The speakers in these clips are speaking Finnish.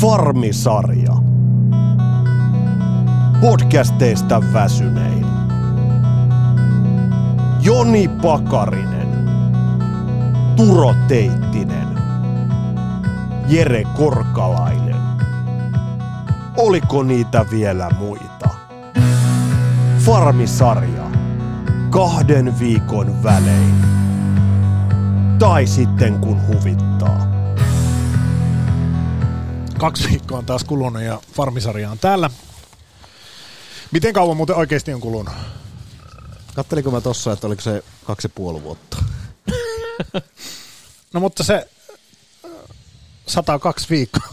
Farmisarja. Podcasteista väsynein. Joni Pakarinen. Turo Teittinen. Jere Korkalainen. Oliko niitä vielä muita? Farmisarja. Kahden viikon välein. Tai sitten kun huvittaa. Kaksi viikkoa on taas kulunut ja Farmisarja on täällä. Miten kauan muuten oikeasti on kulunut? Kattelinko mä tossa, että oliko se kaksi ja puoli vuotta? No mutta se äh, 102 viikkoa.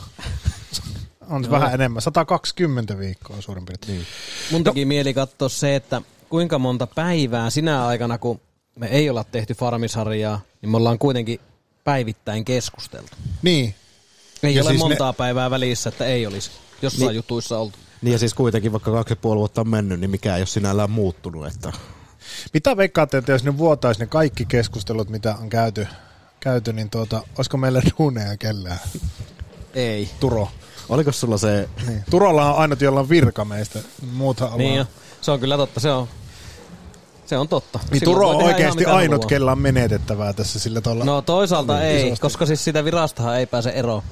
On se vähän enemmän. 120 viikkoa suurin piirtein. Niin. Mun teki mieli katsoa se, että kuinka monta päivää sinä aikana, kun me ei olla tehty farmisarjaa, niin me ollaan kuitenkin päivittäin keskusteltu. niin. Ei Ja ole siis siis ne- montaa päivää välissä, että ei olisi jossain Niin. jutuissa oltu. Niin ja siis kuitenkin vaikka kaksi puoli vuotta on mennyt, niin mikään ei ole sinällään muuttunut. Että Mitä veikkaatte, että jos ne vuotaisi ne kaikki keskustelut, mitä on käyty, käyty niin tuota, olisiko meillä duuneja kellään? Ei. Turo. oliko sulla se, Niin. Turolla on ainut, jolla on virka meistä. Muuthan on Niin vaan- jo. Se on kyllä totta, se on, se on totta. Niin Silloin Turo on oikeasti ainut, haluaa. kella on menetettävää tässä sillä tavalla. No toisaalta Niin, ei, isosti. koska siis sitä virastahan ei pääse eroon.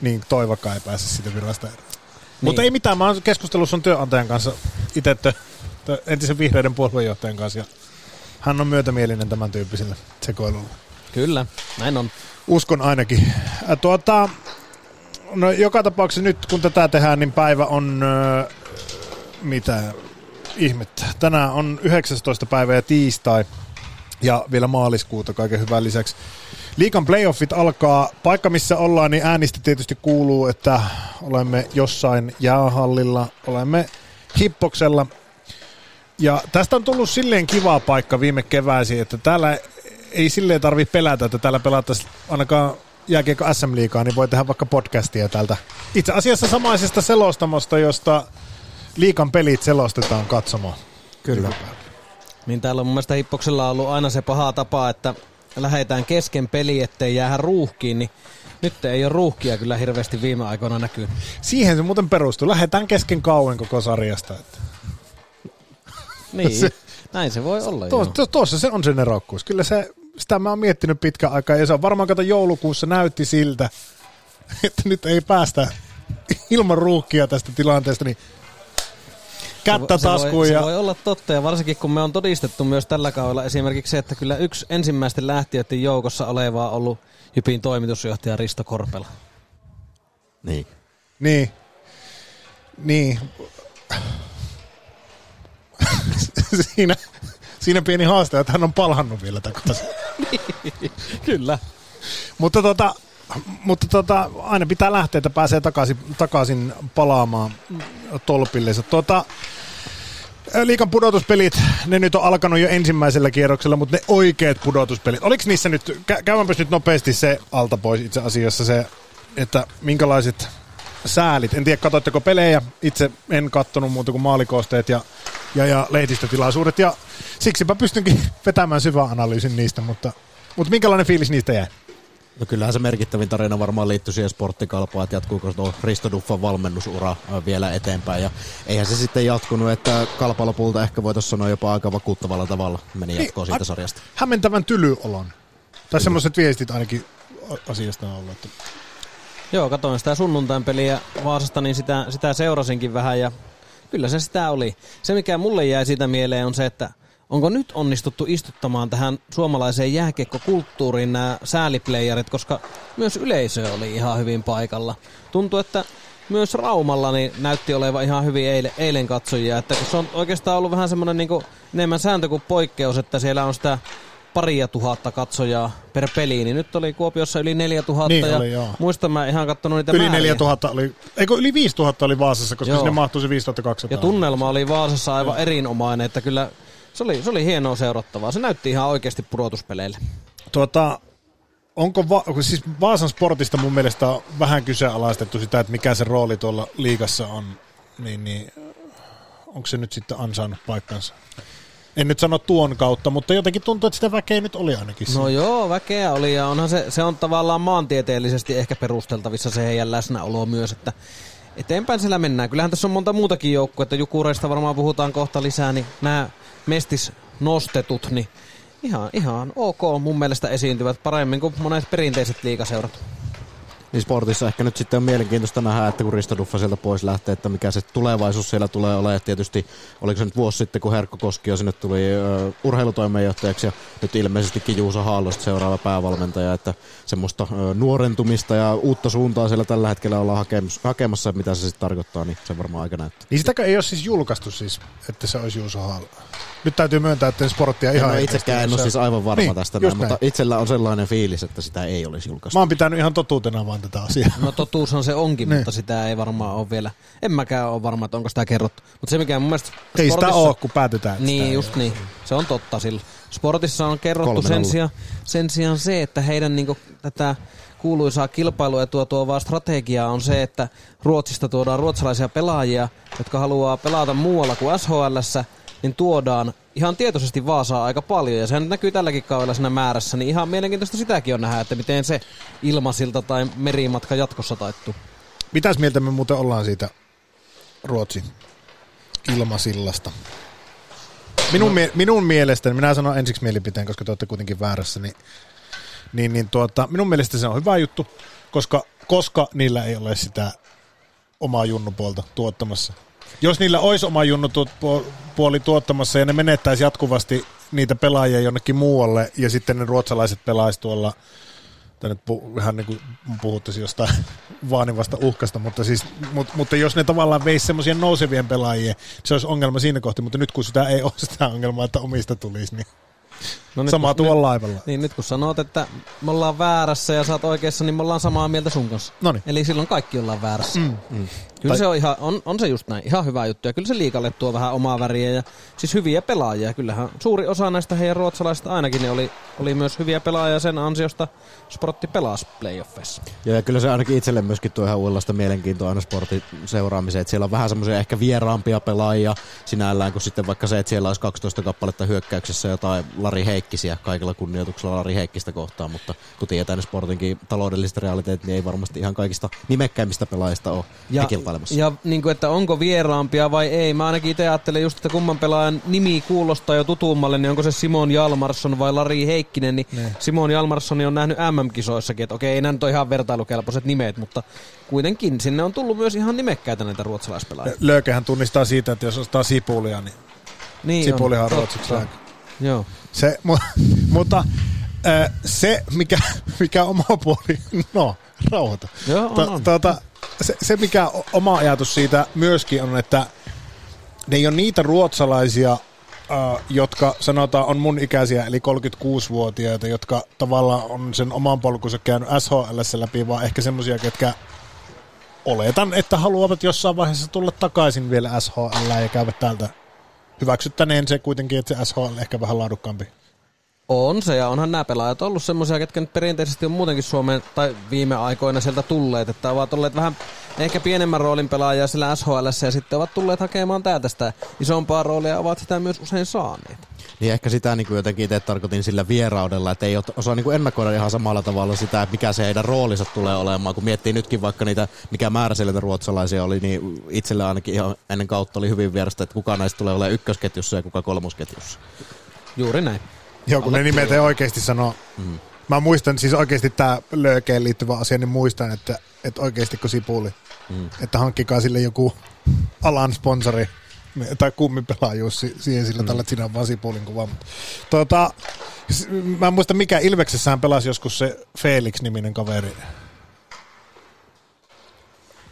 Niin toivakaan ei pääse siitä virasta eroon. Niin. Mutta ei mitään, mä oon keskustelussa on työnantajan kanssa itse tö, tö, entisen vihreiden puoluejohtajan kanssa ja hän on myötämielinen tämän tyyppisellä sekoilulla. Kyllä, näin on. Uskon ainakin. Ä, Tuota, no joka tapauksessa nyt kun tätä tehdään, niin päivä on ö, mitä ihmettä. Tänään on 19. päivä ja tiistai ja vielä maaliskuuta kaiken hyvän lisäksi. Liikan playoffit alkaa. Paikka missä ollaan, niin äänistä tietysti kuuluu, että olemme jossain jäähallilla, olemme hippoksella. Ja tästä on tullut silleen kiva paikka viime keväisin, että täällä ei silleen tarvi pelätä, että täällä pelattaisiin ainakaan jääkiekko SM Liigaa, niin voi tehdä vaikka podcastia täältä. Itse asiassa samaisesta selostamosta, josta liikan pelit selostetaan katsomaan. kyllä, Niin täällä on mun mielestä Hippoksella ollut aina se paha tapa, että lähdetään kesken peli, ettei jäädä ruuhkiin, niin nyt ei ole ruuhkia kyllä hirveästi viime aikoina näkyy. Siihen se muuten perustuu. Lähdetään kesken kauan koko sarjasta. Että. Niin, Se- näin se voi olla. Tuossa, tuossa, tuossa se on se nerokkuus. Kyllä se, sitä mä oon miettinyt pitkän aikaa ja se on varmaan kato joulukuussa näytti siltä, että nyt ei päästä ilman ruuhkia tästä tilanteesta, niin kättä Se voi- taskuun se ja voi olla totta, ja varsinkin kun me on todistettu myös tällä kaudella esimerkiksi se, että kyllä yksi ensimmäisten lähtiöiden joukossa olevaa on ollut Jypin toimitusjohtaja Risto Korpela. niin. Niin. Niin. siinä, siinä pieni haaste, että hän on palhannut vielä takaisin. Kyllä. mutta tota, mutta tota, aina pitää lähteä, että pääsee takaisin, takaisin palaamaan tolpilleensa. Tota, Liikan pudotuspelit, ne nyt on alkanut jo ensimmäisellä kierroksella, mutta ne oikeat pudotuspelit, oliko niissä nyt, kä- nyt nopeasti se alta pois itse asiassa se, että minkälaiset säälit, en tiedä katsoitteko pelejä, itse en kattonut muuta kuin maalikoosteet ja, ja, ja lehdistötilaisuudet ja siksipä pystynkin vetämään syvän analyysin niistä, mutta, mutta minkälainen fiilis niistä jäi? No kyllähän se merkittävin tarina varmaan liittyy siihen sporttikalpaan, että jatkuuko tuo Risto Duffan valmennusura vielä eteenpäin. Ja eihän se sitten jatkunut, että kalpa lopulta ehkä voitaisiin sanoa jopa aika vakuuttavalla tavalla meni jatkoon siitä sarjasta. Hämmentävän tylyolon. Tai semmoiset viestit ainakin asiasta on ollut. Että Joo, katoin sitä sunnuntain peliä Vaasasta, niin sitä, sitä seurasinkin vähän ja kyllä se sitä oli. Se mikä mulle jäi siitä mieleen on se, että onko nyt onnistuttu istuttamaan tähän suomalaiseen jääkiekkokulttuuriin nämä sääliplayerit, koska myös yleisö oli ihan hyvin paikalla. Tuntuu, että myös Raumalla niin näytti olevan ihan hyvin eilen, eilen katsojia, että se on oikeastaan ollut vähän semmoinen niin enemmän sääntö kuin poikkeus, että siellä on sitä paria tuhatta katsojaa per peli, niin nyt oli Kuopiossa yli neljä tuhatta Niin ja oli, joo. muistan mä ihan kattonut niitä yli määriä. 4000 oli, eikö yli 5000 oli Vaasassa, koska Joo. sinne mahtui se 5200. Ja tunnelma oli Vaasassa aivan erinomainen, että kyllä se oli, se oli hienoa seurattavaa. Se näytti ihan oikeasti pudotuspeleille. Tuota, onko Va- siis Vaasan sportista mun mielestä on vähän kyseenalaistettu sitä, että mikä se rooli tuolla liigassa on, niin, niin onko se nyt sitten ansainnut paikkansa? En nyt sano tuon kautta, mutta jotenkin tuntuu, että sitä väkeä nyt oli ainakin. No siinä. joo, väkeä oli ja onhan se, se on tavallaan maantieteellisesti ehkä perusteltavissa se heidän läsnäolo myös, että eteenpäin siellä mennään. Kyllähän tässä on monta muutakin joukkuetta, Jukureista varmaan puhutaan kohta lisää, niin nämä mestis nostetut, niin ihan, ihan ok mun mielestä esiintyvät paremmin kuin monet perinteiset liikaseurat. Niin sportissa ehkä nyt sitten on mielenkiintoista nähdä, että kun Risto Duffa sieltä pois lähtee, että mikä se tulevaisuus siellä tulee olemaan. Tietysti oliko se nyt vuosi sitten, kun Herkko Koskio sinne tuli uh, urheilutoimenjohtajaksi ja nyt ilmeisestikin Juuso Haallosta seuraava päävalmentaja, että semmoista uh, nuorentumista ja uutta suuntaa siellä tällä hetkellä ollaan hakemus, hakemassa, mitä se sitten tarkoittaa, niin se varmaan aika näyttää. Niin sitäkään ei ole siis julkaistu siis, että se olisi Juuso Hall. Nyt täytyy myöntää, että en sporttia ihan... En ole hirveästi itsekään en ole siis aivan varma Niin, tästä näin, mutta itsellä on sellainen fiilis, että sitä ei olisi julkaistu. Mä oon pitänyt ihan totuutena vaan tätä asiaa. No totuushan se onkin, Niin. mutta sitä ei varmaan ole vielä. En mäkään ole varma, että onko sitä kerrottu. Mutta se mikä mun mielestä Ei sitä sportissa- ole, kun päätetään. Niin, sitä just niin. Se on totta sillä. Sportissa on kerrottu sen sijaan, sen sijaan se, että heidän niinku, tätä kuuluisaa kilpailuetua tuovaa strategiaa on se, että Ruotsista tuodaan ruotsalaisia pelaajia, jotka haluaa pelata muualla kuin SHLssä, niin tuodaan ihan tietoisesti Vaasaa aika paljon, ja sehän näkyy tälläkin kaudella siinä määrässä, niin ihan mielenkiintoista sitäkin on nähdä, että miten se ilmasilta tai merimatka jatkossa taittuu. Mitäs mieltä me muuten ollaan siitä Ruotsin ilmasillasta? Minun, no. mie- minun mielestäni, minä sanon ensiksi mielipiteen, koska te olette kuitenkin väärässä, niin, niin, niin tuota, minun mielestä se on hyvä juttu, koska, koska niillä ei ole sitä omaa junnupuolta tuottamassa. Jos niillä olisi oma junnupuoli tuottamassa ja ne menettäisi jatkuvasti niitä pelaajia jonnekin muualle ja sitten ne ruotsalaiset pelaisi tuolla tai nyt vähän niin kuin puhuttaisiin jostain vaanivasta uhkasta, mutta, siis, mut, mutta jos ne tavallaan veisi semmoisia nousevien pelaajia, se olisi ongelma siinä kohti, mutta nyt kun sitä ei ole sitä ongelmaa, että omista tulisi, niin No nyt sama kun- tuolla laivalla. Niin nyt kun sanot, että me ollaan väärässä ja sä oot oikeassa, niin me ollaan samaa mieltä sun kanssa. Noniin. Eli silloin kaikki ollaan väärässä. Mm. Mm. Kyllä tai... se on, ihan, on, on se just näin, ihan hyvä juttu. Ja kyllä se liikalle tuo vähän omaa väriä ja siis hyviä pelaajia. Kyllähän suuri osa näistä heidän ruotsalaisista ainakin ne oli, oli myös hyviä pelaajia sen ansiosta Sprotti pelasi playoffeissa. Ja, ja kyllä se ainakin itselle myöskin tuo ihan uudenlaista mielenkiintoa aina sportin seuraamiseen, että siellä on vähän semmoisia ehkä vieraampia pelaajia sinällään, kuin sitten vaikka se, että siellä olisi 12 kappaletta hyökkäyksessä jotain Lari Heikkisiä, kaikilla kunnioituksella Lari Heikkistä kohtaan, mutta kun tietää ne sportinkin taloudelliset realiteetit, niin ei varmasti ihan kaikista nimekkäimmistä pelaajista ole Ja, kilpailemassa. ja niin kuin, että onko vieraampia vai ei. Mä ainakin itse ajattelen just, että kumman pelaajan nimi kuulostaa jo tutummalle, niin onko se Simon Jalmarsson vai Lari Heikkinen, niin Ne. Simon Jalmarsson on nähnyt MM-kisoissakin, että okei, ei nämä nyt ole ihan vertailukelpoiset nimet, mutta kuitenkin sinne on tullut myös ihan nimekkäitä näitä ruotsalaispelaajia. Löökehän tunnistaa siitä, että jos ostaa sipulia, niin Niin sipulihan on ruotsiksi lääke. Joo. Se, mu, mutta äh, se, mikä, mikä oma puoli, no, rauhoita. Joo, on, on. Tuota, se, se, mikä oma ajatus siitä myöskin on, että ne ei ole niitä ruotsalaisia, äh, jotka sanotaan on mun ikäisiä, eli 36-vuotiaita, jotka tavallaan on sen oman polkunsa käynyt SHL läpi, vaan ehkä semmoisia, ketkä oletan, että haluavat jossain vaiheessa tulla takaisin vielä SHL ja käydä täältä hyväksyttäneen se kuitenkin, että se SHL ehkä vähän laadukkaampi. On se, ja onhan nämä pelaajat ollut semmoisia, ketkä nyt perinteisesti on muutenkin Suomeen tai viime aikoina sieltä tulleet, että ovat olleet vähän ehkä pienemmän roolin pelaajia sillä SHL ja sitten ovat tulleet hakemaan täältä sitä isompaa roolia ja ovat sitä myös usein saaneet. Niin ehkä sitä niin kuin jotenkin itse tarkoitin sillä vieraudella, että ei ot- osaa niin kuin ennakoida ihan samalla tavalla sitä, että mikä se heidän roolinsa tulee olemaan. Kun miettii nytkin vaikka niitä, mikä määrä siellä ruotsalaisia oli, niin itsellä ainakin ihan ennen kautta oli hyvin vierasta, että kuka näistä tulee olemaan ykkösketjussa ja kuka kolmosketjussa. Juuri näin. Joo, kun ne nimet ei oikeasti sano. Mm. Mä muistan siis oikeasti tämä löökeen liittyvä asia, niin muistan, että, että oikeasti kun sipuli, mm. että hankkikaa sille joku alan sponsori tai kummipelaajuus si- siihen sillä tavalla, että siinä on vaan sipulin kuva. Tuota, mä en muista mikä Ilveksessään pelasi joskus se Felix-niminen kaveri.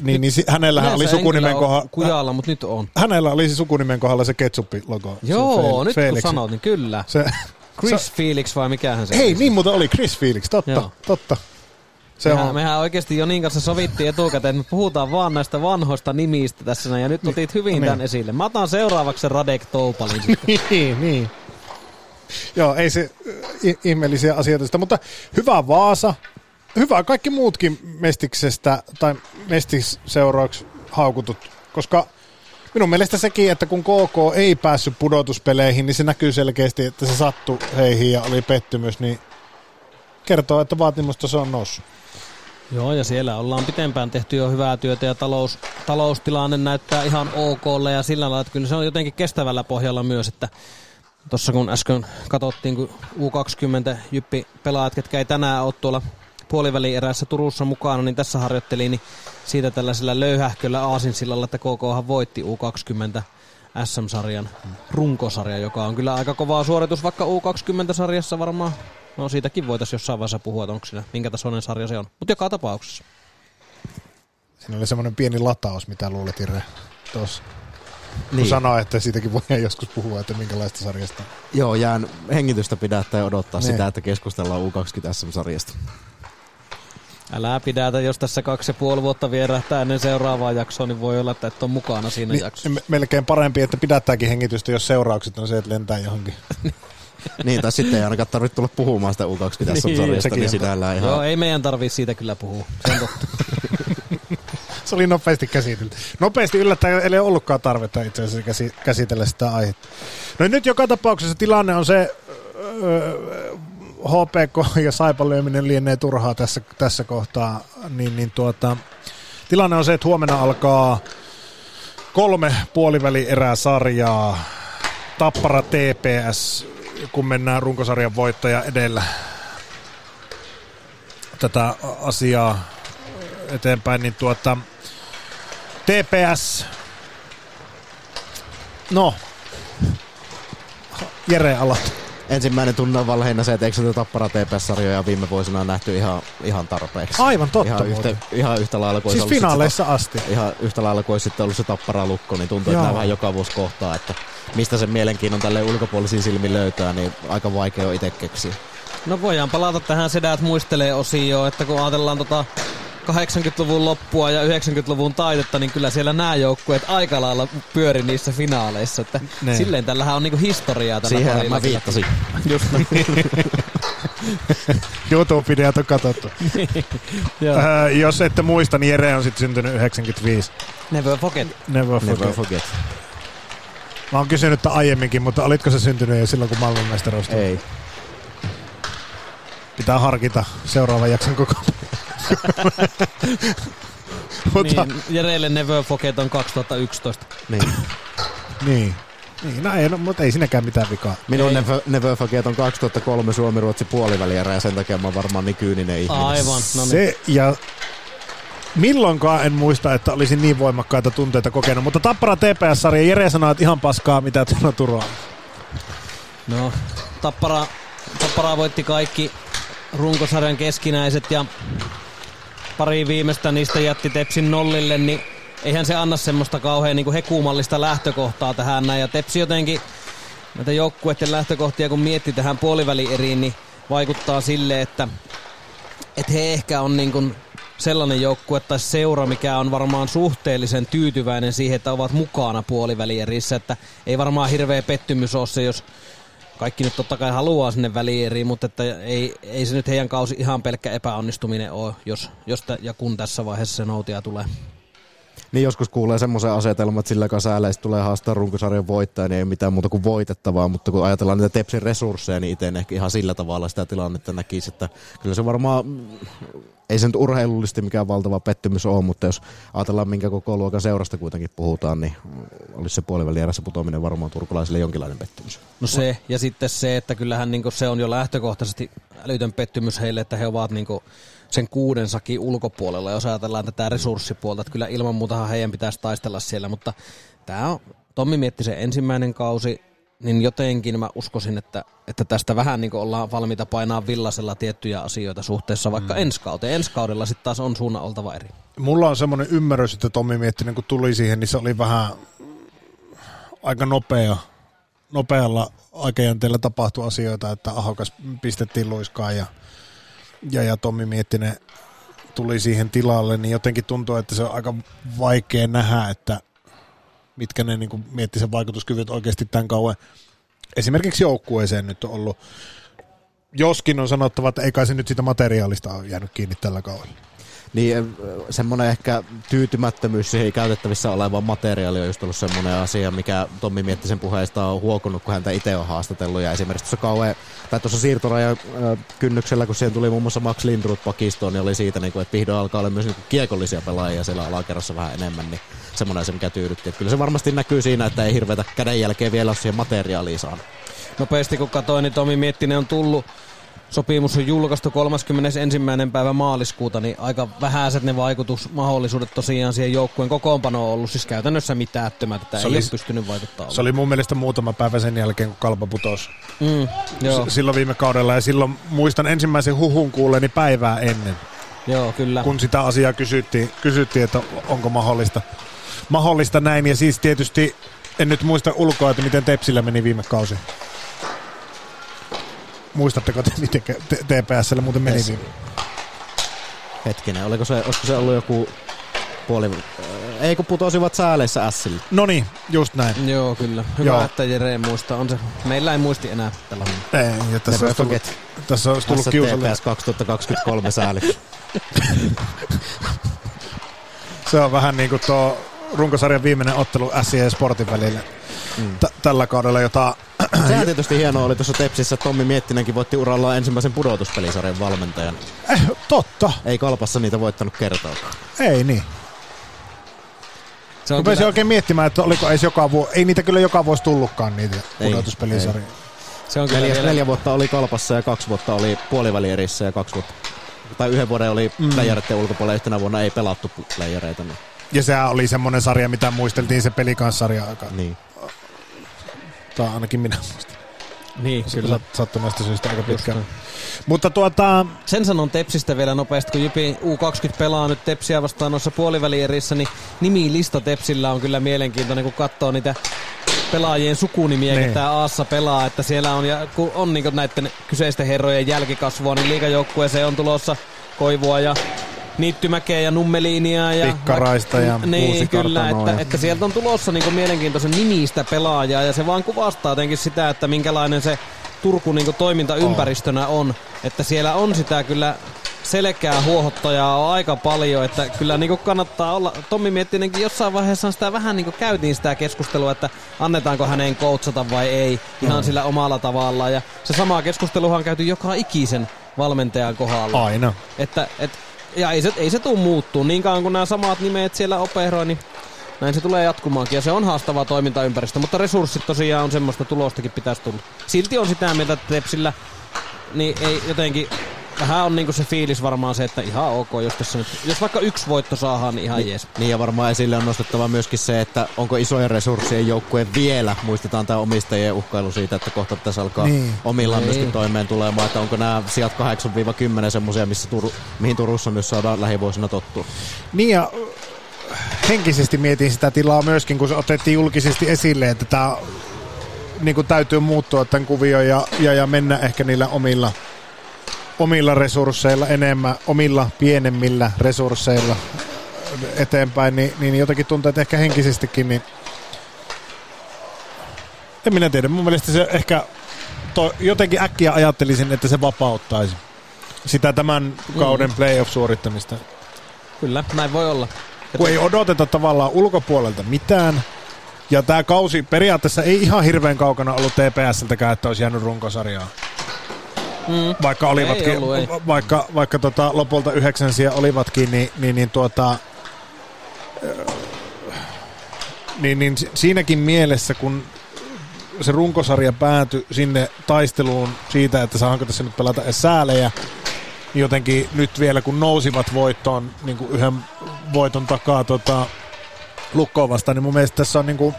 Niin, niin hänellähän oli sukunimen kohdalla, Kujalla, mutta nyt on. hänellä oli sukunimen kohdalla se ketsuppi-logo. Joo, nyt Felix. kun sanot, niin kyllä. Se, Chris Felix vai mikähän se Hei, on? niin muuten oli Chris Felix, totta, Joo. totta. Se mehän, on, mehän oikeasti Jonin kanssa sovittiin etukäteen, että me puhutaan vaan näistä vanhoista nimistä tässä näin, ja nyt otit hyvin niin. tämän esille. Mä otan seuraavaksi Radek Toupalin. niin, niin. Joo, ei se äh, ihmeellisiä asioita sitä, mutta hyvä Vaasa, hyvä kaikki muutkin Mestiksestä tai Mestis-seurauksi haukutut, koska minun mielestä sekin, että kun KK ei päässyt pudotuspeleihin, niin se näkyy selkeästi, että se sattui heihin ja oli pettymys, niin kertoo, että vaatimustaso on noussut. Joo, ja siellä ollaan pitempään tehty jo hyvää työtä ja talous, taloustilanne näyttää ihan okolle ja sillä lailla, että kyllä se on jotenkin kestävällä pohjalla myös, että tuossa kun äsken katsottiin, kun U20 jyppi pelaajat, ketkä ei tänään ole tuolla puoliväli erässä Turussa mukana, niin tässä harjoitteli, niin siitä tällaisella löyhähköllä aasinsillalla, että KKhan voitti U20 SM-sarjan runkosarja, joka on kyllä aika kovaa suoritus, vaikka U20-sarjassa varmaan, no siitäkin voitaisiin jossain vaiheessa puhua, että onko siinä, minkä tasoinen sarja se on. Mutta joka tapauksessa. Siinä oli semmoinen pieni lataus, mitä luulet Irre tuossa. Niin. Sanoi, että siitäkin voidaan joskus puhua, että minkälaista sarjasta. Joo, jään hengitystä pidättää ja odottaa Niin. sitä, että keskustellaan U20 SM-sarjasta. Älä pidätä, jos tässä kaksi ja puoli vuotta vierähtää ennen seuraavaa jaksoa, niin voi olla, että et ole mukana siinä Niin, jaksossa. me- melkein parempi, että pidättääkin hengitystä, jos seuraukset on se, että lentää johonkin. niin, tai sitten ei ainakaan tarvitse tulla puhumaan sitä U20 SM-sarjasta, sekin niin on sinällään ihan... Joo, ei meidän tarvii siitä kyllä puhua. Se on totta. Se oli nopeasti käsitelty. Nopeasti yllättäen ei ole ollutkaan tarvetta itse asiassa käsi, käsitellä sitä aihetta. No nyt joka tapauksessa tilanne on se, öö, HPK ja Saipan lyöminen lienee turhaa tässä, tässä kohtaa, niin, niin tuota, tilanne on se, että huomenna alkaa kolme puoliväli erää sarjaa. Tappara TPS, kun mennään runkosarjan voittaja edellä tätä asiaa eteenpäin, niin tuota, TPS, no, Jere alat. Ensimmäinen tunne on lähinnä se, että eikö tätä Tappara TPS-sarjoja viime vuosina on nähty ihan, ihan tarpeeksi. Aivan totta ihan yhtä, muuten. ihan yhtä lailla kuin Siis finaaleissa asti. se, ihan yhtä lailla kuin sitten ollut se Tappara lukko, niin tuntuu, että nämä vähän joka vuosi kohtaa, että mistä sen mielenkiinnon tälle ulkopuolisiin silmin löytää, niin aika vaikea on itse keksiä. No voidaan palata tähän Sedät muistelee osioon, että kun ajatellaan tota 80-luvun loppua ja 90-luvun taitetta, niin kyllä siellä nämä joukkueet aika lailla pyöri niissä finaaleissa. Että Niin. silleen tällähän on niinku historiaa tällä Siihen parilla mä viittasin. Just näin. YouTube-videot on katsottu. Joo. Öö, jos ette muista, niin Jere on sitten syntynyt 95. Never forget. Never forget. Never forget. Mä oon kysynyt tämän aiemminkin, mutta olitko se syntynyt jo silloin, kun maailmanmestaruus tuli? Ei. Pitää harkita seuraavan jakson koko. mutta, Niin, Jerelle Never forget on 2011. Niin. niin. Niin, no ei, no, mutta ei sinäkään mitään vikaa. Minun Ei. Never, Never Forget on 2003 Suomi-Ruotsi puolivälierä ja sen takia mä oon varmaan niin kyyninen ihminen. Aivan, no niin. Se ja milloinkaan en muista, että olisin niin voimakkaita tunteita kokenut, mutta Tappara TPS-sarja, Jere sanoo, että ihan paskaa, mitä tuolla Turoa. No, Tappara, Tappara voitti kaikki runkosarjan keskinäiset ja pari viimeistä niistä jätti Tepsin nollille, niin eihän se anna semmoista kauhean niin hekuumallista lähtökohtaa tähän näin. Ja Tepsi jotenkin näitä joukkueiden lähtökohtia, kun mietti tähän puolivälieriin, niin vaikuttaa sille, että, että he ehkä on niin kuin sellainen joukkue tai seura, mikä on varmaan suhteellisen tyytyväinen siihen, että ovat mukana puolivälierissä, että ei varmaan hirveä pettymys ole se, jos kaikki nyt totta kai haluaa sinne välieriin, mutta että ei, ei se nyt heidän kausi ihan pelkkä epäonnistuminen ole, jos, jos tä, ja kun tässä vaiheessa se noutia tulee. Niin joskus kuulee semmoisen asetelman, että sillä kasääleistä tulee haastaa runkosarjan voittaja, niin ei mitään muuta kuin voitettavaa, mutta kun ajatellaan niitä Tepsin resursseja, niin itse ehkä ihan sillä tavalla sitä tilannetta näkisi, että kyllä se varmaan, ei se nyt urheilullisesti mikään valtava pettymys ole, mutta jos ajatellaan minkä koko luokan seurasta kuitenkin puhutaan, niin olisi se puolivälierässä putoaminen varmaan turkulaisille jonkinlainen pettymys. No se, ja sitten se, että kyllähän niin se on jo lähtökohtaisesti älytön pettymys heille, että he ovat niin sen kuuden sakin ulkopuolella, jos ajatellaan tätä resurssipuolta, että kyllä ilman muutahan heidän pitäisi taistella siellä, mutta tämä on, Tommi mietti se ensimmäinen kausi, niin jotenkin mä uskoisin, että, että tästä vähän niin ollaan valmiita painaa villasella tiettyjä asioita suhteessa vaikka mm. ensi kauteen. Ensi kaudella sitten taas on suunnan oltava eri. Mulla on semmoinen ymmärrys, että Tommi Miettinen kun tuli siihen, niin se oli vähän aika nopea. Nopealla aikajänteellä tapahtui asioita, että Ahokas pistettiin luiskaan ja, ja, ja Tommi Miettinen tuli siihen tilalle, niin jotenkin tuntuu, että se on aika vaikea nähdä, että mitkä ne niin mietti sen vaikutuskyvyt oikeasti tämän kauan. Esimerkiksi joukkueeseen nyt on ollut. Joskin on sanottava, että ei kai se nyt sitä materiaalista ole jäänyt kiinni tällä kaudella. Niin äh, semmoinen ehkä tyytymättömyys siihen käytettävissä olevaan materiaaliin on just ollut semmoinen asia, mikä Tommi Miettisen puheesta on huokunut, kun häntä itse on haastatellut. Ja esimerkiksi tuossa kauan, tai tuossa siirtorajan äh, kynnyksellä, kun siihen tuli muun muassa Max Lindroth pakistoon, niin oli siitä, niin kuin, että vihdoin alkaa olla myös niin kiekollisia pelaajia siellä alakerrassa vähän enemmän, niin semmoinen se, mikä tyydytti. Että kyllä se varmasti näkyy siinä, että ei hirveätä kädenjälkeen vielä ole siihen materiaaliin saanut. Nopeasti kun katsoin, niin Tomi Miettinen on tullut Sopimus on julkaistu 31. päivä maaliskuuta, niin aika vähäiset ne vaikutusmahdollisuudet tosiaan siihen joukkueen kokoonpanoon on ollut siis käytännössä mitäättömät, että se ei oli, ole pystynyt vaikuttamaan. Se oli mun mielestä muutama päivä sen jälkeen, kun Kalpa putosi. Mm, joo. S- silloin viime kaudella ja silloin muistan ensimmäisen huhun kuuleeni päivää ennen. Joo, kyllä. Kun sitä asiaa kysyttiin, kysyttiin että onko mahdollista, mahdollista näin. Ja siis tietysti en nyt muista ulkoa, että miten Tepsillä meni viime kausi. Muistatteko te, miten TPSllä muuten meni viime? Hetkinen, oliko se, olisiko se ollut joku puoli... Äh, ei kun putosivat sääleissä Sille. No niin, just näin. Joo, kyllä. Hyvä, Joo. että Jere muistaa. On se, meillä ei muisti enää pelata. Ei, ja tässä, olisi tullut, tässä olisi tullut kiusallinen. TPS 2023 sääli. se on vähän niin kuin tuo runkosarjan viimeinen ottelu SCE Sportin välillä mm. t- tällä kaudella, jota... Sehän tietysti hienoa oli tuossa Tepsissä, että Tommi Miettinenkin voitti urallaan ensimmäisen pudotuspelisarjan valmentajan. Eh, totta. Ei Kalpassa niitä voittanut kertoa. Ei niin. Se on Rupesin kyllä... oikein miettimään, että oliko edes joka vuosi, ei niitä kyllä joka vuosi tullutkaan niitä pudotuspelisarjoja. Se on neljä, neljä vuotta oli Kalpassa ja kaksi vuotta oli puolivälierissä ja kaksi vuotta, tai yhden vuoden oli mm. playereiden ulkopuolella, yhtenä vuonna ei pelattu playereita. Niin. Ja se oli semmoinen sarja, mitä muisteltiin se pelikansarja aika. Niin. Tai ainakin minä muistan. Niin, kyllä. Sattuneesta syystä aika pitkään. Mutta tuota... Sen sanon Tepsistä vielä nopeasti, kun Jypi U20 pelaa nyt Tepsiä vastaan noissa puolivälierissä, niin nimilista Tepsillä on kyllä mielenkiintoinen, kun katsoo niitä pelaajien sukunimiä, niin. ketä Aassa pelaa, että siellä on, ja kun on niin näiden kyseisten herrojen jälkikasvua, niin liikajoukkueeseen on tulossa Koivua ja Niittymäkeä ja Nummeliinia. Ja Pikkaraista ja Niin, kyllä, että, että, sieltä on tulossa niin mielenkiintoisen nimistä pelaajaa ja se vaan kuvastaa jotenkin sitä, että minkälainen se Turku niin toimintaympäristönä on. Että siellä on sitä kyllä selkeää huohottajaa on aika paljon, että kyllä niin kannattaa olla, Tommi Miettinenkin jossain vaiheessa sitä vähän niin käytiin sitä keskustelua, että annetaanko hänen coachata vai ei, ihan mm. sillä omalla tavallaan, ja se sama keskusteluhan on käyty joka ikisen valmentajan kohdalla. Aina. Että, että ja ei se, ei se tule muuttuu. Niin kauan kun nämä samat nimet siellä operoi, niin näin se tulee jatkumaankin. Ja se on haastava toimintaympäristö, mutta resurssit tosiaan on semmoista tulostakin pitäisi tulla. Silti on sitä mieltä, että Tepsillä niin ei jotenkin vähän on niinku se fiilis varmaan se, että ihan ok, jos tässä nyt, jos vaikka yksi voitto saadaan, niin ihan jees. Niin ja varmaan esille on nostettava myöskin se, että onko isojen resurssien joukkue vielä, muistetaan tämä omistajien uhkailu siitä, että kohta tässä alkaa niin. omillaan niin. myöskin toimeen tulemaan, että onko nämä sijat 8-10 semmoisia, missä Turu, mihin Turussa myös saadaan lähivuosina tottua. Niin ja henkisesti mietin sitä tilaa myöskin, kun se otettiin julkisesti esille, että tämä niin kuin täytyy muuttua tämän kuvion ja, ja, ja mennä ehkä niillä omilla omilla resursseilla enemmän, omilla pienemmillä resursseilla eteenpäin, niin, niin jotenkin tuntuu, että ehkä henkisestikin, niin en minä tiedä. Mun mielestä se ehkä to, jotenkin äkkiä ajattelisin, että se vapauttaisi sitä tämän kauden mm. playoff-suorittamista. Kyllä, näin voi olla. Kun ei odoteta tavallaan ulkopuolelta mitään, ja tämä kausi periaatteessa ei ihan hirveän kaukana ollut TPSltäkään, että olisi jäänyt runkosarjaa. Mm. Vaikka olivatkin, ei ollut, ei. vaikka, vaikka tota, lopulta yhdeksänsiä olivatkin, niin, niin, niin, tuota, niin, niin siinäkin mielessä, kun se runkosarja päätyi sinne taisteluun siitä, että saanko tässä nyt pelata edes säälejä, niin jotenkin nyt vielä kun nousivat voittoon niin kuin yhden voiton takaa tota, lukkoon vastaan, niin mun mielestä tässä on niin kuin,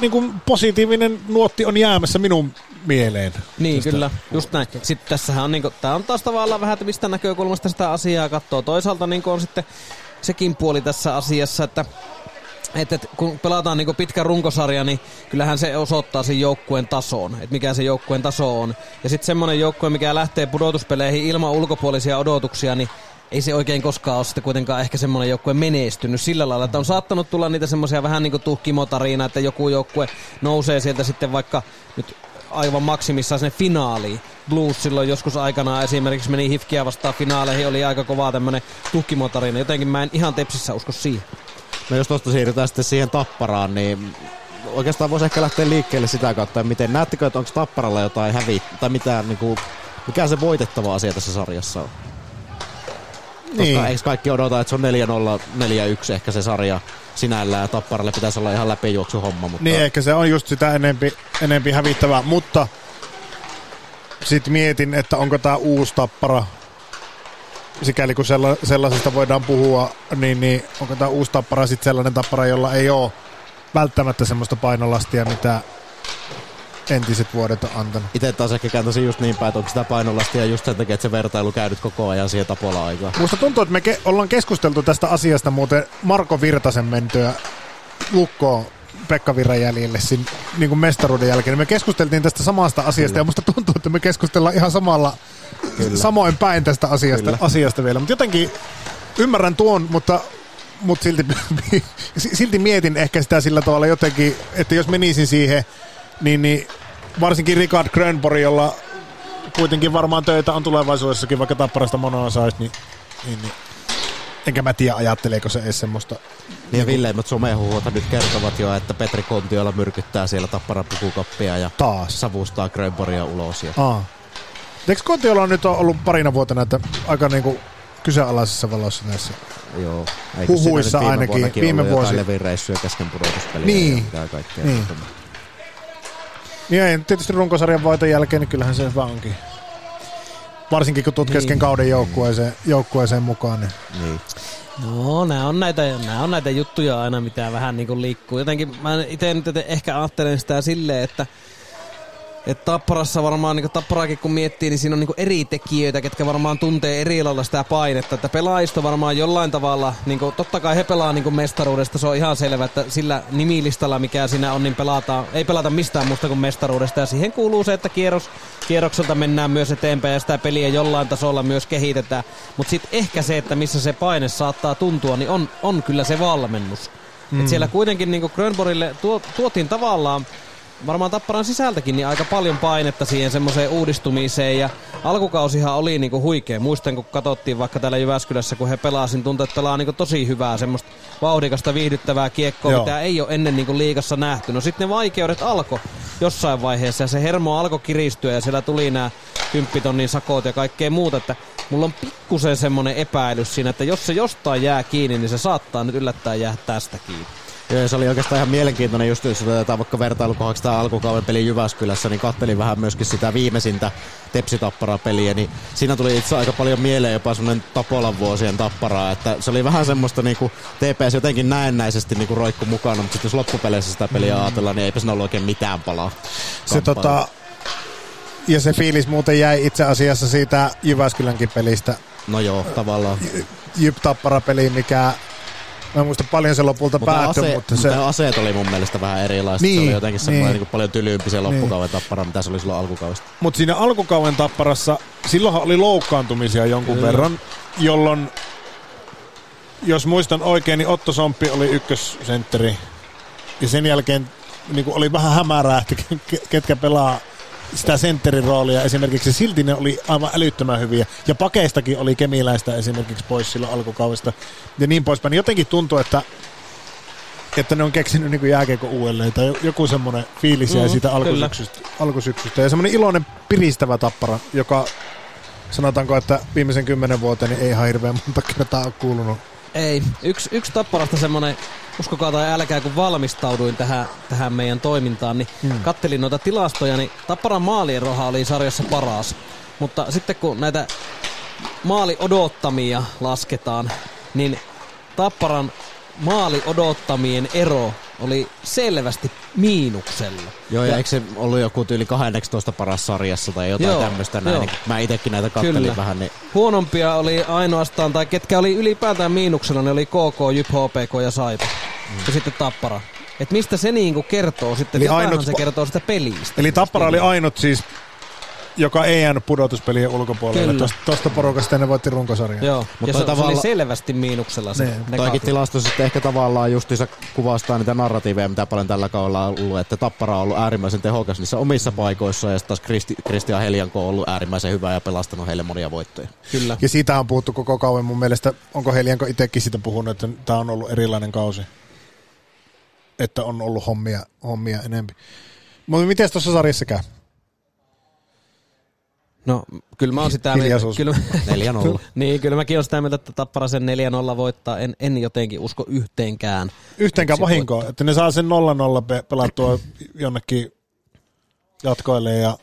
niin kuin positiivinen nuotti on jäämässä minun mieleen. Niin, tästä. kyllä, just näin. Sitten tässähän on, niin kuin, tämä on taas tavallaan vähän, että mistä näkökulmasta sitä asiaa katsoo. Toisaalta niin on sitten sekin puoli tässä asiassa, että että et, kun pelataan niin pitkä runkosarja, niin kyllähän se osoittaa sen joukkueen tasoon, että mikä se joukkueen taso on. Ja sitten semmoinen joukkue, mikä lähtee pudotuspeleihin ilman ulkopuolisia odotuksia, niin ei se oikein koskaan ole sitten kuitenkaan ehkä semmoinen joukkue menestynyt sillä lailla, että on saattanut tulla niitä semmoisia vähän niin kuin että joku joukkue nousee sieltä sitten vaikka nyt aivan maksimissaan sinne finaaliin. Blues silloin joskus aikanaan esimerkiksi meni Hifkiä vastaan finaaleihin, oli aika kova tämmönen tuhkimotarina. Jotenkin mä en ihan tepsissä usko siihen. No jos tuosta siirrytään sitten siihen tapparaan, niin oikeastaan voisi ehkä lähteä liikkeelle sitä kautta, miten näettekö, että onko tapparalla jotain hävi, tai mitään, niin kuin, mikä se voitettava asia tässä sarjassa on? Koska Niin. eikö kaikki odota, että se on 4-0, 4-1 ehkä se sarja sinällään, ja tapparalle pitäisi olla ihan läpijuoksu homma, mutta Niin ehkä se on just sitä enempi, enempi hävittävää, mutta sitten mietin, että onko tämä uusi tappara, sikäli kun sella, sellaisesta voidaan puhua, niin, niin onko tämä uusi tappara sitten sellainen tappara, jolla ei ole välttämättä semmoista painolastia, mitä entiset vuodet on antanut. itse taas ehkä kääntäisin just niin päin, että onko sitä painolastia just sen takia, että se vertailu käy nyt koko ajan siihen tapola aikaan. Musta tuntuu, että me ke- ollaan keskusteltu tästä asiasta muuten Marko Virtasen mentyä lukkoon Pekka Virran jäljelle sin, niin kuin mestaruuden jälkeen. Me keskusteltiin tästä samasta asiasta Kyllä. ja musta tuntuu, että me keskustellaan ihan samalla, Kyllä. samoin päin tästä asiasta, Kyllä. asiasta vielä. Mutta jotenkin ymmärrän tuon, mutta, mutta silti, silti mietin ehkä sitä sillä tavalla jotenkin, että jos menisin siihen, niin, niin varsinkin Richard Grönborg, jolla kuitenkin varmaan töitä on tulevaisuudessakin, vaikka tapparasta monoa saisi, niin, niin, niin enkä mä tiedä ajatteleeko se edes semmoista. Niin ja villeimmät somehuhuota nyt kertovat jo, että Petri Kontiola myrkyttää siellä tapparan pukukappia ja Taas. savustaa Grönborgia ulos. Ja... Aa. Eikö Kontiola nyt on ollut parina vuotena, että aika niinku kyseenalaisessa valossa näissä? Joo. Eikö Huhuissa nyt viime ainakin, viime vuosi. kesken pudotuspeliä Niin. ja kaikkea. Niin. Mutta- Niin ei, tietysti runkosarjan voiton jälkeen, niin kyllähän se hyvä onkin. Varsinkin kun tuut Niin. kesken kauden joukkueeseen, joukkueeseen mukaan. Niin. Niin. No, nämä on näitä, nämä on näitä juttuja aina, mitä vähän niin kuin liikkuu. Jotenkin mä itse nyt ehkä ajattelen sitä silleen, että että Tapparassa varmaan, niin Tapparaakin kun miettii, niin siinä on niin eri tekijöitä, ketkä varmaan tuntee eri lailla sitä painetta. Että pelaajista varmaan jollain tavalla, niin kuin, totta kai he pelaa niin mestaruudesta, se on ihan selvä, että sillä nimilistalla, mikä siinä on, niin pelataan, ei pelata mistään muusta kuin mestaruudesta. Ja siihen kuuluu se, että kierros, kierrokselta mennään myös eteenpäin ja sitä peliä jollain tasolla myös kehitetään. Mutta sitten ehkä se, että missä se paine saattaa tuntua, niin on, on kyllä se valmennus. Mm. Et siellä kuitenkin niin Grönborille tuo, tuotiin tavallaan varmaan Tapparan sisältäkin niin aika paljon painetta siihen semmoiseen uudistumiseen ja alkukausihan oli niinku huikea. Muistan kun katsottiin vaikka täällä Jyväskylässä kun he pelasin, tuntui, että pelaa niinku tosi hyvää semmoista vauhdikasta viihdyttävää kiekkoa, Joo. mitä ei ole ennen niinku liigassa nähty. No sitten ne vaikeudet alkoi jossain vaiheessa ja se hermo alkoi kiristyä ja siellä tuli nämä kymppitonnin sakot ja kaikkea muuta, että mulla on pikkusen semmoinen epäilys siinä, että jos se jostain jää kiinni, niin se saattaa nyt yllättää jää tästä kiinni. Joo, se oli oikeastaan ihan mielenkiintoinen, just jos otetaan vaikka vertailukohaksi tämä alkukauden peli Jyväskylässä, niin kattelin vähän myöskin sitä viimeisintä Tepsi-Tappara-peliä, niin siinä tuli itse aika paljon mieleen jopa semmoinen Tapolan vuosien Tapparaa, että se oli vähän semmoista niinku TPS jotenkin näennäisesti niinku roikku mukana, mutta sitten jos loppupeleissä sitä peliä Mm. ajatellaan, niin eipä siinä ollut oikein mitään palaa. Se tota, ja se fiilis muuten jäi itse asiassa siitä Jyväskylänkin pelistä. No joo, tavallaan. Jyp Tappara peli, mikä mä en muista paljon se lopulta Mutta, päättyi, ase, mutta se... mutta aseet oli mun mielestä vähän erilaiset. Niin, se oli jotenkin semmoinen niin. niinku paljon tylyympi se loppukauden tappara, mitä se oli silloin alkukaudesta. Mutta siinä alkukauden tapparassa, silloinhan oli loukkaantumisia jonkun Kyllä. verran, jolloin, jos muistan oikein, niin Otto Somppi oli ykkössentteri. Ja sen jälkeen niin oli vähän hämärää, että ke- ke- ketkä pelaa sitä sentterin roolia. Esimerkiksi silti ne oli aivan älyttömän hyviä. Ja pakeistakin oli kemiläistä esimerkiksi pois silloin alkukaudesta. Ja niin poispäin. Niin jotenkin tuntuu, että että ne on keksinyt niin jääkeikon uudelleen, tai joku semmoinen fiilis jäi Mhm, siitä kyllä. alkusyksystä, alkusyksystä. Ja semmoinen iloinen piristävä tappara, joka sanotaanko, että viimeisen kymmenen vuoteen niin ei ihan hirveän monta kertaa ole kuulunut. Ei. Yksi, yksi tapparasta semmoinen, uskokaa tai älkää, kun valmistauduin tähän, tähän meidän toimintaan, niin hmm. kattelin noita tilastoja, niin Tapparan maalien roha oli sarjassa paras. Mutta sitten kun näitä maali odottamia lasketaan, niin Tapparan maali odottamien ero oli selvästi miinuksella. Joo, ja, Ja- eikö se ollut joku tyyli 12 paras sarjassa tai jotain Joo, tämmöistä näin. joo. Niin mä itsekin näitä kattelin Kyllä. vähän, niin Huonompia oli ainoastaan, tai ketkä oli ylipäätään miinuksella, ne oli KK, Jyp, HPK ja Saipa. Mm. Ja sitten Tappara. Et mistä se niinku kertoo sitten, Eli ainut se kertoo sitä pelistä. Eli Tappara oli ainut siis joka ei jäänyt pudotuspelien ulkopuolelle. Tuosta, tuosta porukasta ne voitti runkosarjan. Joo, Mutta ja se, se oli tavalla- selvästi miinuksella se Niin. Toikin tilasto sitten ehkä tavallaan justiinsa kuvastaa niitä narratiiveja, mitä paljon tällä kaudella on ollut, että Tappara on ollut äärimmäisen tehokas niissä omissa paikoissa ja sitten taas Kristi, Kristian Helianko on ollut äärimmäisen hyvä ja pelastanut heille monia voittoja. Kyllä. Ja siitä on puhuttu koko kauan mun mielestä. Onko Helianko itsekin sitä puhunut, että tämä on ollut erilainen kausi? Että on ollut hommia, hommia enempi. Mutta miten tuossa sarjassa käy? No, kyllä mä oon sitä mieltä. Kyllä, 4-0. niin, kyllä mäkin oon sitä mieltä, että Tappara sen 4-0 voittaa. En, en jotenkin usko yhteenkään. Yhteenkään vahinkoa, että ne saa sen 0-0 pe- pelattua jonnekin jatkoille ja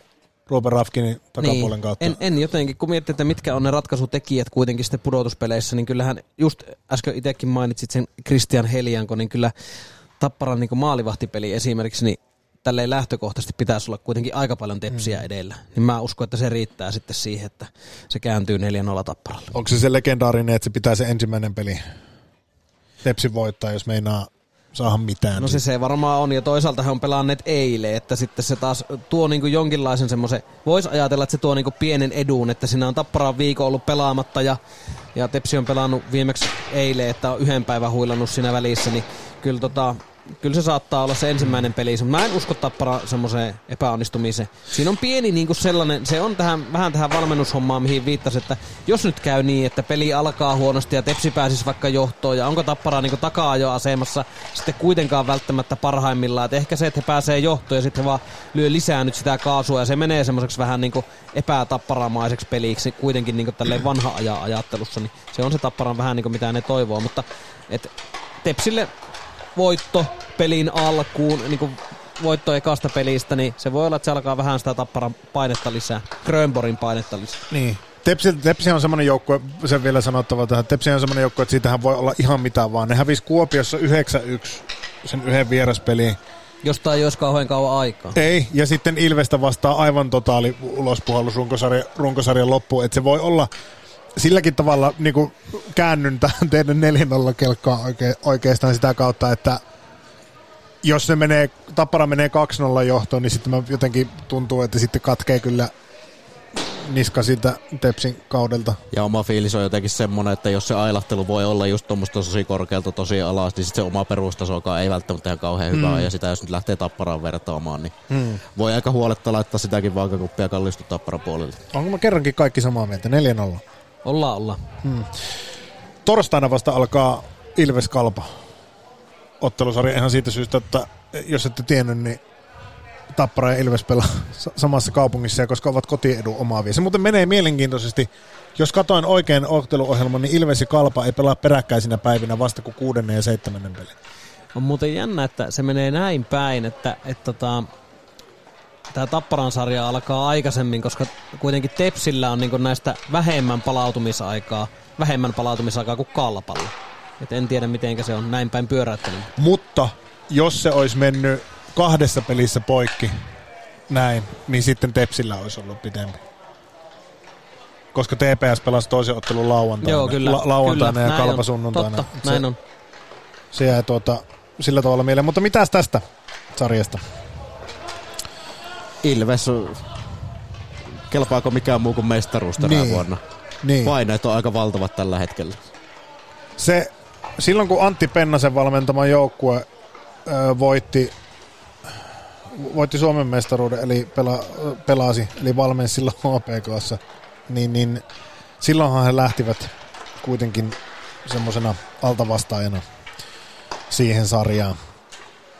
Ruben Rafkinin takapuolen kautta. Niin. En, en jotenkin, kun miettii, että mitkä on ne ratkaisutekijät kuitenkin sitten pudotuspeleissä, niin kyllähän just äsken itsekin mainitsit sen Christian Helianko, niin kyllä Tapparan niin maalivahtipeli esimerkiksi, niin tälleen lähtökohtaisesti pitäisi olla kuitenkin aika paljon tepsiä Mm. edellä. Niin mä uskon, että se riittää sitten siihen, että se kääntyy 4-0 Tapparalle. Onko se se legendaarinen, että se pitää se ensimmäinen peli Tepsi voittaa, jos meinaa saada mitään? No se se varmaan on, ja toisaalta he on pelanneet eilen, että sitten se taas tuo niinku jonkinlaisen semmoisen, voisi ajatella, että se tuo niinku pienen edun, että siinä on Tapparaan viikon ollut pelaamatta, ja, ja Tepsi on pelannut viimeksi eilen, että on yhden päivän huilannut siinä välissä, niin kyllä tota, kyllä se saattaa olla se ensimmäinen peli. Mä en usko Tappara semmoiseen epäonnistumiseen. Siinä on pieni niinku sellainen, se on tähän, vähän tähän valmennushommaan, mihin viittasin, että jos nyt käy niin, että peli alkaa huonosti ja Tepsi pääsisi vaikka johtoon ja onko Tappara niinku takaa jo asemassa sitten kuitenkaan välttämättä parhaimmillaan. Et ehkä se, että he pääsee johtoon ja sitten vaan lyö lisää nyt sitä kaasua ja se menee semmoiseksi vähän niinku epätapparamaiseksi peliksi kuitenkin niinku tälleen vanha ajan ajattelussa, niin se on se Tapparan vähän niinku mitä ne toivoo, mutta et Tepsille voitto pelin alkuun, niin kuin voitto ekasta pelistä, niin se voi olla, että se alkaa vähän sitä tapparan painetta lisää. Grönborin painetta lisää. Niin. Tepsi, Tepsi on semmoinen joukkue, sen vielä sanottava tähän, Tepsi on semmoinen joukkue, että siitähän voi olla ihan mitä vaan. Ne hävisi Kuopiossa 9-1 sen yhden vieraspeliin. Josta ei olisi kauhean kauan aikaa. Ei, ja sitten Ilvestä vastaa aivan totaali ulospuhallus runkosarja, runkosarjan loppuun, että se voi olla silläkin tavalla niin kuin käännyn tähän teidän 4 kelkkaa oike, oikeastaan sitä kautta, että jos se menee, Tappara menee 2-0 johtoon, niin sitten mä jotenkin tuntuu, että sitten katkee kyllä niska siitä Tepsin kaudelta. Ja oma fiilis on jotenkin semmonen, että jos se ailahtelu voi olla just tuommoista tosi korkealta tosi alas, niin sit se oma perustasokaan ei välttämättä ihan kauhean hyvää. Mm. Ja sitä jos nyt lähtee Tapparaan vertaamaan, niin mm. voi aika huoletta laittaa sitäkin vaakakuppia ja kallistua Tapparan puolelle. Onko mä kerrankin kaikki samaa mieltä? 4-0. Ollaan, ollaan. Torstaina vasta alkaa Ilves Kalpa ottelusarja ihan siitä syystä, että jos ette tiennyt, niin Tappara ja Ilves pelaa sa- samassa kaupungissa, koska ovat kotiedun omaavia. Se muuten menee mielenkiintoisesti. Jos katoin oikein otteluohjelman, niin Ilves ja Kalpa ei pelaa peräkkäisinä päivinä vasta kuin kuudennen ja seitsemännen pelin. On muuten jännä, että se menee näin päin, että, että tota, tämä Tapparan sarja alkaa aikaisemmin, koska kuitenkin Tepsillä on niin näistä vähemmän palautumisaikaa, vähemmän palautumisaikaa kuin Kalpalla. Et en tiedä, miten se on näin päin pyöräyttänyt. Mutta jos se olisi mennyt kahdessa pelissä poikki näin, niin sitten Tepsillä olisi ollut pitempi. Koska TPS pelasi toisen ottelun lauantaina, Joo, kyllä. La- lauantaina kyllä, ja Kalpa sunnuntaina. Totta, se, näin on. se jäi tuota, sillä tavalla mieleen. Mutta mitäs tästä sarjasta? Ilves, kelpaako mikään muu kuin mestaruus tänä Niin. vuonna? Niin. Paineet on aika valtavat tällä hetkellä. Se, silloin kun Antti Pennasen valmentama joukkue ö, voitti, voitti Suomen mestaruuden, eli pela, pelasi, eli valmensi silloin HPKssa, niin, niin silloinhan he lähtivät kuitenkin semmoisena altavastaajana siihen sarjaan.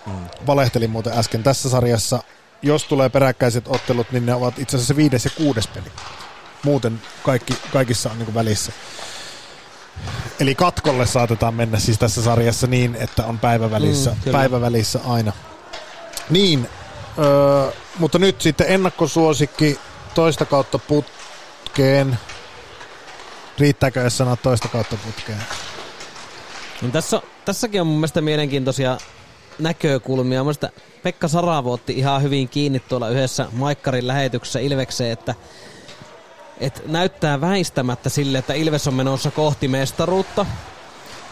Mm. Valehtelin muuten äsken tässä sarjassa. Jos tulee peräkkäiset ottelut, niin ne ovat itse asiassa viides ja kuudes peli. Muuten kaikki, kaikissa on niin välissä. Eli katkolle saatetaan mennä siis tässä sarjassa niin, että on päivävälissä, Mm, päivävälissä aina. Niin, öö, mutta nyt sitten ennakkosuosikki toista kautta putkeen. Riittääkö jos sanoo toista kautta putkeen? No tässä, tässäkin on mun mielestä mielenkiintoisia näkökulmia. Mielestä Pekka Saravo otti ihan hyvin kiinni tuolla yhdessä Maikkarin lähetyksessä Ilvekseen, että et näyttää väistämättä sille, että Ilves on menossa kohti mestaruutta.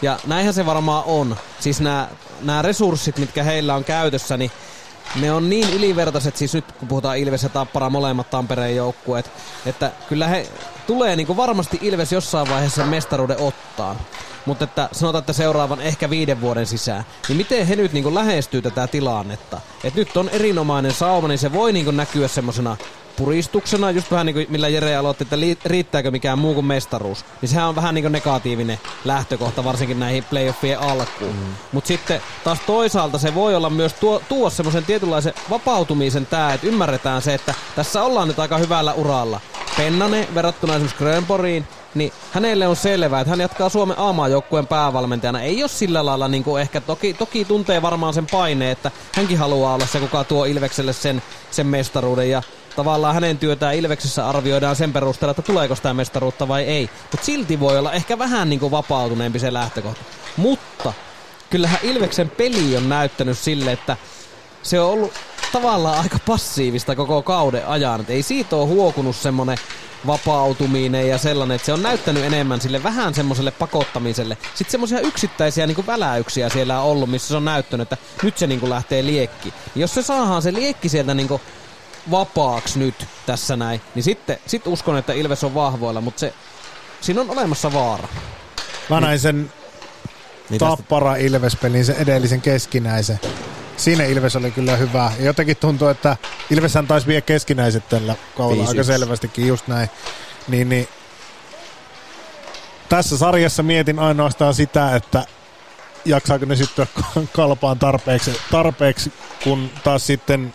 Ja näinhän se varmaan on. Siis nämä resurssit, mitkä heillä on käytössä, niin ne on niin ylivertaiset, siis nyt kun puhutaan Ilves ja Tappara molemmat Tampereen joukkueet, että kyllä he tulee niin kuin varmasti Ilves jossain vaiheessa mestaruuden ottaa. Mutta että sanotaan, että seuraavan ehkä viiden vuoden sisään, niin miten he nyt niin kuin lähestyy tätä tilannetta? Et nyt on erinomainen sauma, niin se voi niin kuin näkyä semmoisena puristuksena, just vähän niin kuin millä Jere aloitti, että riittääkö mikään muu kuin mestaruus. Niin sehän on vähän niin kuin negatiivinen lähtökohta, varsinkin näihin playoffien alkuun. Mm. Mutta sitten taas toisaalta se voi olla myös tuo, tuo semmoisen tietynlaisen vapautumisen tämä, että ymmärretään se, että tässä ollaan nyt aika hyvällä uralla. Pennane verrattuna esimerkiksi Grönboriin, niin hänelle on selvää, että hän jatkaa Suomen A-joukkueen päävalmentajana. Ei ole sillä lailla, niin kuin ehkä toki, toki tuntee varmaan sen paineen, että hänkin haluaa olla se, kuka tuo Ilvekselle sen, sen mestaruuden. Ja tavallaan hänen työtään Ilveksessä arvioidaan sen perusteella, että tuleeko sitä mestaruutta vai ei. Mutta silti voi olla ehkä vähän niin kuin vapautuneempi se lähtökohta. Mutta kyllähän Ilveksen peli on näyttänyt sille, että se on ollut tavallaan aika passiivista koko kauden ajan. Et ei siitä ole huokunut semmonen vapautuminen ja sellainen, että se on näyttänyt enemmän sille vähän semmoiselle pakottamiselle. Sitten semmoisia yksittäisiä niin väläyksiä siellä on ollut, missä se on näyttänyt, että nyt se niin lähtee liekki. Jos se saadaan se liekki sieltä niin vapaaksi nyt tässä näin, niin sitten sit uskon, että Ilves on vahvoilla, mutta se, siinä on olemassa vaara. Mä näin sen niin Tappara Ilves-pelin, sen edellisen keskinäisen. Siinä Ilves oli kyllä hyvä. Ja jotenkin tuntuu, että Ilveshän taisi vie keskinäiset tällä kaudella aika selvästikin, just näin. Niin, niin tässä sarjassa mietin ainoastaan sitä, että jaksaako ne syttyä kalpaan tarpeeksi, tarpeeksi kun taas sitten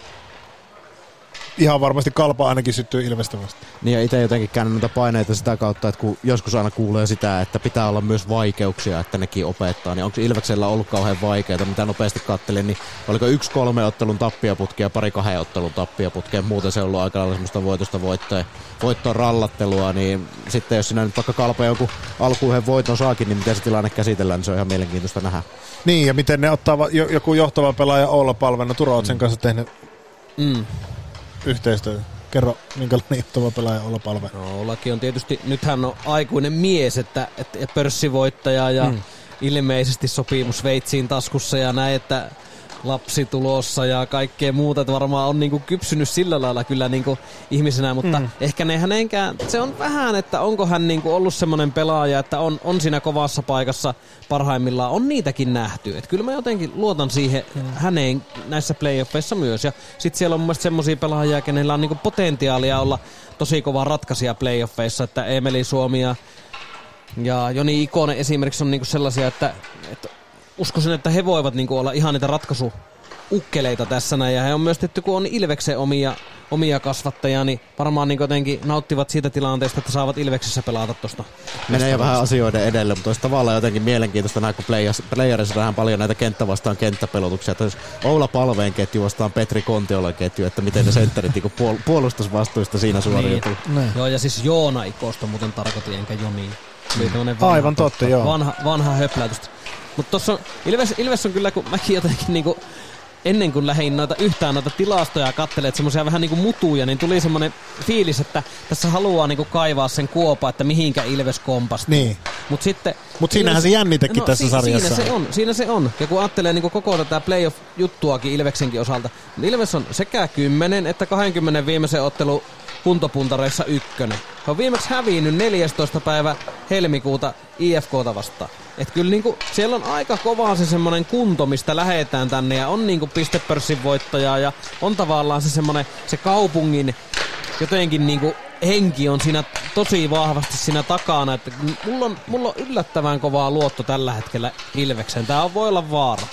ihan varmasti kalpa ainakin syttyy Ilvestä vasta. Niin ja itse jotenkin käännän noita paineita sitä kautta, että kun joskus aina kuulee sitä, että pitää olla myös vaikeuksia, että nekin opettaa, niin onko Ilveksellä ollut kauhean vaikeaa, mitä nopeasti kattelin, niin oliko yksi kolme ottelun tappiaputkia ja pari kahden ottelun tappiaputkia, muuten se on ollut aika lailla semmoista voitosta voittoa, voittoa rallattelua, niin sitten jos sinä nyt vaikka kalpa joku alkuun voiton saakin, niin miten se tilanne käsitellään, niin se on ihan mielenkiintoista nähdä. Niin, ja miten ne ottaa joku johtava pelaaja olla palvena Turo sen kanssa tehnyt? Mm yhteistyö? Kerro, minkälainen johtava pelaaja olla palve? No, Ollaki on tietysti, nythän on aikuinen mies, että, että pörssivoittaja ja mm. ilmeisesti sopimus Sveitsiin taskussa ja näin, että lapsi tulossa ja kaikkea muuta, että varmaan on niinku kypsynyt sillä lailla kyllä niinku ihmisenä, mutta mm. ehkä ne hänenkään, se on vähän, että onko hän niinku ollut semmoinen pelaaja, että on, on siinä kovassa paikassa parhaimmillaan, on niitäkin nähty. Että kyllä mä jotenkin luotan siihen mm. häneen näissä playoffeissa myös ja sitten siellä on mun mielestä semmoisia pelaajia, kenellä on niinku potentiaalia olla tosi kova ratkaisija playoffeissa, että Emeli Suomi ja ja Joni Ikonen esimerkiksi on niinku sellaisia, että, että uskoisin, että he voivat niinku olla ihan niitä ratkaisu ukkeleita tässä näin. Ja he on myös tietty, kun on Ilveksen omia, omia kasvattajia, niin varmaan niin jotenkin nauttivat siitä tilanteesta, että saavat Ilveksessä pelata tuosta. Menee jo vähän asioiden edelle, mutta olisi tavallaan jotenkin mielenkiintoista näin, kun playerissa vähän paljon näitä kenttä vastaan kenttäpelotuksia. Että jos Oula Palveen ketju vastaan Petri Kontiolan ketju, että miten ne sentterit niin puol- puolustusvastuista siinä suoriutuu. Niin. Joo, ja siis Joona Ikosta muuten tarkoitin, enkä Joni. vanha, Aivan totta, joo. Vanha, vanha höpläytys. Mutta tuossa Ilves, Ilves on kyllä, kun mäkin jotenkin niinku, ennen kuin lähdin noita, yhtään noita tilastoja kattelemaan, semmoisia vähän niinku mutuja, niin tuli semmoinen fiilis, että tässä haluaa niinku kaivaa sen kuopa, että mihinkä Ilves kompastuu. Niin. Mut sitten... Mut siinähän se jännitekin no, tässä si- sarjassa. Siinä se on, siinä se on. Ja kun ajattelee niinku koko tätä playoff-juttuakin Ilveksenkin osalta, niin Ilves on sekä 10 että 20 viimeisen ottelu kuntopuntareissa ykkönen. He on viimeksi hävinnyt 14. päivä helmikuuta IFKta vastaan. Et kyllä niinku, siellä on aika kova se semmonen kunto, mistä lähetään tänne ja on niinku pistepörssin voittaja ja on tavallaan se semmonen se kaupungin jotenkin niinku henki on siinä tosi vahvasti siinä takana, että mulla on, mulla on yllättävän kovaa luotto tällä hetkellä Ilvekseen. Tää voi olla vaara.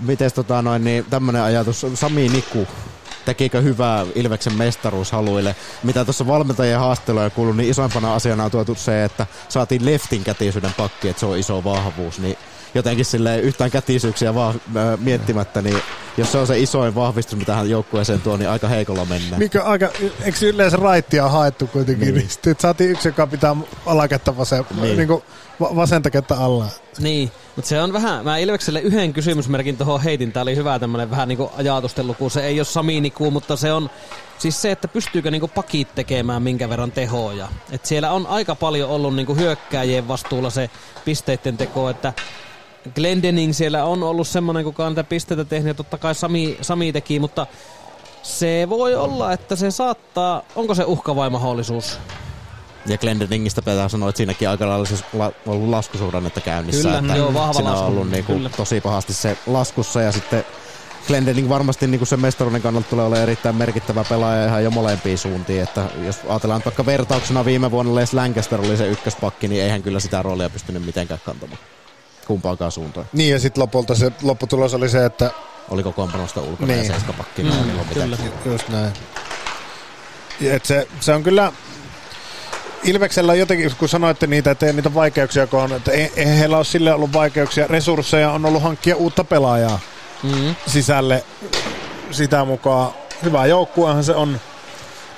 Mites tota noin, niin tämmönen ajatus, Sami Niku, tekikö hyvää Ilveksen mestaruushaluille. Mitä tuossa valmentajien haasteluja kuuluu, niin isoimpana asiana on tuotu se, että saatiin leftin kätisyyden pakki, että se on iso vahvuus, niin jotenkin sille yhtään kätisyyksiä vaan äh, miettimättä, niin jos se on se isoin vahvistus, mitä hän joukkueeseen tuo, niin aika heikolla mennään. Mikä aika, eikö yleensä raittia haettu kuitenkin? Niin. niin sitten saatiin yksi, joka pitää alakättä vasen, niin. Niin kuin vasenta kättä alla. Niin, mutta se on vähän, mä Ilvekselle yhden kysymysmerkin tuohon heitin, tää oli hyvä tämmönen vähän niinku ajatustelu, kun se ei ole Saminikuu, mutta se on siis se, että pystyykö niinku pakit tekemään minkä verran tehoja. Et siellä on aika paljon ollut niinku hyökkääjien vastuulla se pisteiden teko, että Glendening siellä on ollut semmoinen, kuka on niitä pisteitä tehnyt, ja totta kai Sami, Sami teki, mutta se voi olla, että se saattaa, onko se uhka vai mahdollisuus? Ja Glendeningistä pitää sanoa, että siinäkin aika lailla siis la, ollut laskusuhdannetta käynnissä. Kyllä, että joo, vahva siinä lasku, on ollut niinku tosi pahasti se laskussa ja sitten Glendening varmasti niinku sen mestaruuden kannalta tulee olemaan erittäin merkittävä pelaaja ihan jo molempiin suuntiin. Että jos ajatellaan että vaikka vertauksena viime vuonna Les Lancaster oli se ykköspakki, niin eihän kyllä sitä roolia pystynyt mitenkään kantamaan kumpaankaan suuntaan. Niin ja sitten lopulta se lopputulos oli se, että Oli kokoonpanosta ulkona Niin. ja seiskapakki. Mm, milloin kyllä. Just näin. Ja Et se, se on kyllä... Ilveksellä on jotenkin, kun sanoitte niitä, että ei niitä vaikeuksia, kun on, että ei, ei heillä ole sille ollut vaikeuksia. Resursseja on ollut hankkia uutta pelaajaa Mm. sisälle sitä mukaan. Hyvä joukkuehan se on.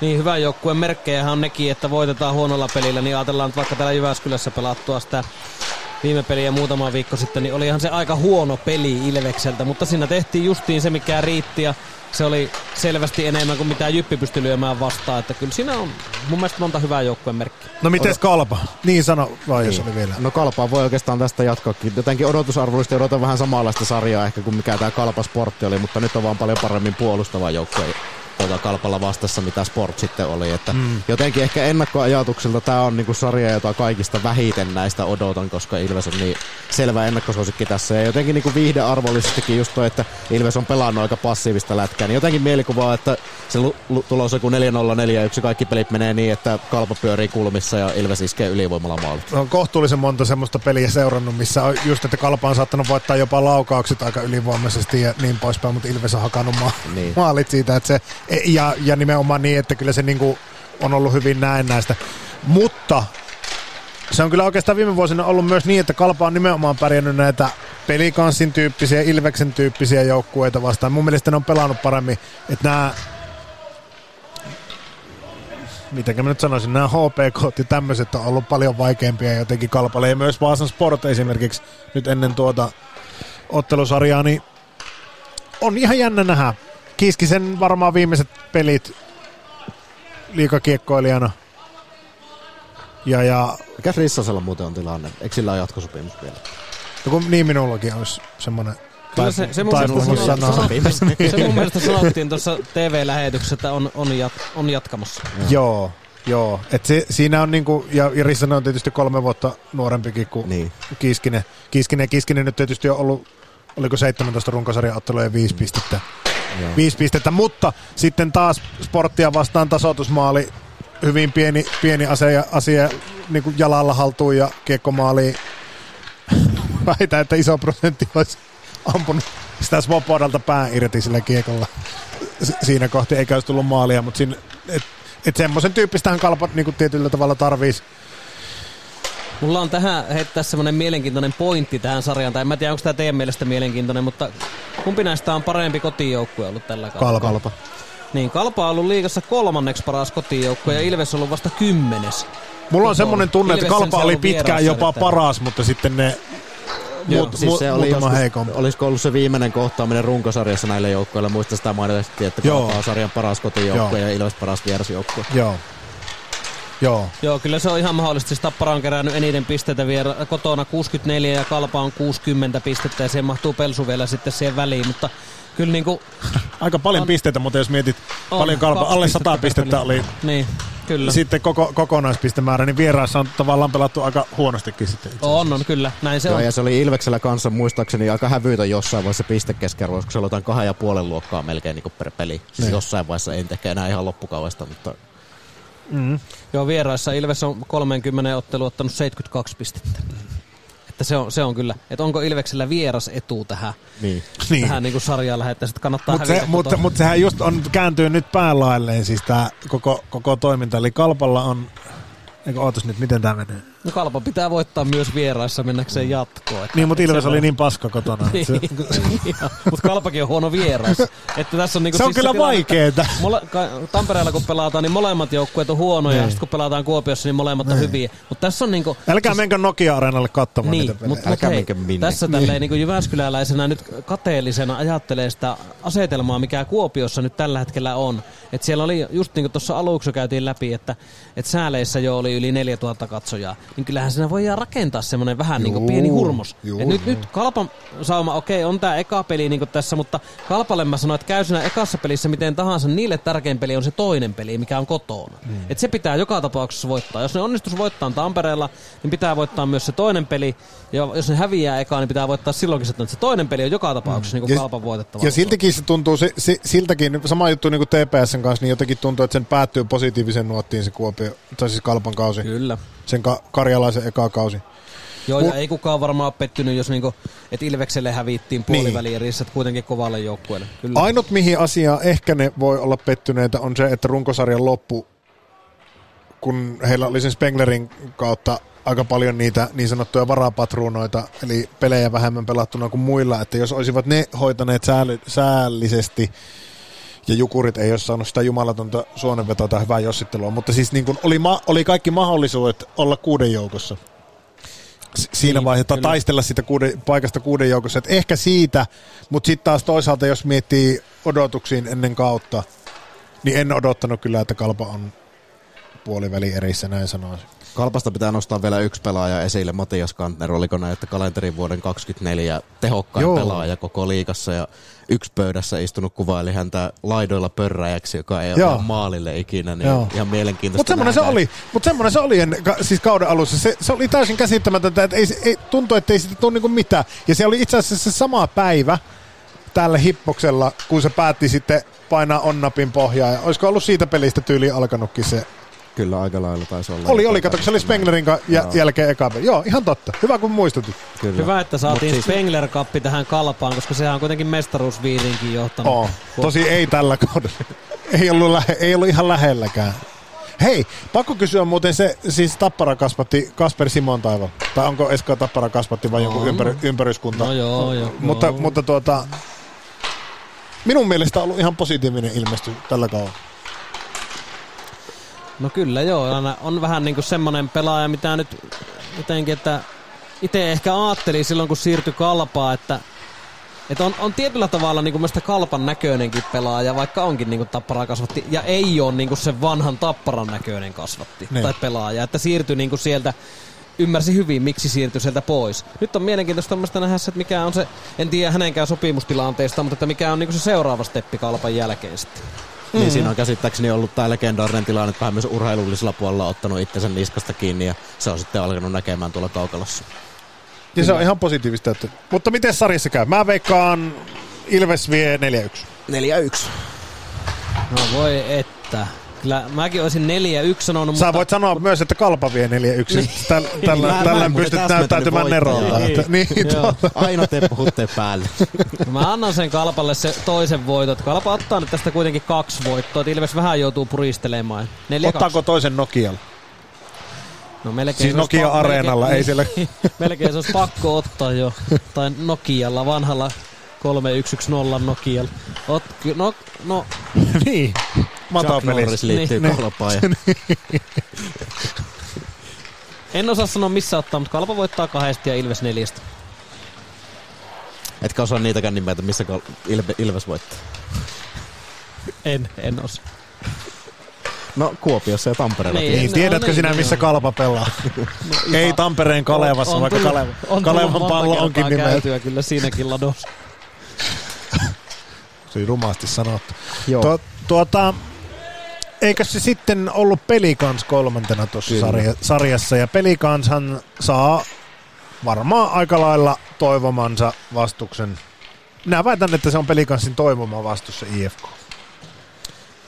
Niin, hyvän joukkueen merkkejähän on nekin, että voitetaan huonolla pelillä, niin ajatellaan että vaikka täällä Jyväskylässä pelattua sitä viime peliä muutama viikko sitten, niin olihan se aika huono peli Ilvekseltä, mutta siinä tehtiin justiin se, mikä riitti ja se oli selvästi enemmän kuin mitä Jyppi pystyi lyömään vastaan, että kyllä siinä on mun mielestä monta hyvää joukkueen merkkiä. No miten kalpa? Niin sano, vai jos Niin. oli vielä. No kalpaa voi oikeastaan tästä jatkaakin. Jotenkin odotusarvollisesti odotan vähän samanlaista sarjaa ehkä kuin mikä tämä Kalpa Sportti oli, mutta nyt on vaan paljon paremmin puolustava joukkue tuota Kalpalla vastassa, mitä Sport sitten oli. Että mm. Jotenkin ehkä ennakkoajatuksilta tämä on niinku sarja, jota kaikista vähiten näistä odotan, koska Ilves on niin selvä ennakkosuosikki tässä. Ja jotenkin niinku viihdearvollisestikin just toi, että Ilves on pelannut aika passiivista lätkää, niin jotenkin mielikuvaa, että se tulos on kuin 4-0-4-1, kaikki pelit menee niin, että Kalpa pyörii kulmissa ja Ilves iskee ylivoimalla maalit. on kohtuullisen monta semmoista peliä seurannut, missä on just, että Kalpa on saattanut voittaa jopa laukaukset aika ylivoimaisesti ja niin poispäin, mutta Ilves on hakannut ma- Niin. maalit siitä. Että se, ja, ja nimenomaan niin, että kyllä se niinku on ollut hyvin näennäistä. Mutta se on kyllä oikeastaan viime vuosina ollut myös niin, että Kalpa on nimenomaan pärjännyt näitä pelikanssin tyyppisiä, Ilveksen tyyppisiä joukkueita vastaan. Mun mielestä ne on pelannut paremmin, että nämä mitenkä mä nyt sanoisin, nämä HPK ja tämmöiset on ollut paljon vaikeampia jotenkin kalpalle. Ja myös Vaasan Sport esimerkiksi nyt ennen tuota ottelusarjaa, niin on ihan jännä nähdä. Kiskisen varmaan viimeiset pelit liikakiekkoilijana. Ja, ja Mikä Rissasella muuten on tilanne? Eikö sillä ole jatkosopimus vielä? ja kun niin minullakin olisi semmoinen Kyllä se- se mun mielestä sanoo- Se mun mielestä sanottiin tuossa TV-lähetyksessä, että on, on, jat, on jatkamassa. Joo, joo. Et se, siinä on niinku, ja, ja Rissanen on tietysti kolme vuotta nuorempikin kuin Niin. Kiskinen. Kiskinen, Kiskinen nyt tietysti on ollut, oliko 17 runkosarjan ottelua ja 5 pistettä. Joo. 5 pistettä, mutta sitten taas sporttia vastaan tasoitusmaali, hyvin pieni, pieni asia, asia niin kuin jalalla haltuun ja kiekkomaaliin. Väitän, että iso prosentti olisi ampunut sitä Svobodalta pään irti sillä kiekolla siinä kohti, eikä olisi tullut maalia, mutta siinä, et, et semmoisen tyyppistähän kalpat niin kuin tietyllä tavalla tarvitsisi. Mulla on tähän heittää semmoinen mielenkiintoinen pointti tähän sarjaan, tai en mä tiedä, onko tämä teidän mielestä mielenkiintoinen, mutta kumpi näistä on parempi kotijoukkue ollut tällä kaudella? Kalpa. Kalpa. Niin, Kalpa on ollut liigassa kolmanneksi paras kotijoukkue ja Ilves on ollut vasta kymmenes. Mulla on semmoinen tunne, että Kalpa oli pitkään jopa paras, mutta sitten ne Joo. muut, Siis se oli joskus, heikompi. olisiko ollut se viimeinen kohtaaminen runkosarjassa näille joukkoille. Muista sitä mainittiin, että Joo. Kalpa on sarjan paras kotijoukkue ja Ilves paras vierasjoukkue. Joo. Joo. Joo, kyllä se on ihan mahdollista. Siis Tappara on kerännyt eniten pisteitä vielä kotona 64 ja Kalpa on 60 pistettä ja siihen mahtuu Pelsu vielä sitten siihen väliin, mutta kyllä niinku Aika paljon On- pisteitä, mutta jos mietit on paljon kalpa, alle 100 per pistettä oli Niin, kyllä. sitten koko, kokonaispistemäärä, niin vieraassa on tavallaan pelattu aika huonostikin sitten. itse On, on, kyllä. Näin se Joo, on. ja se oli Ilveksellä kanssa muistaakseni aika hävytön jossain vaiheessa pistekeskiarvo, koska se oli jotain kahden ja puolen luokkaa melkein niin per peli. Siis Niin. jossain vaiheessa, en ehkä enää ihan loppukaudesta, mutta Joo, vieraissa Ilves on 30 ottelu ottanut 72 pistettä. Että se on, se on kyllä. Että onko Ilveksellä vieras etu tähän, niin. Niin. tähän niin kuin sarjaan lähettäisiin, että kannattaa Mutta se, mutta, kotona. mutta sehän just on kääntyy nyt päälailleen siis tämä koko, koko toiminta. Eli Kalpalla on, eikö ootas nyt, miten tämä menee? No Kalpa pitää voittaa myös vieraissa mennäkseen jatkoon. Että Niin, mutta että Ilves se oli on- niin paska kotona. Niin, Se, mutta Kalpakin on huono vieraissa. Että tässä on niinku se on siis kyllä tilanne, vaikeeta. Mole, ka, Tampereella kun pelataan, niin molemmat joukkueet on huonoja, ja Niin. sitten kun pelataan Kuopiossa, niin molemmat on hyviä. Mutta tässä on niinku... Älkää menkö Nokia-areenalle katsomaan Niin, niitä pelejä. mutta Älkää hei, menkö minne. tässä tälleen niin Jyväskyläläisenä nyt kateellisena ajattelee sitä asetelmaa, mikä Kuopiossa nyt tällä hetkellä on. Et siellä oli, just niin kuin tuossa aluksi käytiin läpi, että et sääleissä jo oli yli 4000 katsojaa. Niin kyllähän siinä voidaan rakentaa semmoinen vähän niin kuin pieni hurmos. juu, Et nyt, juu. nyt Kalpan sauma, okei, on tämä eka peli niin tässä, mutta Kalpalle mä sanoin, että käy siinä ekassa pelissä miten tahansa, niille tärkein peli on se toinen peli, mikä on kotona. Mm. Et se pitää joka tapauksessa voittaa. Jos ne onnistus voittaa Tampereella, niin pitää voittaa myös se toinen peli. Ja jos ne häviää eka, niin pitää voittaa silloinkin, että se toinen peli on joka tapauksessa mm. niin kuin Ja- Kalpan voitettava. Ja siltikin se tuntuu, se, se, siltäkin, sama juttu niin kuin TPSn kanssa, niin jotenkin tuntuu, että sen päättyy positiivisen nuottiin se Kuopio, tai siis Kalpan kausi, Kyllä. Sen ka, karjalaisen eka kausi. Joo, Mut- ja ei kukaan varmaan pettynyt, jos niinku, et Ilvekselle häviittiin puolivälierissä, että kuitenkin kovalle joukkueelle. Kyllä. Ainut mihin asiaan ehkä ne voi olla pettyneitä on se, että runkosarjan loppu, kun heillä oli sen Spenglerin kautta aika paljon niitä niin sanottuja varapatruunoita, eli pelejä vähemmän pelattuna kuin muilla, että jos olisivat ne hoitaneet sääly, säällisesti, ja Jukurit ei olisi saanut sitä jumalatonta suonenvetoa tai hyvää jossittelua, mutta siis niin kuin oli, ma- oli kaikki mahdollisuudet olla kuuden joukossa. Siinä Niin, vaiheessa kyllä. taistella sitä kuuden, paikasta kuuden joukossa. Et ehkä siitä, mutta sitten taas toisaalta, jos miettii odotuksiin ennen kautta, niin en odottanut kyllä, että Kalpa on puoliväli erissä, näin sanoisin. Kalpasta pitää nostaa vielä yksi pelaaja esille, Matias Kantner, oliko näin, että kalenterin vuoden 24 tehokkain Joo. Pelaaja koko liigassa ja yksi pöydässä istunut kuvaili häntä laidoilla pörräjäksi, joka ei Joo. ole maalille ikinä, niin Joo. ihan mielenkiintoista Mutta semmoinen se oli, mutta semmoinen se oli en, ka, siis kauden alussa. Se, se oli täysin käsittämätöntä, että ei, ei, tuntui, että ei siitä tule niinku mitään. Ja se oli itse asiassa se sama päivä tällä hippoksella, kun se päätti sitten painaa onnapin pohjaa. Ja olisiko ollut siitä pelistä tyyli alkanutkin se? Kyllä aika lailla taisi olla. Oli, oli, kato, se oli Spenglerin ka- jä, jäljälkeen eka peli. Joo, ihan totta. Hyvä kun muistutit. Kyllä. Hyvä, että saatiin Mut siis... Spengler Cup tähän kalpaan, koska sehän on kuitenkin mestaruusviirinkin johtanut. Oh, tosi ei tällä kaudella. Ei ollut, lähe, ei ollut ihan lähelläkään. Hei, pakko kysyä muuten se, siis Tappara kasvatti Kasper Simon taival. Tai onko Esko Tappara kasvatti vai jonkun On. ympär, ympäryskunta? No joo, joo. Mutta, mutta tuota, minun mielestä on ollut ihan positiivinen ilmestys tällä kaudella. No kyllä joo, on vähän niinku semmonen pelaaja, mitä nyt jotenkin, että itse ehkä ajattelin silloin, kun siirtyi kalpaa, että että on, on tietyllä tavalla niinku mielestä kalpan näköinenkin pelaaja, vaikka onkin niinku tappara kasvatti, ja ei ole niinku se vanhan tapparan näköinen kasvatti Niin. tai pelaaja, että siirtyi niinku sieltä ymmärsi hyvin, miksi siirtyi sieltä pois. Nyt on mielenkiintoista tämmöistä nähdä että mikä on se, en tiedä hänenkään sopimustilanteesta, mutta että mikä on niinku se seuraava steppi kalpan jälkeen sitten. Niin siinä on käsittääkseni ollut tämä legendaarinen tilanne, että vähän myös urheilullisella puolella ottanut itsensä niskasta kiinni ja se on sitten alkanut näkemään tuolla kaukalossa. Ja se on ihan positiivista. Että... Mutta miten sarjassa käy? Mä veikkaan Ilves vie 4-1. 4-1. No voi että. Kyllä mäkin olisin 4-1 sanonut, Sä mutta voit sanoa myös, että Kalpa vie 4-1. Niin. Tällä, tällä, Mä- mä tällä en muuten pystyt näyttäytymään nerolta. Niin. Että, niin, Joo. tuota. Aina te puhutte päälle. mä annan sen Kalpalle se toisen voiton. että Kalpa ottaa nyt tästä kuitenkin kaksi voittoa. Ilves vähän joutuu puristelemaan. 4 Ottaako toisen Nokialla? No melkein Siis se olisi Nokia pa- Areenalla, ei siellä- melkein se olisi pakko ottaa jo. Tai Nokialla, vanhalla 3110 Nokialla. Ot, no, no, niin. Norris liittyy Niin. kalpaan. Ja en osaa sanoa missä ottaa, mutta Kalpa voittaa kahdesta ja Ilves neljästä. etkä osaa niitäkään nimetä, missä kal- Ilve- Ilves voittaa. En, en osaa. No Kuopiossa ja Tampereella. Niin. Niin. Niin, No, tiedätkö niin, sinä, niin, missä joo. Kalpa pelaa? No, Ei Tampereen Kalevassa, on vaikka tullut- Kaleva, on Kalevan pallo onkin nimeltä. kyllä siinäkin ladossa. Se oli rumasti sanottu. Joo. Tu- tuota, eikö se sitten ollut Pelikans kolmantena tuossa Kyllä. sarja, sarjassa, ja Pelikanshan saa varmaan aika lailla toivomansa vastuksen. Minä väitän, että se on Pelikansin toivoma vastus se IFK.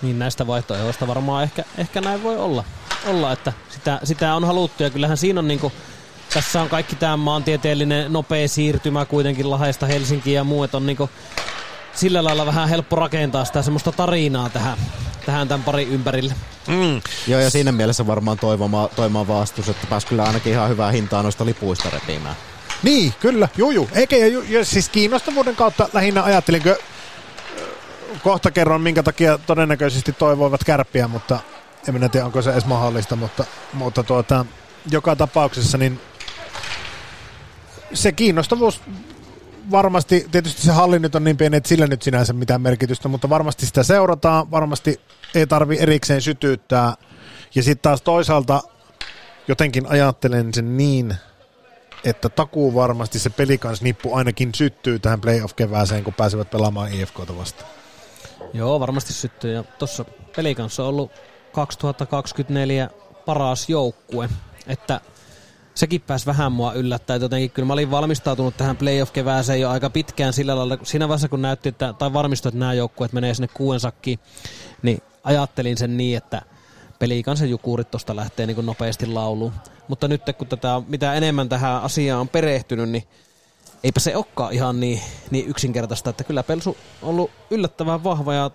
Niin näistä vaihtoehdoista varmaan ehkä, ehkä näin voi olla. olla että sitä, sitä on haluttu ja kyllähän siinä on niinku, tässä on kaikki tämä maantieteellinen nopea siirtymä kuitenkin Lahdesta Helsinkiin ja muu, että on niinku sillä lailla vähän helppo rakentaa sitä semmoista tarinaa tähän, tähän tämän pari ympärille. Mm. Joo, ja siinä mielessä varmaan toivoma, toivoma vastus, että pääsi kyllä ainakin ihan hyvää hintaa noista lipuista repimään. Niin, kyllä, juu. Eikä, ja, ju- ja siis kiinnostavuuden kautta lähinnä ajattelinkö, kohta kerron minkä takia todennäköisesti toivoivat kärppiä, mutta en minä tiedä onko se edes mahdollista, mutta, mutta tuota, joka tapauksessa niin se kiinnostavuus varmasti, tietysti se halli nyt on niin pieni, että sillä nyt sinänsä mitään merkitystä, mutta varmasti sitä seurataan, varmasti ei tarvi erikseen sytyyttää. Ja sitten taas toisaalta jotenkin ajattelen sen niin, että takuu varmasti se pelikans nippu ainakin syttyy tähän playoff-kevääseen, kun pääsevät pelaamaan IFKta vastaan. Joo, varmasti syttyy. Ja tuossa pelikanssa on ollut 2024 paras joukkue, että sekin pääsi vähän mua yllättää. Jotenkin kyllä mä olin valmistautunut tähän playoff-kevääseen jo aika pitkään sillä lailla, siinä vaiheessa kun näytti, että, tai varmistui, että nämä joukkueet menee sinne kuuden sakkiin, niin ajattelin sen niin, että pelikansen jukurit tuosta lähtee niin nopeasti lauluun. Mutta nyt kun tätä, mitä enemmän tähän asiaan on perehtynyt, niin eipä se olekaan ihan niin, niin yksinkertaista, että kyllä Pelsu on ollut yllättävän vahva ja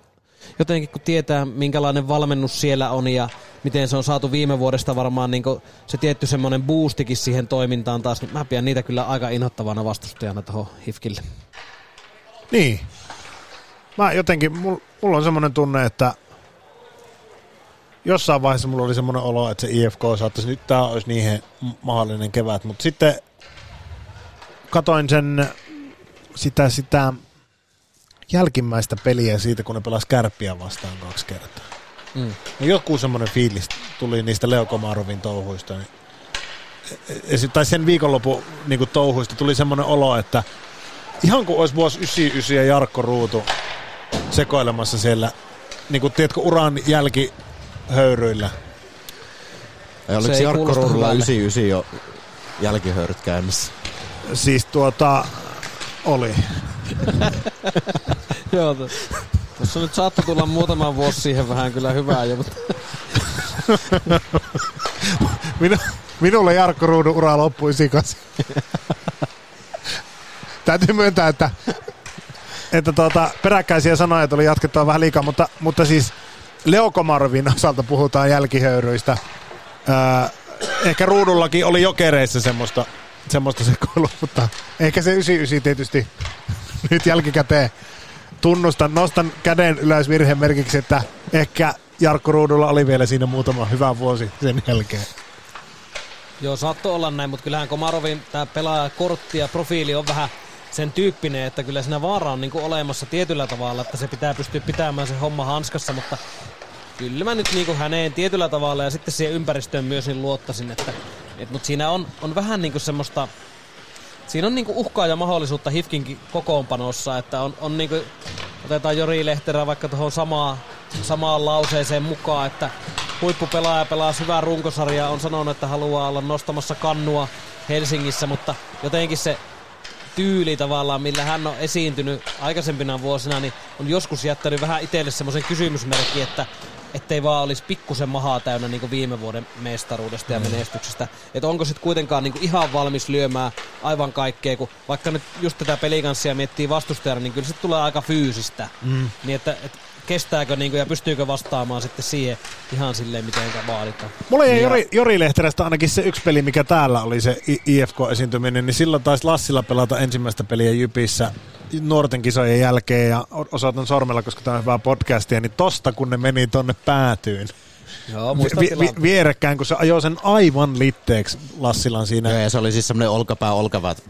jotenkin kun tietää minkälainen valmennus siellä on ja miten se on saatu viime vuodesta varmaan niin se tietty semmoinen boostikin siihen toimintaan taas, niin mä pidän niitä kyllä aika inhottavana vastustajana tuohon Hifkille. Niin. Mä jotenkin, mulla on semmoinen tunne, että jossain vaiheessa mulla oli semmoinen olo, että se IFK saattaisi, nyt tämä olisi niihin mahdollinen kevät, mutta sitten katoin sen sitä, sitä jälkimmäistä peliä siitä, kun ne pelasi kärppiä vastaan kaksi kertaa. Mm. Ja joku semmoinen fiilis tuli niistä Leo Komarovin touhuista. Niin, tai sen viikonlopun niin touhuista tuli semmoinen olo, että ihan kuin olisi vuosi 99 ja Jarkko Ruutu sekoilemassa siellä, niin kuin, tiedätkö, uran jälkihöyryillä. Ja oliko se Jarkko Ruudulla 99 jo jälkihöyryt käynnissä? Siis tuota, oli. Joo, tuossa nyt saattoi tulla muutama vuosi siihen vähän kyllä hyvää jo, mutta... Minu, minulle Jarkko Ruudun ura loppui sikas. Täytyy myöntää, että, että tuota, peräkkäisiä sanoja tuli jatkettua vähän liikaa, mutta, mutta siis Leo Komarovin osalta puhutaan jälkihöyryistä. Öö, ehkä Ruudullakin oli jokereissa semmoista, semmoista sekoilua, mutta ehkä se 99 tietysti nyt jälkikäteen tunnustan, nostan käden ylös virhemerkiksi, että ehkä Jarkko Ruudulla oli vielä siinä muutama hyvä vuosi sen jälkeen. Joo, saattoi olla näin, mutta kyllähän Komarovin tämä pelaajakortti ja profiili on vähän sen tyyppinen, että kyllä siinä vaara on niinku olemassa tietyllä tavalla, että se pitää pystyä pitämään se homma hanskassa, mutta kyllä mä nyt niinku häneen tietyllä tavalla ja sitten siihen ympäristöön myös niin luottaisin, että et, mutta siinä on, on vähän niinku semmoista siinä on niinku uhkaa ja mahdollisuutta Hifkinkin kokoonpanossa, että on, on niinku, otetaan Jori Lehterä vaikka tuohon samaa, samaan lauseeseen mukaan, että huippupelaaja pelaa hyvää runkosarjaa, on sanonut, että haluaa olla nostamassa kannua Helsingissä, mutta jotenkin se tyyli tavallaan, millä hän on esiintynyt aikaisempina vuosina, niin on joskus jättänyt vähän itselle semmoisen kysymysmerkin, että ettei vaan olisi pikkusen mahaa täynnä niin viime vuoden mestaruudesta ja mm. menestyksestä. Että onko sitten kuitenkaan niin ihan valmis lyömään aivan kaikkea, kun vaikka nyt just tätä pelikanssia miettii vastustajana, niin kyllä se tulee aika fyysistä. Mm. Niin että, että kestääkö niin kuin, ja pystyykö vastaamaan sitten siihen ihan silleen, miten vaaditaan. Mulla jäi Jori, Jori Lehterästä ainakin se yksi peli, mikä täällä oli se IFK-esiintyminen, niin silloin taisi Lassilla pelata ensimmäistä peliä Jypissä nuorten kisojen jälkeen ja osoitan sormella, koska tämä on hyvää podcastia, niin tosta kun ne meni tonne päätyyn, Joo, vi- vi- vierekkäin, kun se ajoi sen aivan litteeksi Lassilan siinä. Joo, ja se oli siis semmoinen olkapää olkavät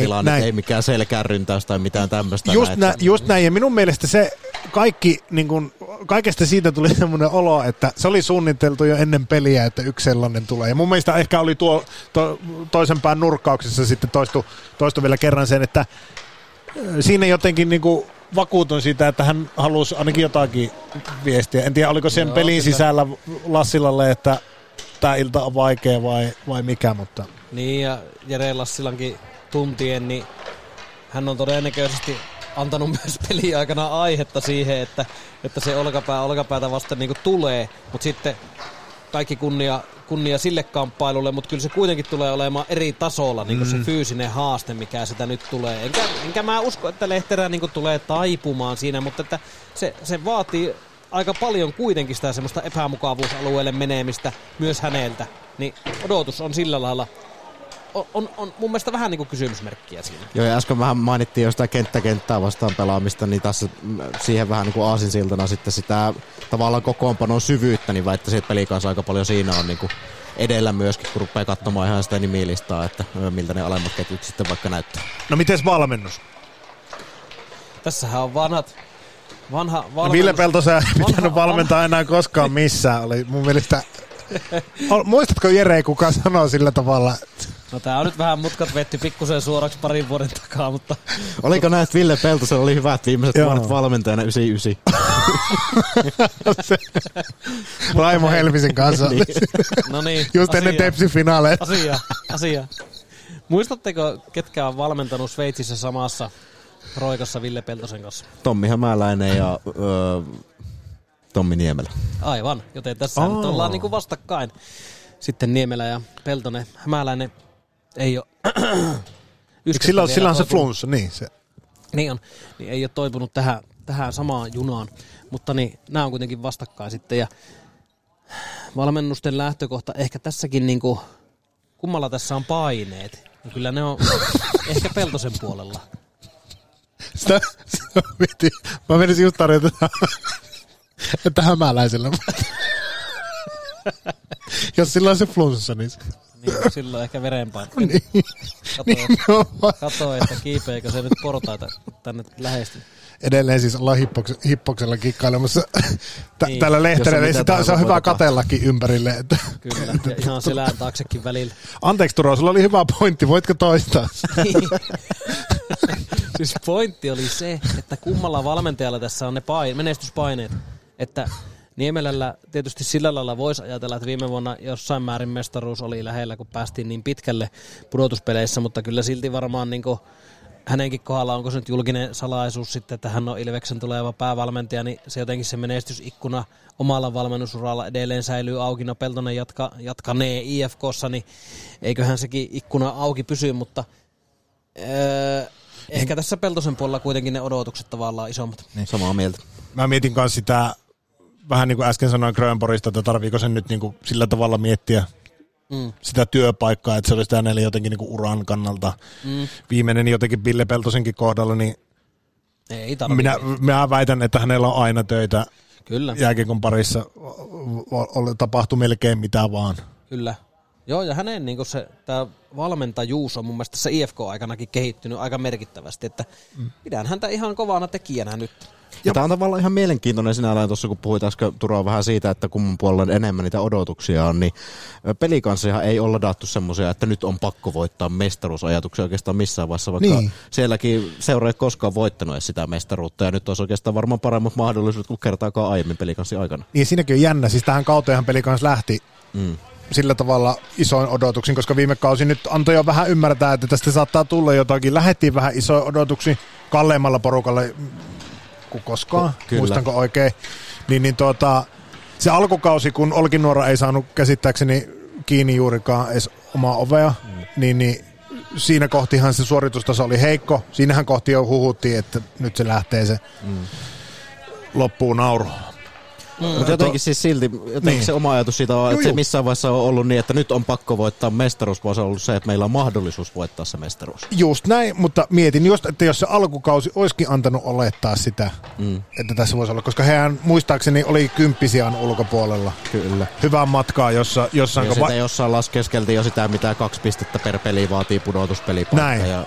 tilanne, näin. ei mikään selkäryntäys tai mitään tämmöistä. Just, nä- just näin, ja minun mielestä se kaikki, niin kun, kaikesta siitä tuli semmoinen olo, että se oli suunniteltu jo ennen peliä, että yksi sellainen tulee. Ja mun mielestä ehkä oli tuo to, toisen pään nurkkauksessa sitten toistu, toistu vielä kerran sen, että siinä jotenkin niin kuin vakuutun siitä, että hän halusi ainakin jotakin viestiä. En tiedä, oliko sen Joo, pelin kyllä. sisällä Lassilalle, että tämä ilta on vaikea vai, vai mikä, mutta... Niin, ja Jere Lassilankin tuntien, niin hän on todennäköisesti antanut myös peli aikana aihetta siihen, että, että se olkapää olkapäätä vasta niin tulee, mutta sitten kaikki kunnia, kunnia sille kamppailulle, mutta kyllä se kuitenkin tulee olemaan eri tasolla niin mm. se fyysinen haaste, mikä sitä nyt tulee. Enkä, enkä mä usko, että Lehterä niin tulee taipumaan siinä, mutta että se, se vaatii aika paljon kuitenkin sitä semmoista epämukavuusalueelle menemistä myös häneltä. Niin odotus on sillä lailla on, on, on mun mielestä vähän niin kuin kysymysmerkkiä siinä. Joo, ja äsken vähän mainittiin jostain kenttäkenttää vastaan pelaamista, niin tässä siihen vähän niin kuin aasinsiltana sitten sitä tavallaan kokoonpanon syvyyttä, niin väittäisin, että pelikanssa aika paljon siinä on niin kuin edellä myöskin, kun rupeaa katsomaan ihan sitä nimilistaa, että miltä ne alemmat ketjut sitten vaikka näyttää. No miten valmennus? Tässähän on vanhat, vanha valmennus. No Ville Peltosa ei pitänyt valmentaa enää koskaan missään. Oli mun mielestä Muistatko Jere, kuka sanoo sillä tavalla? No tää on nyt vähän mutkat vetti pikkusen suoraksi parin vuoden takaa, mutta Oliko näin, että Ville Peltosen oli hyvät viimeiset Joo. vuodet valmentajana 99? Raimo Helmisen kanssa. Niin. no niin. Just ennen asia. Tepsi-finaaleja. Asia, asia. Muistatteko, ketkä on valmentanut Sveitsissä samassa roikassa Ville Peltosen kanssa? Tommi Hämäläinen ja öö, Tommi Niemelä. Aivan, joten tässä oh. nyt ollaan niinku vastakkain. Sitten Niemelä ja Peltonen. Hämäläinen ei ole... Sillä, sillä on se flunssa? Niin, se. Niin on. Niin ei ole toipunut tähän, tähän samaan junaan. Mutta niin, nämä on kuitenkin vastakkain sitten. Ja valmennusten lähtökohta, ehkä tässäkin niinku, kummalla tässä on paineet. No kyllä ne on ehkä Peltosen puolella. Sitä, sitä mietin. Mä menisin just tarjota, että hämäläisellä. Jos sillä on se flunssa, niin... se- Niin, silloin ehkä verenpaine. Niin, Kato, nimenomaan. kato, että kiipeekö se nyt portaita tänne lähestyy. Edelleen siis ollaan hippoks, hippoksella kikkailemassa Tä, Niin. tällä Sitä, mitä se on hyvä katellakin ympärille. Että. Kyllä, ja ihan selän taaksekin välillä. Anteeksi Turo, sulla oli hyvä pointti. Voitko toistaa? siis pointti oli se, että kummalla valmentajalla tässä on ne pain, menestyspaineet. Että Niemelällä tietysti sillä lailla voisi ajatella, että viime vuonna jossain määrin mestaruus oli lähellä, kun päästiin niin pitkälle pudotuspeleissä, mutta kyllä silti varmaan niin hänenkin kohdalla, onko se nyt julkinen salaisuus sitten, että hän on Ilveksen tuleva päävalmentaja, niin se jotenkin se menestysikkuna omalla valmennusuralla edelleen säilyy auki. No Peltonen jatka, jatkanee IFKssa, niin eiköhän sekin ikkuna auki pysy, mutta öö, ehkä tässä Peltosen puolella kuitenkin ne odotukset tavallaan isommat. Niin. Samaa mieltä. Mä mietin kanssa sitä, vähän niin kuin äsken sanoin Grönborista, että tarviiko sen nyt niin kuin sillä tavalla miettiä Mm. sitä työpaikkaa, että se olisi hänelle jotenkin niin kuin uran kannalta Mm. viimeinen jotenkin Ville Peltosenkin kohdalla, niin Ei minä, minä väitän, että hänellä on aina töitä Kyllä, jääkiekon parissa, tapahtuu melkein mitä vaan. kyllä. Joo, ja hänen niin se, tämä valmentajuus on mun mielestä tässä IFK-aikanakin kehittynyt aika merkittävästi, että mm. pidän häntä ihan kovana tekijänä nyt. Ja tämä on tavallaan ihan mielenkiintoinen sinällään tuossa, kun puhuit äsken Turoa vähän siitä, että kumman puolella enemmän niitä odotuksia on, niin pelikanssihan ei olla daattu semmoisia, että nyt on pakko voittaa mestaruusajatuksia oikeastaan missään vaiheessa, vaikka Niin. sielläkin seura ei koskaan voittanut edes sitä mestaruutta, ja nyt olisi oikeastaan varmaan paremmat mahdollisuudet kuin kertaakaan aiemmin pelikanssi aikana. Niin siinäkin on jännä, siis tähän kauteenhan peli kanssa lähti Mm. sillä tavalla isoin odotuksin, koska viime kausi nyt antoi jo vähän ymmärtää, että tästä saattaa tulla jotakin. Lähettiin vähän isoin odotuksin kalleimmalla porukalle kuin koskaan, Kyllä. muistanko oikein. Niin, niin tuota, se alkukausi, kun Olkinuora ei saanut käsittääkseni kiinni juurikaan edes omaa ovea, mm. niin, niin siinä kohtihan se suoritustaso oli heikko. Siinähän kohti jo huhuttiin, että nyt se lähtee se mm. loppuun nauru. Mutta jotenkin siis silti, jotenkin Niin. se oma ajatus siitä on, että se missään vaiheessa on ollut niin, että nyt on pakko voittaa mestaruus, vaan se on ollut se, että meillä on mahdollisuus voittaa se mestaruus. Just näin, mutta mietin just, että jos se alkukausi olisikin antanut olettaa sitä, mm. että tässä voisi olla, koska hehän muistaakseni oli kymppisijan ulkopuolella. Kyllä. Hyvää matkaa, jossa, jossain... Ja sitten jossain laskeskeltiin jo sitä, mitä kaksi pistettä per peli vaatii pudotuspelipaikka. Näin. Ja,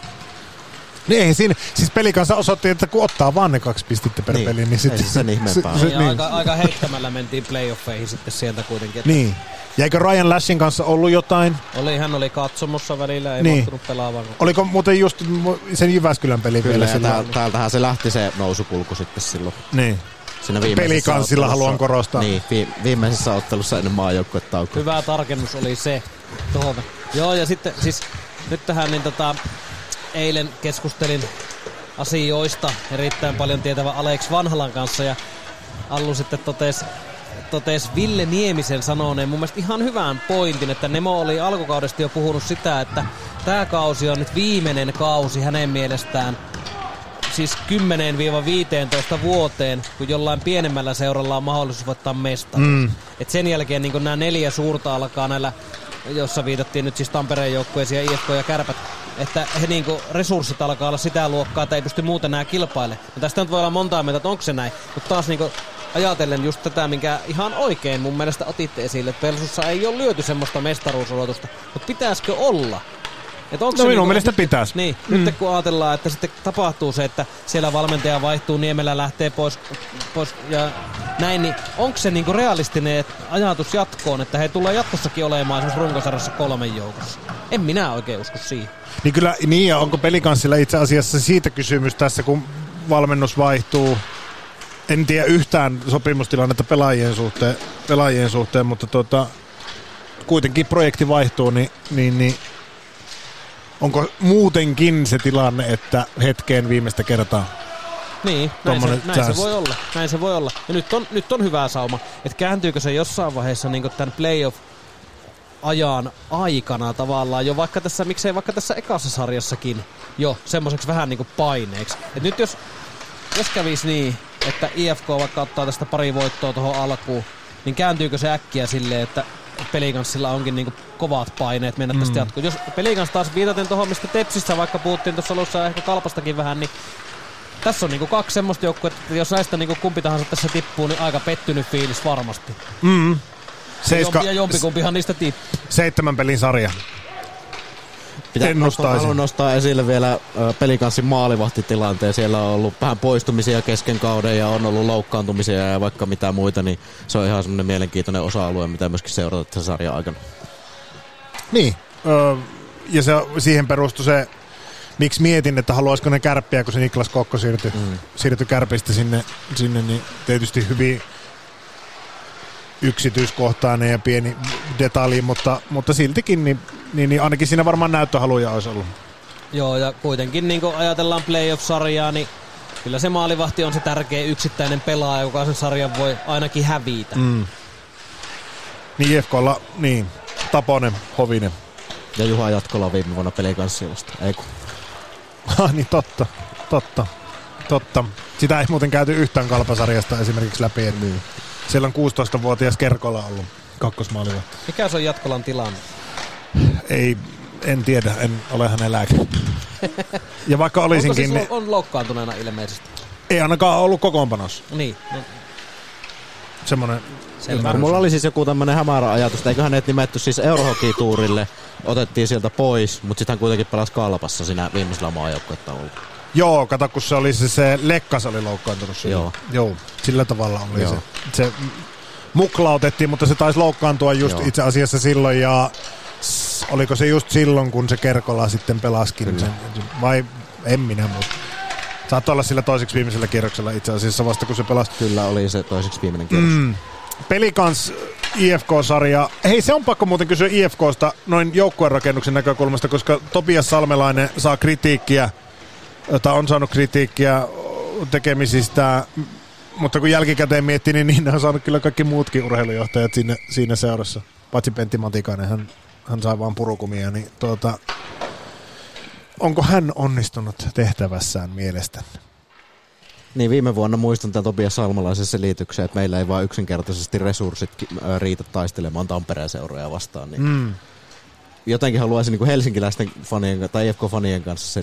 Niin eihän siinä, siis peli kanssa osoitti, että kun ottaa vaan ne kaksi pistettä per Niin, peli, niin ei sitten... se sen ihmeempää se, ole. Ja niin, aika, aika heittämällä mentiin playoffeihin sitten sieltä kuitenkin. Että niin. Ja eikö Ryan Lashin kanssa ollut jotain? oli, hän oli katsomossa välillä, ei Niin. niin. mahtunut pelaamaan. Oliko muuten just sen Jyväskylän peli Kyllä, vielä täältä, täältähän se lähti se nousukulku sitten silloin. Niin. Siinä ottelussa- haluan korostaa. Niin, vi, viimeisessä ottelussa ennen maajoukkuetaukoa. Hyvä tarkennus oli se tuohon. Joo, ja sitten siis nyt tähän niin tota, eilen keskustelin asioista erittäin paljon tietävä Alex Vanhalan kanssa ja Allu sitten totesi totes Ville Niemisen sanoneen mun mielestä ihan hyvän pointin, että Nemo oli alkukaudesta jo puhunut sitä, että tämä kausi on nyt viimeinen kausi hänen mielestään siis 10-15 vuoteen, kun jollain pienemmällä seuralla on mahdollisuus voittaa mestaruus. Mm. Et sen jälkeen niin nämä neljä suurta alkaa näillä, jossa viitattiin nyt siis Tampereen joukkueisiin ja IFK ja Kärpät, että he niin resurssit alkaa olla sitä luokkaa, että ei pysty muuten nämä kilpaile. No tästä nyt voi olla montaa mieltä, että onko se näin, mutta taas niin ajatellen just tätä, minkä ihan oikein mun mielestä otitte esille, että Pelsussa ei ole lyöty semmoista mestaruusodotusta, mutta pitäisikö olla? Et onko No se minun niinku- mielestä pitäisi. Niin, mm. nyt kun ajatellaan, että sitten tapahtuu se, että siellä valmentaja vaihtuu, Niemelä lähtee pois, pois ja näin, niin onko se niinku realistinen ajatus jatkoon, että he tulee jatkossakin olemaan esimerkiksi runkosarjassa kolmen joukossa? En minä oikein usko siihen. Niin kyllä, niin ja onko pelikanssilla itse asiassa siitä kysymys tässä, kun valmennus vaihtuu. En tiedä yhtään sopimustilannetta pelaajien suhteen, pelaajien suhteen mutta tuota, kuitenkin projekti vaihtuu, niin, niin, niin onko muutenkin se tilanne, että hetkeen viimeistä kertaa niin, näin, se, näin se, voi olla. Näin se voi olla. Ja nyt on, nyt on hyvä sauma, että kääntyykö se jossain vaiheessa niin tämän playoff ajan aikana tavallaan jo vaikka tässä, miksei vaikka tässä ekassa sarjassakin jo semmoiseksi vähän niin kuin paineeksi. Et nyt jos, jos kävisi niin, että IFK vaikka ottaa tästä pari voittoa tuohon alkuun, niin kääntyykö se äkkiä silleen, että pelikanssilla onkin niinku kovat paineet mennä tästä mm. jatkoon. Jos pelikans taas viitaten tuohon, mistä Tepsissä vaikka puhuttiin tuossa alussa ehkä kalpastakin vähän, niin tässä on niinku kaksi semmoista joukkuetta, että jos näistä niinku kumpi tahansa tässä tippuu, niin aika pettynyt fiilis varmasti. Mm. Seiska, ja jompikumpihan niistä tippuu. Seitsemän pelin sarja. Pitää, haluan nostaa esille vielä pelikanssin maalivahtitilanteen. Siellä on ollut vähän poistumisia kesken kauden ja on ollut loukkaantumisia ja vaikka mitä muita, niin se on ihan semmoinen mielenkiintoinen osa-alue, mitä myöskin seurata tässä sarjan aikana. Niin, ja se, siihen perustui se miksi mietin, että haluaisiko ne kärppiä, kun se Niklas Kokko siirtyi, mm. siirtyi kärpistä sinne, sinne, niin tietysti hyvin yksityiskohtainen ja pieni detalji, mutta, mutta siltikin niin, niin, niin ainakin siinä varmaan näyttöhaluja olisi ollut. Joo, ja kuitenkin niin kun ajatellaan playoff-sarjaa, niin kyllä se maalivahti on se tärkeä yksittäinen pelaaja, joka sen sarjan voi ainakin hävitä. Mm. Niin Jefkolla, niin, Taponen, Hovinen. Ja Juha Jatkola viime vuonna pelikanssijoista, ei kun. Ah, niin totta, totta, totta. Sitä ei muuten käyty yhtään kalpasarjasta esimerkiksi läpi. Niin. Siellä on 16-vuotias Kerkola ollut kakkosmaaliva. Mikä se on Jatkolan tilanne? Ei, en tiedä, en ole hänen lääkäri. ja vaikka olisinkin... Onko siis niin, on loukkaantuneena ilmeisesti? Ei ainakaan ollut kokoonpanossa. Niin. No. Semmoinen Mulla oli siis joku tämmönen hämärä ajatus, että eiköhän ne nimetty siis Eurohockey-tuurille, otettiin sieltä pois, mutta sitten hän kuitenkin pelasi kalpassa siinä viimeisellä maajoukkuetta ollut. Joo, kato kun se oli se, se Lekkas oli loukkaantunut. Joo. Joo, sillä tavalla oli Joo. se. Se muklautettiin, mutta se taisi loukkaantua just Joo. itse asiassa silloin ja oliko se just silloin, kun se Kerkola sitten pelaskin sen, vai en minä mutta Saattoi olla sillä toiseksi viimeisellä kierroksella itse asiassa vasta kun se pelasi. Kyllä oli se toiseksi viimeinen kierros. Mm. Pelikans IFK-sarja. Hei, se on pakko muuten kysyä IFKsta noin joukkuerakennuksen näkökulmasta, koska Topias Salmelainen saa kritiikkiä, tai on saanut kritiikkiä tekemisistä, mutta kun jälkikäteen miettii, niin niin on saanut kyllä kaikki muutkin urheilujohtajat siinä, siinä seurassa. Paitsi Pentti Matikainen, hän, hän sai vaan purukumia, niin tuota, onko hän onnistunut tehtävässään mielestäni? Niin viime vuonna muistan tämän Tobias Salmalaisen selityksen, että meillä ei vaan yksinkertaisesti resurssit riitä taistelemaan Tampereen seuroja vastaan. Niin mm. Jotenkin haluaisin niin kuin helsinkiläisten fanien tai IFK-fanien kanssa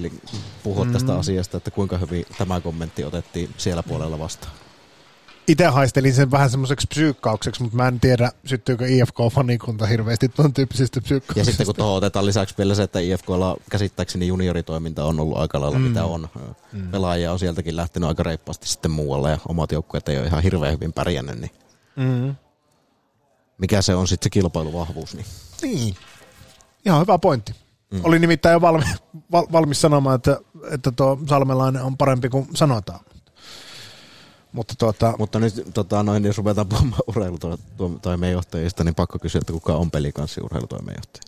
puhua mm. tästä asiasta, että kuinka hyvin tämä kommentti otettiin siellä puolella vastaan itse haistelin sen vähän semmoiseksi psyykkaukseksi, mutta mä en tiedä, syttyykö IFK-fanikunta hirveästi tuon tyyppisistä psyykkauksista. Ja sitten kun tuohon otetaan lisäksi vielä se, että IFKlla käsittääkseni junioritoiminta on ollut aika lailla mm. mitä on. Mm. Pelaajia on sieltäkin lähtenyt aika reippaasti sitten muualle ja omat joukkueet ei ole ihan hirveän hyvin pärjännyt, niin mm. mikä se on sitten se kilpailuvahvuus. Niin. niin. Ihan hyvä pointti. Mm. Oli nimittäin jo valmi, val, valmis sanomaan, että, että tuo Salmelainen on parempi kuin sanotaan. Mutta, tuota, Mutta nyt tota, noin, jos ruvetaan puhumaan urheilutoimenjohtajista, niin pakko kysyä, että kuka on pelikanssi urheilutoimenjohtaja?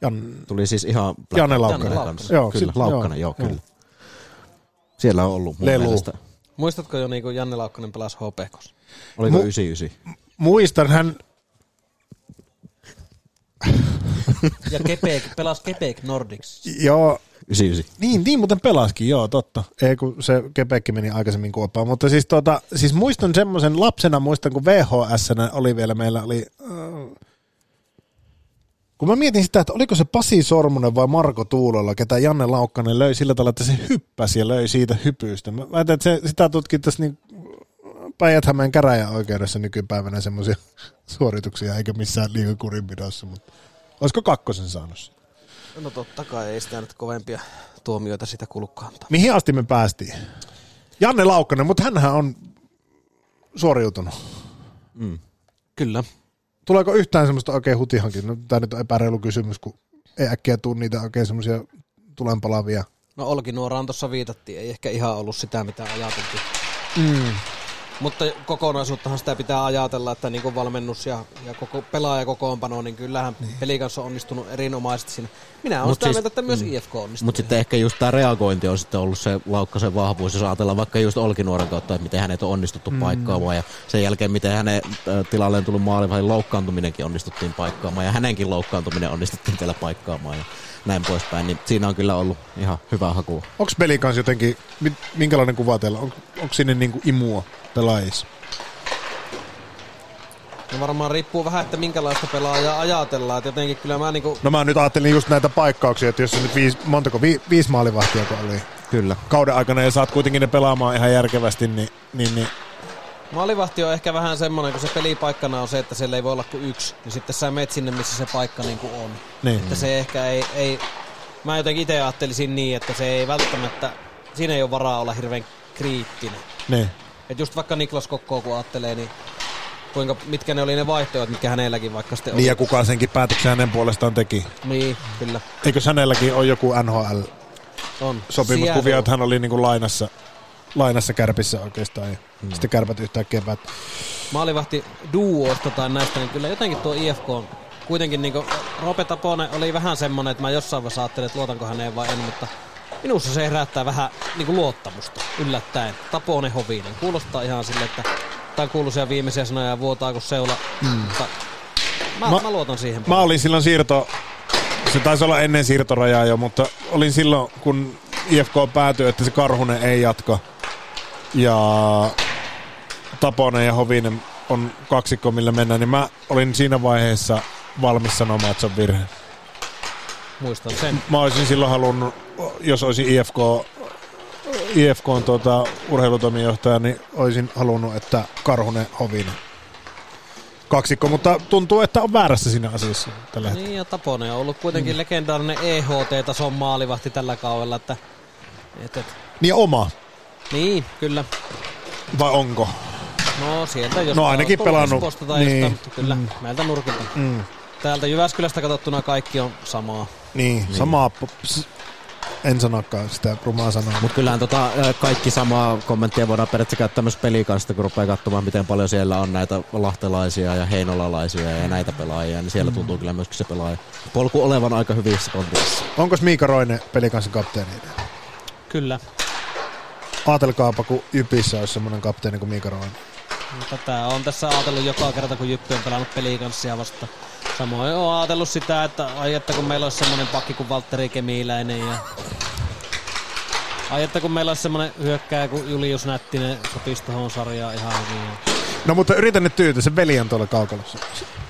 Jan... Tuli siis ihan... Janne Laukkanen. Janne Laukkanen. Joo, kyllä, Laukkanen, joo, joo, kyllä. Siellä on ollut mun Lelu. mielestä. Muistatko jo niin kuin Janne Laukkanen pelasi HPKs? Oliko Mu- 99? Muistan, hän... ja Kepek, pelasi Kepek Nordics. Joo, 99. Niin, niin muuten pelaskin, joo, totta. Ei kun se Kepekki meni aikaisemmin kuoppaan. Mutta siis, tota, siis muistan semmoisen lapsena, muistan kun VHS oli vielä, meillä oli... Äh, kun mä mietin sitä, että oliko se Pasi Sormunen vai Marko Tuulolla, ketä Janne Laukkanen löi sillä tavalla, että se hyppäsi ja löi siitä hypystä. Mä ajattelin, että se, sitä tutkittaisiin niin Päijät-Hämeen käräjäoikeudessa nykypäivänä semmoisia suorituksia, eikä missään liikakurinpidossa, mutta olisiko kakkosen saanut No totta kai, ei sitä nyt kovempia tuomioita sitä kulukkaan. Mihin asti me päästiin? Janne Laukkanen, mutta hänhän on suoriutunut. Kyllä. Tuleeko yhtään semmoista oikein hutihankin? No, tämä nyt on epäreilu kysymys, kun ei äkkiä tule niitä oikein semmoisia tulenpalavia. No Olkinuoraan tuossa viitattiin, ei ehkä ihan ollut sitä, mitä ajateltiin. Mm. Mutta kokonaisuuttahan sitä pitää ajatella, että niin kuin valmennus ja, ja koko pelaajakokoonpano, niin kyllähän niin. peli kanssa on onnistunut erinomaisesti siinä. Minä olen sitä siis- mieltä, että myös IFK onnistuu. Mutta sitten ehkä just tämä reagointi on sitten ollut se Laukkasen vahvuus, jos ajatellaan vaikka just Olkinuoren kautta, että miten hänet on onnistuttu mm. paikkaamaan ja sen jälkeen miten hänen tilalleen tullut maalivahdin loukkaantuminenkin onnistuttiin paikkaamaan ja hänenkin loukkaantuminen onnistuttiin vielä paikkaamaan ja näin poispäin, niin siinä on kyllä ollut ihan hyvä haku. Onko peli kanssa jotenkin, mi- minkälainen kuva teillä on? Onko sinne niinku imua pelaajissa? No varmaan riippuu vähän, että minkälaista pelaajaa ajatellaan. Että jotenkin kyllä mä niinku, No mä nyt ajattelin just näitä paikkauksia, että jos nyt viisi, montako, vi, viisi maalivahtia kun oli Kyllä. kauden aikana ja saat kuitenkin ne pelaamaan ihan järkevästi, niin, niin, niin maalivahti on ehkä vähän semmoinen, kun se pelipaikkana on se, että siellä ei voi olla kuin yksi. Niin sitten sä menet sinne, missä se paikka niinku on. niin. Että se ehkä ei, ei mä jotenkin itse ajattelisin niin, että se ei välttämättä, siinä ei ole varaa olla hirveän kriittinen. niin. Et just vaikka Niklas Kokkoa kun ajattelee, niin kuinka, mitkä ne oli ne vaihtoehdot, mitkä hänelläkin vaikka sitten Niin ja oli. kuka senkin päätöksen hänen puolestaan teki. Niin, kyllä. Eikö hänelläkin ole joku NHL-sopimuskuvia, On. Seattle. että hän oli niinku lainassa, lainassa kärpissä oikeastaan ja hmm. sitten kärpät yhtäkkiä päät. Maalivahti duoista tai näistä, niin kyllä jotenkin tuo IFK on kuitenkin niin Rope Taponen oli vähän semmonen, että mä jossain vaiheessa ajattelin, että luotanko häneen vai en, mutta minussa se herättää vähän niin kuin luottamusta yllättäen. Taponen Hovinen. Kuulostaa ihan sille, että tai kuuluisia viimeisiä sanoja ja vuotaa kuin seula. Mm. Mutta mä, Mä- mä, luotan siihen. Mä olin silloin siirto, se taisi olla ennen siirtorajaa jo, mutta olin silloin, kun IFK päätyi, että se Karhunen ei jatka. Ja Taponen ja Hovinen on kaksikko, millä mennään, niin mä olin siinä vaiheessa valmis sanomaan, että se on virhe. Muistan sen. Mä olisin silloin halunnut, jos olisin IFK, IFK on tuota, urheilutoimijohtaja, niin olisin halunnut, että Karhunen Hovinen. Kaksikko, mutta tuntuu, että on väärässä siinä asiassa tällä hetkellä. Niin ja Taponen on ollut kuitenkin mm. legendaarinen EHT-tason maalivahti tällä kaudella, että et, et, Niin oma, niin, kyllä. vai onko? No sieltä jos No, ainakin pelannut. Niin. jostain, mutta kyllä mm. meiltä nurkilta. Mm. Täältä Jyväskylästä katsottuna kaikki on samaa. Niin, niin. samaa, en sanokaan sitä rumaa sanaa. Mutta kyllähän tota, kaikki samaa kommenttia voidaan periaatteessa käyttää myös pelikanssa, kun rupeaa katsomaan, miten paljon siellä on näitä lahtelaisia ja heinolalaisia ja näitä pelaajia, niin siellä tuntuu kyllä myöskin se pelaaja polku olevan aika hyvissä kondiksissa. Onko Miika Roine pelikansan kapteeni? Kyllä. Aatelkaapa, kun Jypissä olisi semmoinen kapteeni kuin Miika Roine. Tätä on tässä ajatellut joka kerta, kun Jyppi on pelannut pelikanssia vasta. Samoin on ajatellut sitä, että ai että kun meillä olisi semmoinen pakki kuin Valtteri Kemiläinen ja Ai että kun meillä olisi semmoinen hyökkääjä kuin Julius Nättinen, sopisi tuohon sarjaan ihan hyvin. No mutta yritän nyt tyytyä, se veli on tuolla kaukalossa.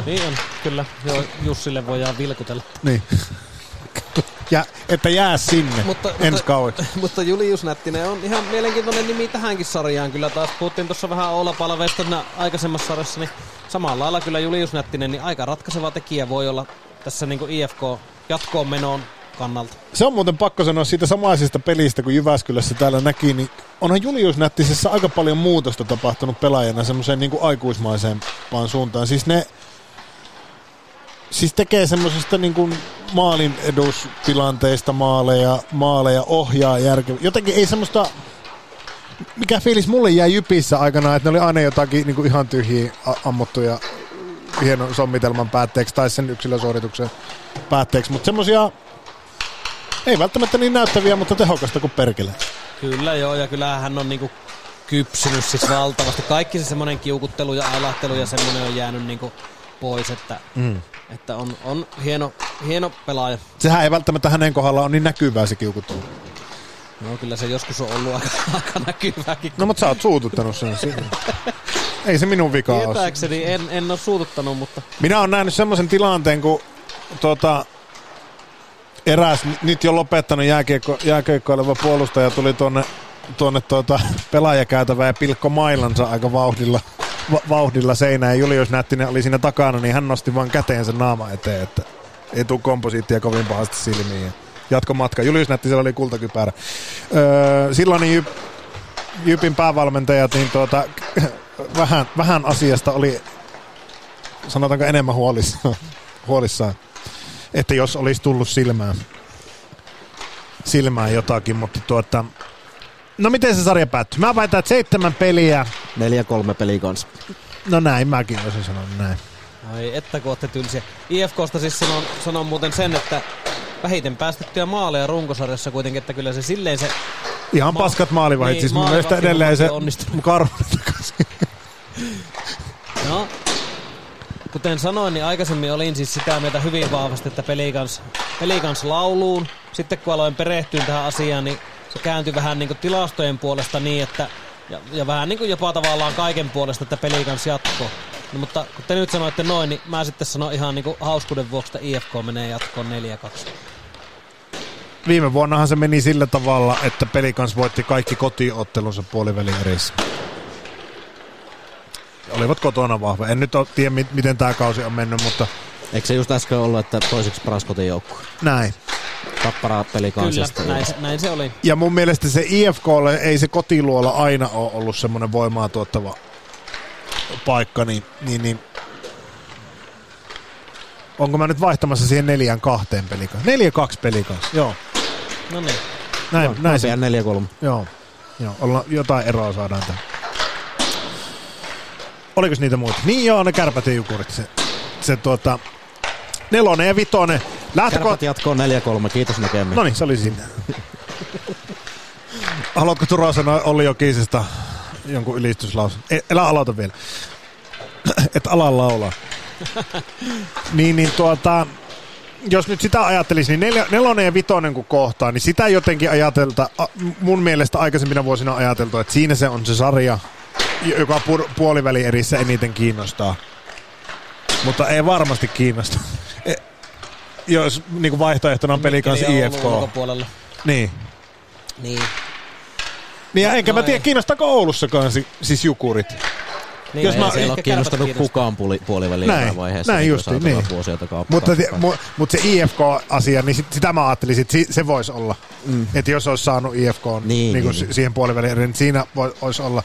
Niin on, kyllä. Joo, Jussille voidaan vilkutella. Niin. ja että jää sinne Mutta, ensi mutta, mutta Julius Nättinen on ihan mielenkiintoinen nimi tähänkin sarjaan. Kyllä taas puhuttiin tuossa vähän Oula Palveesta siinä aikaisemmassa sarjassa, niin samalla lailla kyllä Julius Nättinen, niin aika ratkaiseva tekijä voi olla tässä niin kuin IFK jatkoon menoon kannalta. Se on muuten pakko sanoa siitä samaisesta pelistä, kun Jyväskylässä täällä näki, niin onhan Julius Nättisessä aika paljon muutosta tapahtunut pelaajana semmoiseen niin aikuismaiseen vaan suuntaan. Siis ne siis tekee semmoisesta niin kuin maalin edustilanteista maaleja, maaleja ohjaa järkeä. Jotenkin ei semmoista, mikä fiilis mulle jäi Jypissä aikana, että ne oli aina jotakin niin kuin ihan tyhjiä ammuttuja hienon sommitelman päätteeksi tai sen yksilösuorituksen päätteeksi, mutta semmoisia ei välttämättä niin näyttäviä, mutta tehokasta kuin perkele. Kyllä joo, ja kyllähän hän on niinku kypsynyt siis valtavasti. Kaikki se semmoinen kiukuttelu ja ailahtelu ja semmoinen on jäänyt niinku pois, että, mm. Että on, on hieno, hieno pelaaja. Sehän ei välttämättä hänen kohdalla ole niin näkyvää se kiukuttelu. No kyllä se joskus on ollut aika, aika näkyvääkin. No mutta sä oot suututtanut sen. siinä. ei se minun vika ole. Tietääkseni en, en ole suututtanut, mutta Minä olen nähnyt semmoisen tilanteen, kun tuota, eräs nyt jo lopettanut jääkiekko, jääkiekkoileva puolustaja tuli tuonne, tuonne tuota, pelaajakäytävään ja pilkko mailansa aika vauhdilla, va, vauhdilla seinään. Julius Nättinen oli siinä takana, niin hän nosti vaan käteensä naama eteen, että ei tule komposiittia kovin pahasti silmiin. Ja Jatko matka. Julius Nättisellä oli kultakypärä. Öö, silloin niin Jyp, Jypin päävalmentajat, niin tuota, vähän, vähän asiasta oli, sanotaanko enemmän huolissaan, huolissaan, että jos olisi tullut silmään, silmään jotakin, mutta tuota, no miten se sarja päättyy? Mä väitän, että seitsemän peliä, Neljä kolme peli kanssa. no näin mäkin olisin sanonut näin. Ai että kun ootte tylsiä. IFKsta siis sanon, sanon muuten sen, että vähiten päästettyjä maaleja runkosarjassa kuitenkin, että kyllä se silleen se... Ihan Ma- paskat maalivahit, niin, siis mun mielestä edelleen se on onnistunut. karhu takaisin. No, kuten sanoin, niin aikaisemmin olin siis sitä mieltä hyvin vahvasti, että pelikans, pelikans lauluun. Sitten kun aloin perehtyä tähän asiaan, niin se kääntyi vähän niin kuin tilastojen puolesta niin, että ja, ja vähän niin kuin jopa tavallaan kaiken puolesta, että pelikans jatkoo. No, mutta kun te nyt sanoitte noin, niin mä sitten sanon ihan niin kuin hauskuuden vuoksi, että IFK menee jatkoon 4-2. Viime vuonnahan se meni sillä tavalla, että Pelikans voitti kaikki kotiottelunsa puolivälin erissä. Olivat kotona vahva. En nyt tiedä, mi- miten tämä kausi on mennyt, mutta Eikö se just äsken ollut, että toiseksi paras kotijoukkue? näin. Tappara peli Kyllä, näin, se- näin se oli. Ja mun mielestä se IFKlle ei se kotiluola aina ole ollut semmoinen voimaa tuottava paikka, niin, niin, niin onko mä nyt vaihtamassa siihen neljään kahteen pelikaan? Neljä kaksi pelikaan, joo. No niin. Näin, näin se, neljä kolme. joo. joo. Olla, jotain eroa saadaan tähän. Oliko niitä muita? Niin joo, ne kärpät ja jukurit. Se, se tuota, nelonen ja vitonen. Lähtöko... Kärpät jatkoon neljä kolme. Kiitos näkemiin. No niin, se oli siinä. Haluatko Turo sanoa Olli Jokisesta jonkun ylistyslause? E- Älä aloita vielä. Et ala laulaa. niin, niin tuota, jos nyt sitä ajattelisi, niin neljä, nelonen ja vitonen kun kohtaa, niin sitä jotenkin ajatelta, mun mielestä aikaisempina vuosina ajateltu, että siinä se on se sarja, joka pu- puoliväli erissä eniten kiinnostaa. Mutta ei varmasti kiinnosta. Jos niin kuin vaihtoehtona on peli kanssa IFK. Ulkopuolella. Niin. Niin. Niin ja enkä No mä tiedä, ei. kiinnostaako Oulussakaan si- siis jukurit. niin Jos ei mä- ehkä ole kiinnostanut kiinnostaa. kukaan puoli, puoliväliin Näin, vaiheessa. näin niin saattaa niin. Vuosia takaa. Mutta, mu- mutta se IFK-asia, niin sit, sitä mä ajattelin, että si- se voisi olla. Mm. Että jos olisi saanut IFK niin, Niin, niin, niin, si- niin. siihen puoliväliin, niin siinä voi- voisi olla.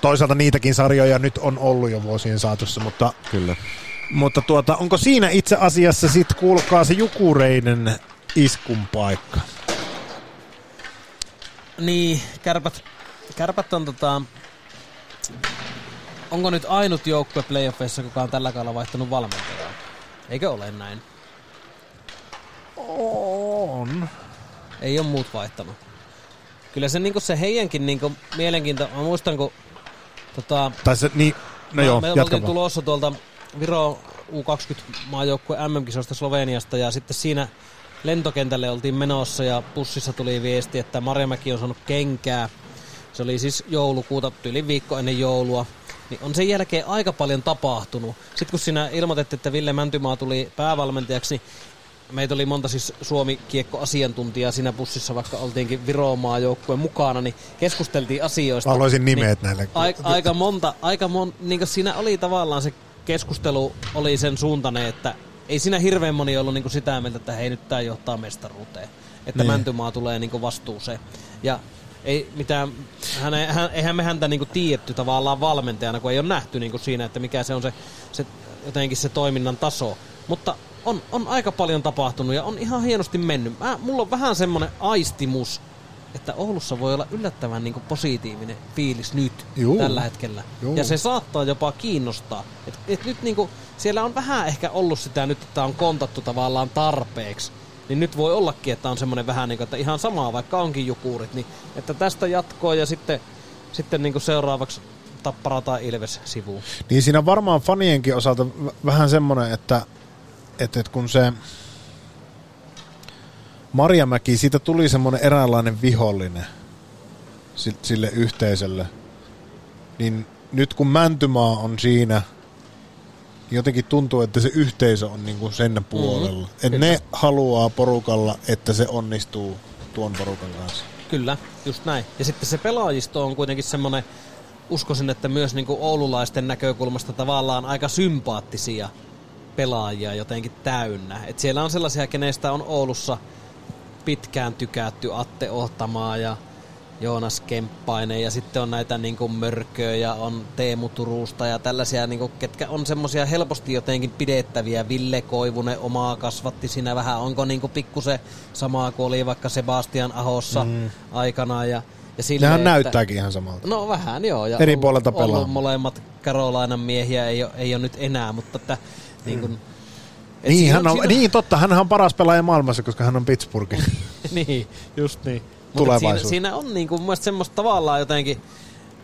Toisaalta niitäkin sarjoja nyt on ollut jo vuosien saatossa, mutta, Kyllä. Mutta tuota, onko siinä itse asiassa sitten kuulkaa se Jukureiden iskun paikka? Niin, kärpät, kärpät on tota... Onko nyt ainut joukkue playoffeissa, kuka on tällä kaudella vaihtanut valmentajaa? Eikö ole näin? On. Ei ole muut vaihtanut. Kyllä se, niinku, se heidänkin niinku, mielenkiinto... Mä muistan, kun tota, Tai se, niin, no joo, me oltiin tulossa tuolta Viro U20-maajoukkue MM-kisoista Sloveniasta ja sitten siinä lentokentälle oltiin menossa ja bussissa tuli viesti, että Marjamäki on saanut kenkää. Se oli siis joulukuuta, yli viikko ennen joulua. Niin on sen jälkeen aika paljon tapahtunut. Sitten kun siinä ilmoitettiin, että Ville Mäntymaa tuli päävalmentajaksi, niin meitä oli monta siis Suomi-kiekko-asiantuntijaa siinä bussissa, vaikka oltiinkin Viromaa joukkueen mukana, niin keskusteltiin asioista. Haluaisin nimeet niin, näille. Aika, aika monta, aika mon, niin siinä oli tavallaan se keskustelu oli sen suuntainen, että ei siinä hirveän moni ollut niin sitä mieltä, että hei nyt tämä johtaa mestaruuteen. Että Niin. Mäntymaa tulee niin vastuuseen. Ja ei mitään, hän, hän, eihän me häntä niin tiedetty tavallaan valmentajana, kun ei ole nähty niin siinä, että mikä se on se, se jotenkin se toiminnan taso. Mutta on, on aika paljon tapahtunut ja on ihan hienosti mennyt. Mä, mulla on vähän semmoinen aistimus, että Oulussa voi olla yllättävän niin positiivinen fiilis nyt Juu. tällä hetkellä. Juu. Ja se saattaa jopa kiinnostaa. Et, et nyt niin kuin, siellä on vähän ehkä ollut sitä nyt, että on kontattu tavallaan tarpeeksi. Niin nyt voi ollakin, että on semmoinen vähän niin kuin, että ihan samaa, vaikka onkin jukurit, niin että tästä jatkoa ja sitten, sitten niin kuin seuraavaksi Tappara tai Ilves sivuun. Niin siinä varmaan fanienkin osalta vähän semmoinen, että, että, että kun se Marjamäki, siitä tuli semmoinen eräänlainen vihollinen si- sille yhteisölle. Niin nyt kun Mäntymaa on siinä, niin jotenkin tuntuu, että se yhteisö on niin kuin sen puolella. Mm, että ne haluaa porukalla, että se onnistuu tuon porukan kanssa. Kyllä, just näin. Ja sitten se pelaajisto on kuitenkin semmoinen, uskoisin, että myös niin kuin oululaisten näkökulmasta tavallaan aika sympaattisia pelaajia jotenkin täynnä. Et siellä on sellaisia, kenestä on Oulussa pitkään tykätty Atte Ohtamaa ja Joonas Kemppainen ja sitten on näitä niin kuin Mörköä ja on Teemu Turusta ja tällaisia, niin kuin, ketkä on semmoisia helposti jotenkin pidettäviä. Ville Koivunen omaa kasvatti siinä vähän, onko niin kuin pikkusen samaa kuin oli vaikka Sebastian Ahossa mm. aikanaan ja ja silleen, Nehän että, näyttääkin ihan samalta. No vähän joo. Ja Eri puolelta pelaa. molemmat Karolainan miehiä ei ole, ei ole nyt enää, mutta että niin kuin, mm. niin, hän on, on, niin, totta. Hän on paras pelaaja maailmassa, koska hän on Pittsburghin. niin, just niin. Mutta siinä, siinä on niinku mun mielestä semmoista tavallaan jotenkin,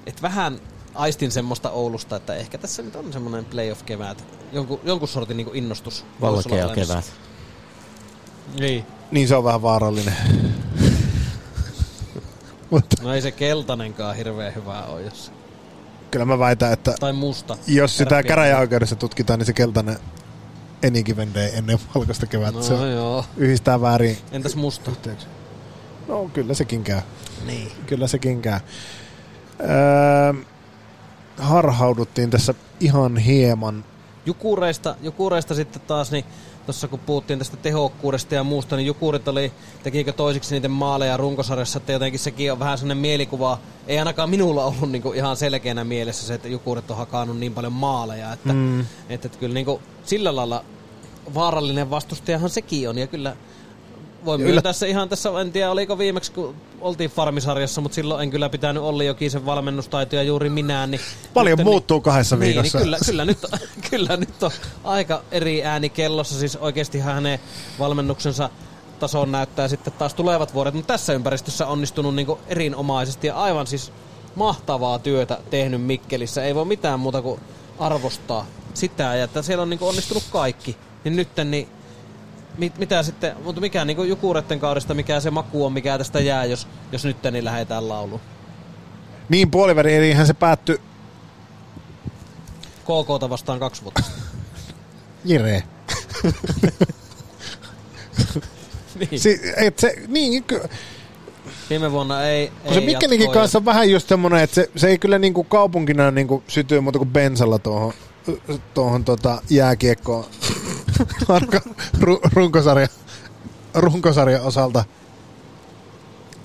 että vähän aistin semmoista Oulusta, että ehkä tässä nyt on semmoinen playoff-kevät. Jonkun, jonkun sortin niinku innostus. Valkea kevät. Niin. Niin se on vähän vaarallinen. Mutta. No ei se keltainenkaan hirveän hyvää ole, jos... Kyllä mä väitän, että... Tai musta. Jos sitä käräjäoikeudessa tutkitaan, niin se keltainen enikin vendee ennen valkoista kevättä. No se joo. Yhdistää väärin. Entäs musta? Yhteyksiä. No kyllä sekin käy. Niin. Kyllä sekin käy. Öö, harhauduttiin tässä ihan hieman. Jukureista, jukureista sitten taas, niin tuossa kun puhuttiin tästä tehokkuudesta ja muusta, niin Jukurit oli, tekikö toisiksi niiden maaleja runkosarjassa, että jotenkin sekin on vähän sellainen mielikuva, ei ainakaan minulla ollut niin kuin ihan selkeänä mielessä se, että Jukurit on hakannut niin paljon maaleja, että, mm. että, että, kyllä niin kuin sillä lailla vaarallinen vastustajahan sekin on, ja kyllä voin Yllä... tässä ihan tässä, en tiedä oliko viimeksi, kun oltiin farmisarjassa, mutta silloin en kyllä pitänyt Olli Jokisen valmennustaitoja juuri minään. Niin Paljon nyt, muuttuu niin, kahdessa niin, viikossa. Niin, kyllä, kyllä, nyt, kyllä nyt on aika eri ääni kellossa, siis oikeasti hänen valmennuksensa tason näyttää sitten taas tulevat vuodet, mutta tässä ympäristössä onnistunut niin erinomaisesti ja aivan siis mahtavaa työtä tehnyt Mikkelissä. Ei voi mitään muuta kuin arvostaa sitä ja että siellä on niin onnistunut kaikki. Niin nyt niin mit, mitä sitten, mutta mikä niin Jukuretten kaudesta, mikä se maku on, mikä tästä jää, jos, jos nyt niin lähdetään lauluun? Niin, puoliväri, eli se päättyi... KKta vastaan kaksi vuotta. Jire. niin. Si, et se, niin, ky- Viime vuonna ei, Kun se Mikkelikin kanssa on vähän just semmoinen, että se, se ei kyllä niinku kaupunkina niinku sytyy muuta kuin bensalla tuohon, tuohon tota jääkiekkoon ru, runkosarja, runkosarjan osalta.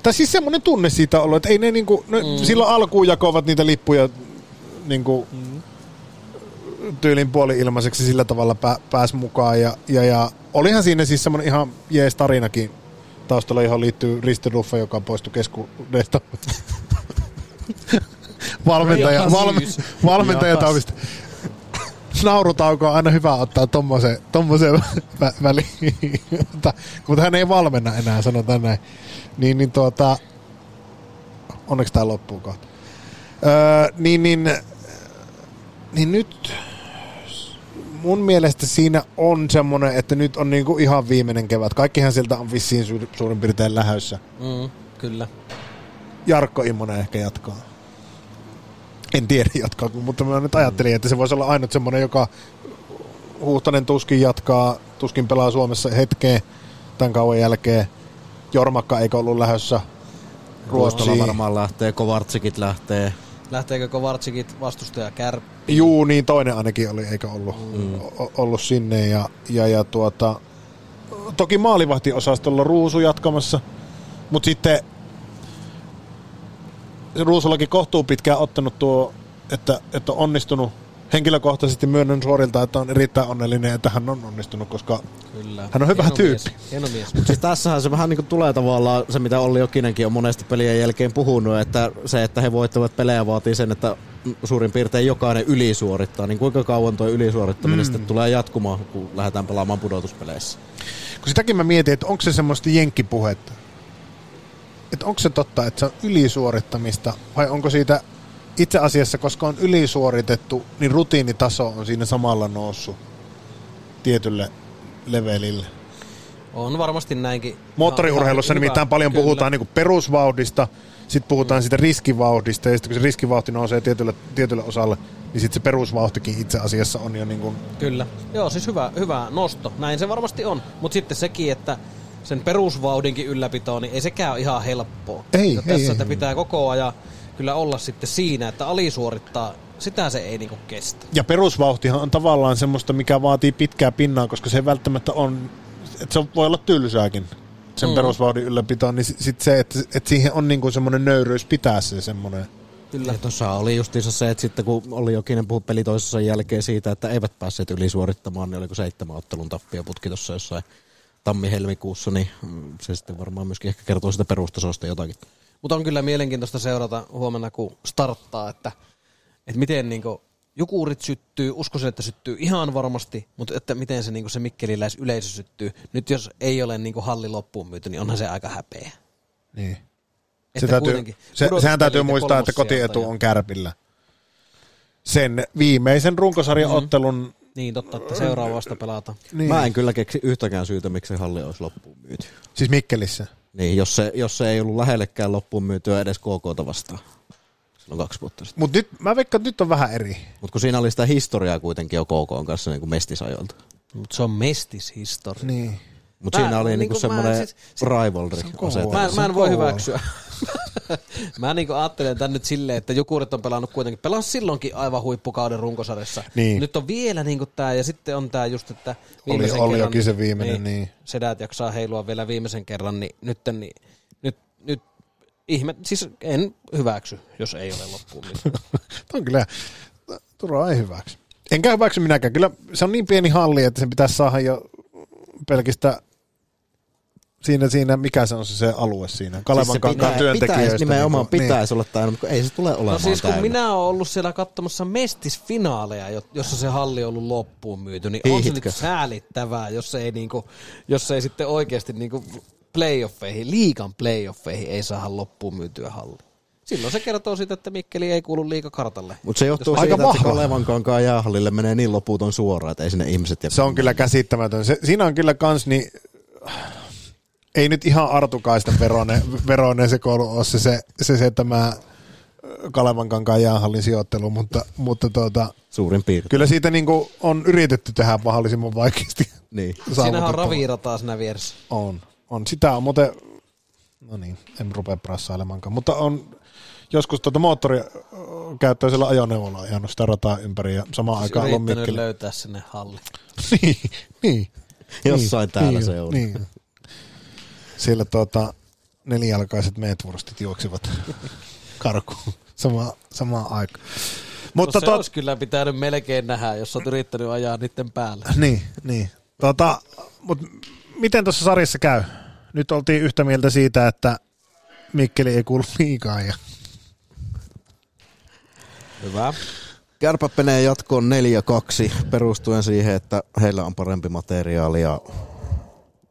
Tai siis semmoinen tunne siitä on ollut, että ei ne niinku, ne mm. silloin alkuun jakovat niitä lippuja niinku, mm. tyylin puoli ilmaiseksi sillä tavalla pää, pääs mukaan. Ja, ja, ja olihan siinä siis semmoinen ihan jees tarinakin taustalla, johon liittyy Risti Ruffa, joka poistui keskuudesta. valmentaja, valme, valmentaja taavista naurutauko on aina hyvä ottaa tommoseen, tommoseen vä- väliin. mutta, mutta hän ei valmenna enää, sanotaan näin. Niin, niin tuota, onneksi tämä loppuu kohta. Öö, niin, niin, niin nyt mun mielestä siinä on semmoinen, että nyt on niinku ihan viimeinen kevät. Kaikkihan sieltä on vissiin su- suurin piirtein lähössä. Mm, kyllä. Jarkko Immonen ehkä jatkaa. En tiedä jatkaa, mutta mä nyt ajattelin, että se voisi olla ainut semmoinen, joka Huhtanen tuskin jatkaa, tuskin pelaa Suomessa hetkeen tämän kauan jälkeen. Jormakka eikö ollut lähdössä Ruotsiin. varmaan lähtee, Kovartsikit lähtee. Lähteekö Kovartsikit vastustaja kärppi? Juu, niin toinen ainakin oli, eikö ollut, mm. ollut sinne. Ja, ja, ja tuota, toki maalivahtiosastolla Ruusu jatkamassa, mutta sitten Ruusullakin kohtuu pitkään ottanut tuo, että, että on onnistunut henkilökohtaisesti myönnän suorilta, että on erittäin onnellinen, että hän on onnistunut, koska Kyllä. hän on hyvä Hieno tyyppi. Mies. Hieno mies. siis tässähän se vähän niin kuin tulee tavallaan se, mitä Olli Jokinenkin on monesti pelien jälkeen puhunut, että se, että he voittavat pelejä vaatii sen, että suurin piirtein jokainen ylisuorittaa. Niin kuinka kauan tuo ylisuorittaminen mm. sitten tulee jatkumaan, kun lähdetään pelaamaan pudotuspeleissä? Kun sitäkin mä mietin, että onko se semmoista jenkkipuhetta, että onko se totta, että se on ylisuorittamista vai onko siitä itse asiassa, koska on ylisuoritettu, niin rutiinitaso on siinä samalla noussut tietylle levelille. On varmasti näinkin. Moottoriurheilussa nimittäin paljon kyllä. puhutaan niin perusvauhdista, sitten puhutaan mm. siitä riskivauhdista, ja sitten kun se riskivauhti nousee tietylle, tietylle osalle, niin sitten se perusvauhtikin itse asiassa on jo niin kuin... Kyllä. Joo, siis hyvä, hyvä nosto. Näin se varmasti on. Mutta sitten sekin, että sen perusvauhdinkin ylläpitoon, niin ei sekään ole ihan helppoa. Ei, ja ei, tässä, ei, että ei. pitää koko ajan kyllä olla sitten siinä, että alisuorittaa, sitä se ei niinku kestä. Ja perusvauhtihan on tavallaan semmoista, mikä vaatii pitkää pinnaa, koska se välttämättä on, että se voi olla tylsääkin. sen Mm. perusvauhdin ylläpitoon, niin sitten se, että, että siihen on niinku semmoinen nöyryys pitää se semmoinen. Kyllä. Ja tuossa oli justiinsa se, että sitten kun oli jokinen puhu peli toisessa jälkeen siitä, että eivät päässeet ylisuorittamaan, niin oliko seitsemän ottelun tappioputki tuossa jossain tammi-helmikuussa, niin se sitten varmaan myöskin ehkä kertoo sitä perustasosta jotakin. Mutta on kyllä mielenkiintoista seurata huomenna, kun starttaa, että, että miten niinku Jukurit syttyy, uskoisin, että syttyy ihan varmasti, mutta että miten se, niinku se mikkeliläis yleisö syttyy. Nyt jos ei ole niinku halli loppuun myyty, niin onhan se aika häpeä. Niin. Että Se täytyy, kuitenkin se, sehän täytyy muistaa, että kotietu on kärpillä. Sen viimeisen runkosarjan Mhm. mm. ottelun, Niin, totta, että seuraavasta pelata. niin, Mä en kyllä keksi yhtäkään syytä, miksi se halli olisi loppuun myyty. siis Mikkelissä. Niin, jos se, jos se ei ollut lähellekään loppuun myytyä edes KKta vastaan. Silloin kaksi vuotta sitten. Mutta nyt, mä veikkaan, että nyt on vähän eri. Mutta kun siinä oli sitä historiaa kuitenkin jo KK kanssa niin kuin mestisajoilta. Mutta se on mestishistoria. Niin. Mutta siinä oli niinku niinku mä- semmoinen siis- rivalry. Mä, mä en voi hyväksyä. Mä niinku ajattelen tän nyt silleen, että Jukurit on pelannut kuitenkin, pelas silloinkin aivan huippukauden runkosarjassa. Niin. Nyt on vielä niinku tää, ja sitten on tää just, että Oli, viimeisen oli kerran, jokin se viimeinen, niin. sedät jaksaa heilua vielä viimeisen kerran, niin nyt, niin, nyt, nyt ihme, siis en hyväksy, jos ei ole loppuun mitään. Tämä on kyllä, Turo ei hyväksy. Enkä hyväksy minäkään. Kyllä se on niin pieni halli, että sen pitäisi saada jo pelkistä siinä, siinä mikä se on se, se alue siinä. Kalevan Siis kankaan pitää, työntekijöistä. pitäisi, nimenomaan niin. pitäisi olla täynnä, mutta ei se tule olemaan No siis kun täynnä. minä olen ollut siellä katsomassa mestisfinaaleja, jo- jossa se halli on ollut loppuun myyty, niin on se Hiihitkö? nyt säälittävää, jos ei, niinku, jos ei sitten oikeasti niinku playoffeihin, liikan playoffeihin ei saada loppuun myytyä halli. Silloin se kertoo siitä, että Mikkeli ei kuulu liikakartalle. Mutta se johtuu Aika siitä, että vahva. Kalevan kankaan jäähallille menee niin loputon suoraan, että ei sinne ihmiset jää. Se on kyllä käsittämätön. Se, siinä on kyllä kans niin, ei nyt ihan artukaista verone, verone se koulu ole se, se, se, se tämä Kalevan kankaan jäähallin sijoittelu, mutta, mutta tuota, suurin piirtein. kyllä siitä niin on yritetty tehdä mahdollisimman vaikeasti. Niin. Siinähän on ravirataa siinä vieressä. On, on. Sitä on muuten, no niin, en rupea prassailemankaan, mutta on joskus tuota moottorikäyttöisellä ajoneuvolla ajanut sitä rataa ympäri ja samaan aikaan ollut Yrittänyt Mikkeli. löytää sinne halli. niin, niin. Jossain niin, täällä niin, se on. Niin. Siellä tuota, nelijalkaiset meetvurstit juoksivat karkuun samaan sama aikaan. Mutta Mutta no se tot, olisi kyllä pitänyt melkein nähdä, jos olet yrittänyt ajaa niiden päälle. Niin, niin. Tota, mut miten tuossa sarjassa käy? Nyt oltiin yhtä mieltä siitä, että Mikkeli ei kuulu liikaa. Ja... Hyvä. Kärpät menee jatkoon 4-2 perustuen siihen, että heillä on parempi materiaali ja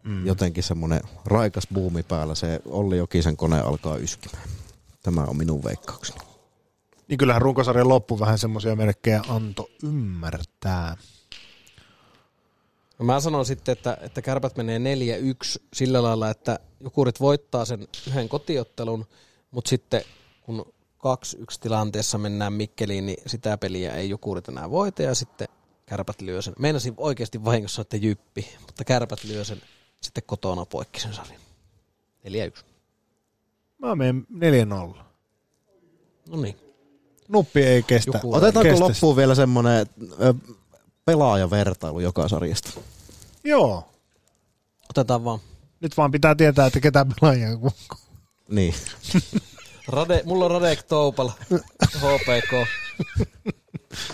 mm. jotenkin semmoinen raikas buumi päällä. Se Olli Jokisen kone alkaa yskimään. Tämä on minun veikkaukseni. Niin kyllähän runkosarjan loppu vähän semmoisia merkkejä antoi ymmärtää. No mä sanon sitten, että, että kärpät menee 4-1 sillä lailla, että Jukurit voittaa sen yhden kotiottelun, mutta sitten kun 2-1 tilanteessa mennään Mikkeliin, niin sitä peliä ei Jukurit enää voita ja sitten kärpät lyö sen. Meinasin oikeasti vahingossa, että jyppi, mutta kärpät lyö sen sitten kotona poikki sen sarjan. 4-1. Mä menen 4-0. No niin. Nuppi ei kestä. Joku- Otetaanko kestä loppuun vielä semmoinen pelaajavertailu joka sarjasta? Joo. Otetaan vaan. Nyt vaan pitää tietää, että ketä pelaajia on. Niin. Rade, mulla on Radek Toupal, HPK.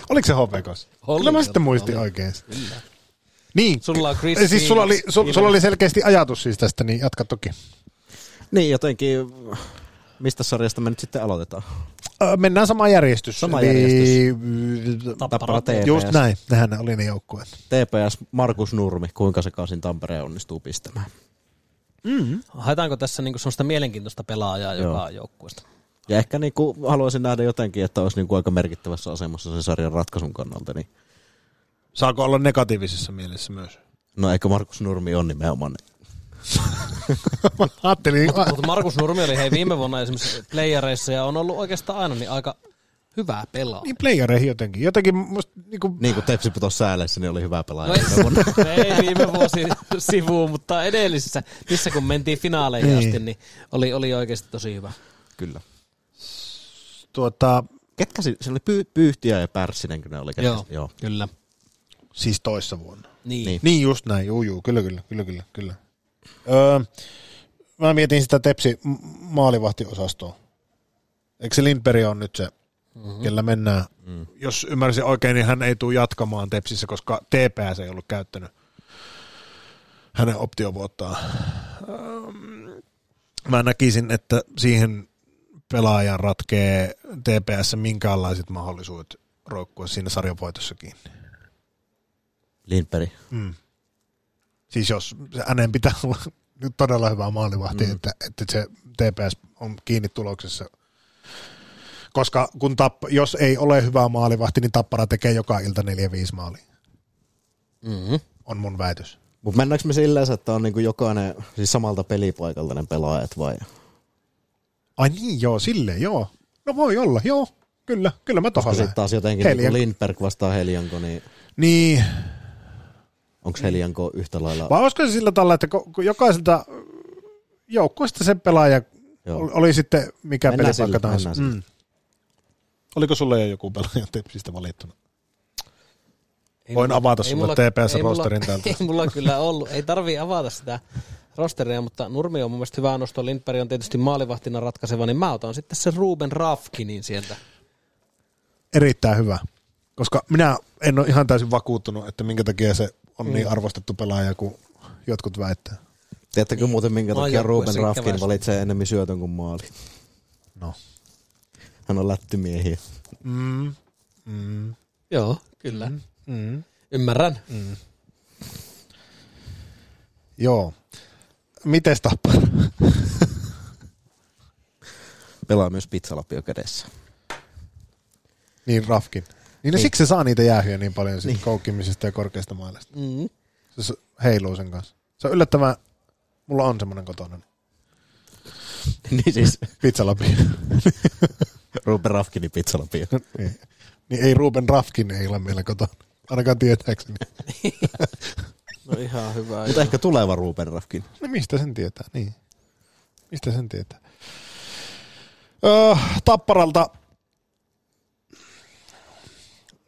Oliko se? Oli, Kyllä mä sitten oli. muistin oikein. Niin. Sulla on Chris siis sulla oli, sul, sulla oli selkeästi ajatus siis tästä, niin jatka toki. Niin jotenkin, mistä sarjasta me nyt sitten aloitetaan? Ö, mennään samaan järjestys. Sama Eli- Tappara TPS. Just näin, nehän oli ne joukkueet. TPS Markus Nurmi, kuinka sekaisin Tampere onnistuu pistämään? Haetaanko tässä niinku sellaista mielenkiintoista pelaajaa Joo. joka joukkueesta? Ja ehkä niinku haluaisin nähdä jotenkin, että olisi niinku aika merkittävässä asemassa sen sarjan ratkaisun kannalta. Niin. Saako olla negatiivisessa mielessä myös? No eikö Markus Nurmi on nimenomaan Mä ajattelin, Mutta Markus Nurmi oli hei viime vuonna esimerkiksi playereissa ja on ollut oikeastaan aina niin aika hyvä pelaaja. niin playereihin jotenkin. Jotenkin musta niinku, Niin kuin Tepsi putosi sääleissä, niin oli hyvä pelaaja. No viime vuonna. ei viime vuosi sivuun, mutta edellisissä, missä kun mentiin finaaleihin Niin. asti, niin oli, oli oikeasti tosi hyvä. Kyllä. tuota, Ketkä se oli Py- Pyyhtiä ja Pärssinen, kun ne oli. Ketkä, Joo, Joo. kyllä. Siis toissa vuonna. Niin. Niin. Niin just näin, juu juu, kyllä kyllä, kyllä kyllä, kyllä. Öö, mä mietin sitä Tepsi maalivahtiosastoa. Eikö se Lindberg on nyt se, mm-hmm. kellä mennään? Mm. Jos ymmärsin oikein, niin hän ei tule jatkamaan Tepsissä, koska TPS ei ollut käyttänyt hänen optiovuottaan. Ähm, Mä näkisin, että siihen pelaajan ratkee TPS minkäänlaiset mahdollisuudet roikkua siinä sarjavoitossa kiinni. Lindberg. Mm. Siis jos hänen pitää olla nyt todella hyvä maalivahti, mm. että, että se TPS on kiinni tuloksessa. Koska kun tapp, jos ei ole hyvä maalivahti, niin Tappara tekee joka ilta 4-5 maalia. Mm-hmm. On mun väitös. Mutta mennäänkö me silleen, että on niinku jokainen siis samalta pelipaikalta ne pelaajat vai? Ai niin, joo, silleen, joo. No voi olla, joo. Kyllä, kyllä mä Koska tohon sitten taas jotenkin niinku Lindberg vastaa Helianko, niin Niin, onko Helianko yhtä lailla? vai olisiko se sillä tavalla, että jokaiselta joukkueesta se pelaaja Joo. oli, oli sitten mikä Mennään pelipaikka sillä, tahansa. Mm. Oliko sulle jo joku pelaaja Tepsistä valittuna? Ei Voin mulla- avata sulle mulla- TPS ei mulla- rosterin täältä. Ei mulla kyllä ollut. Ei tarvii avata sitä rosteria, mutta Nurmi on mun mielestä hyvä nosto. Lindberg on tietysti maalivahtina ratkaiseva, niin mä otan sitten sen Ruben Rafkinin sieltä. Erittäin hyvä. Koska minä en ole ihan täysin vakuuttunut, että minkä takia se on Mm. niin arvostettu pelaaja kuin jotkut väittää. Tiedättekö muuten minkä takia Ruben Rafkin valitsee enemmän syötön kuin maali? No. Hän on lättymiehiä. Mm. Mm. Joo, kyllä. Mm. Ymmärrän. Joo. Mites tappara? Pelaa myös pizzalapio kädessä. niin Rafkin. Niin, no Niin. siksi se saa niitä jäähyjä niin paljon siitä Niin. koukkimisesta ja korkeasta maalista. Mm. Se, heiluu sen kanssa. Se on yllättävän, mulla on semmoinen kotona. Niin. niin siis Pizzalapi. Ruben Rafkinin pizzalapio. niin. niin ei Ruben Rafkin ei ole meillä kotona. Ainakaan tietääkseni. No ihan hyvä. Mutta ehkä tuleva Ruben Rafkin. No mistä sen tietää, niin. Mistä sen tietää? Öö, tapparalta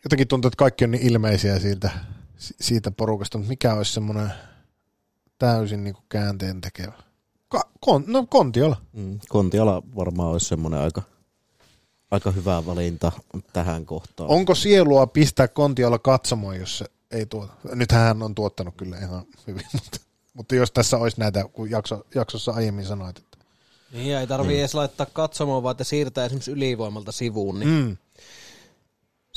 jotenkin tuntuu, että kaikki on niin ilmeisiä siitä, si- siitä porukasta, mutta mikä olisi semmoinen täysin niin käänteen tekevä? Ka- kon, no Kontiola. Mm, Kontiala varmaan olisi semmoinen aika, aika hyvä valinta tähän kohtaan. Onko sielua pistää Kontiola katsomaan, jos se ei tuota? Nythän hän on tuottanut kyllä ihan hyvin, mutta, mutta jos tässä olisi näitä, kun jakso, jaksossa aiemmin sanoit, että Niin, ei tarvii mm. edes laittaa katsomaan, vaan että siirtää esimerkiksi ylivoimalta sivuun, niin mm.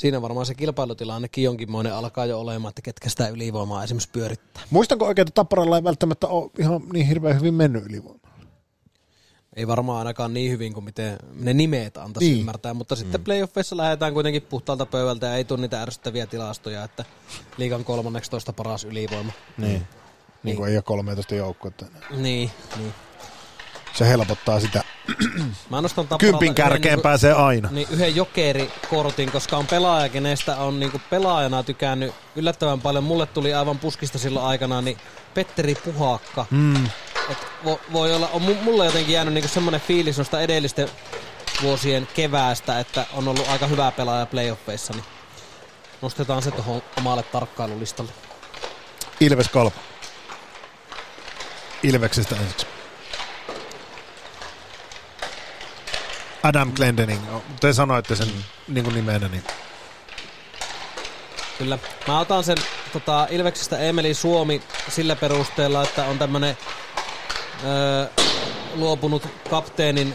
Siinä varmaan se kilpailutilannekin jonkinmoinen alkaa jo olemaan, että ketkä sitä ylivoimaa esimerkiksi pyörittää. Muistanko oikein, että Tapparalla ei välttämättä ole ihan niin hirveän hyvin mennyt ylivoimaa? Ei varmaan ainakaan niin hyvin kuin miten ne nimet antaisi Niin. niin. ymmärtää, mutta sitten mm. playoffeissa lähdetään kuitenkin puhtaalta pöydältä ja ei tule niitä ärsyttäviä tilastoja, että liigan 13 paras ylivoima. Niin. Niin kuin ei ole 13 joukkuetta. Niin, niin. Se helpottaa sitä. Mä nostan Kympin yhden kärkeen niinku- pääsee aina. niin yhden jokerikortin, koska on pelaaja, kenestä on niinku pelaajana tykännyt yllättävän paljon. Mulle tuli aivan puskista silloin aikana, niin Petteri Puhakka. Mm. Et vo, voi olla, on mu- mulle jotenkin jäänyt niinku semmoinen fiilis noista edellisten vuosien keväästä, että on ollut aika hyvä pelaaja playoffeissa, niin nostetaan se tuohon omalle tarkkailulistalle. Ilves Kalpa. Ilveksestä ensiksi. Adam Glendening. Te sanoitte sen niin kuin nimenä, niin Kyllä. Mä otan sen tota, Ilveksestä Emeli Suomi sillä perusteella, että on tämmönen öö, luopunut kapteenin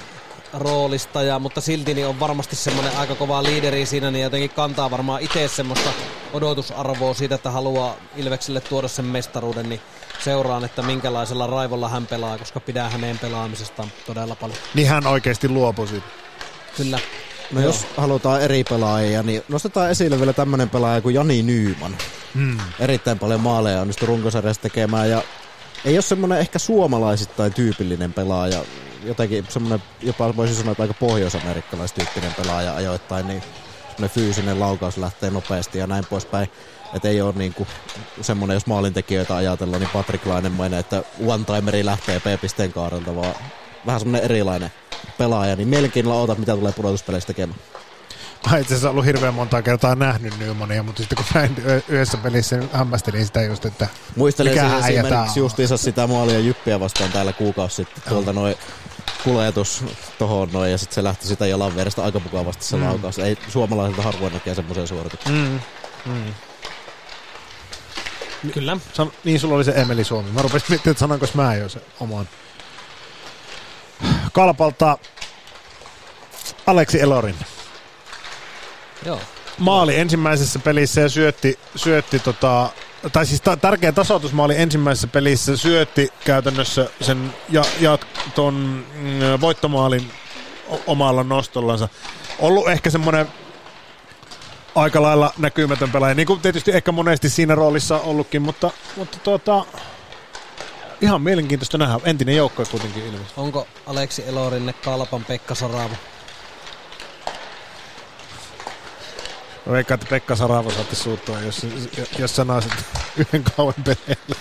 roolista, ja, mutta silti niin on varmasti semmoinen aika kova liideri siinä, niin jotenkin kantaa varmaan itse semmoista odotusarvoa siitä, että haluaa Ilvekselle tuoda sen mestaruuden, niin seuraan, että minkälaisella raivolla hän pelaa, koska pidän hänen pelaamisestaan todella paljon. niin hän oikeasti luopui siitä. Kyllä. No jos halutaan eri pelaajia, niin nostetaan esille vielä tämmöinen pelaaja kuin Jani Nyyman. Mm. Erittäin paljon maaleja onnistui runkosarjassa tekemään ja ei ole semmoinen ehkä suomalaisittain tyypillinen pelaaja. Jotenkin semmoinen, jopa voisi sanoa, että aika pohjois-amerikkalaistyyppinen pelaaja ajoittain, niin semmoinen fyysinen laukaus lähtee nopeasti ja näin poispäin. Että ei ole niinku semmoinen, jos maalintekijöitä ajatellaan, niin Patrick Lainemainen, että one-timeri lähtee P-pisteen kaarelta, vaan vähän semmoinen erilainen pelaaja. Niin mielenkiinnolla odotat, mitä tulee pudotuspeleissä tekemään. Mä itse asiassa ollut hirveän monta kertaa nähnyt Newmania, mutta sitten kun näin yhdessä pelissä, niin hämmästelin sitä just, että Muistelen Mikä siis esimerkiksi justiinsa sitä maalia Jyppiä vastaan täällä kuukausi sitten. Tuolta noin kuljetus tohon noin ja sitten se lähti sitä jalan vierestä aika mukavasti se mm. laukaus. Ei suomalaisilta harvoin näkee semmoisen suorituksen. mm, Kyllä. san, niin sulla oli se Emeli Suomi. Mä rupesin miettimään, että sanonko mä jo se oman. Kalpalta Aleksi Elorin. Joo. maali ensimmäisessä pelissä ja syötti, syötti tota, tai siis ta- tärkeä tasoitusmaali ensimmäisessä pelissä syötti käytännössä sen ja, ja ton mm, voittomaalin o- omalla nostollansa. Ollut ehkä semmoinen aika lailla näkymätön pelaaja, niin kuin tietysti ehkä monesti siinä roolissa ollutkin, mutta, mutta tuota, ihan mielenkiintoista nähdä. Entinen joukko kuitenkin ilmeisesti. Onko Aleksi Elorinne Kalpan Pekka Saravo? Mä veikkaan, että Pekka Saravo saatti suuttua, jos, jos sanoisit yhden kauan peleillä.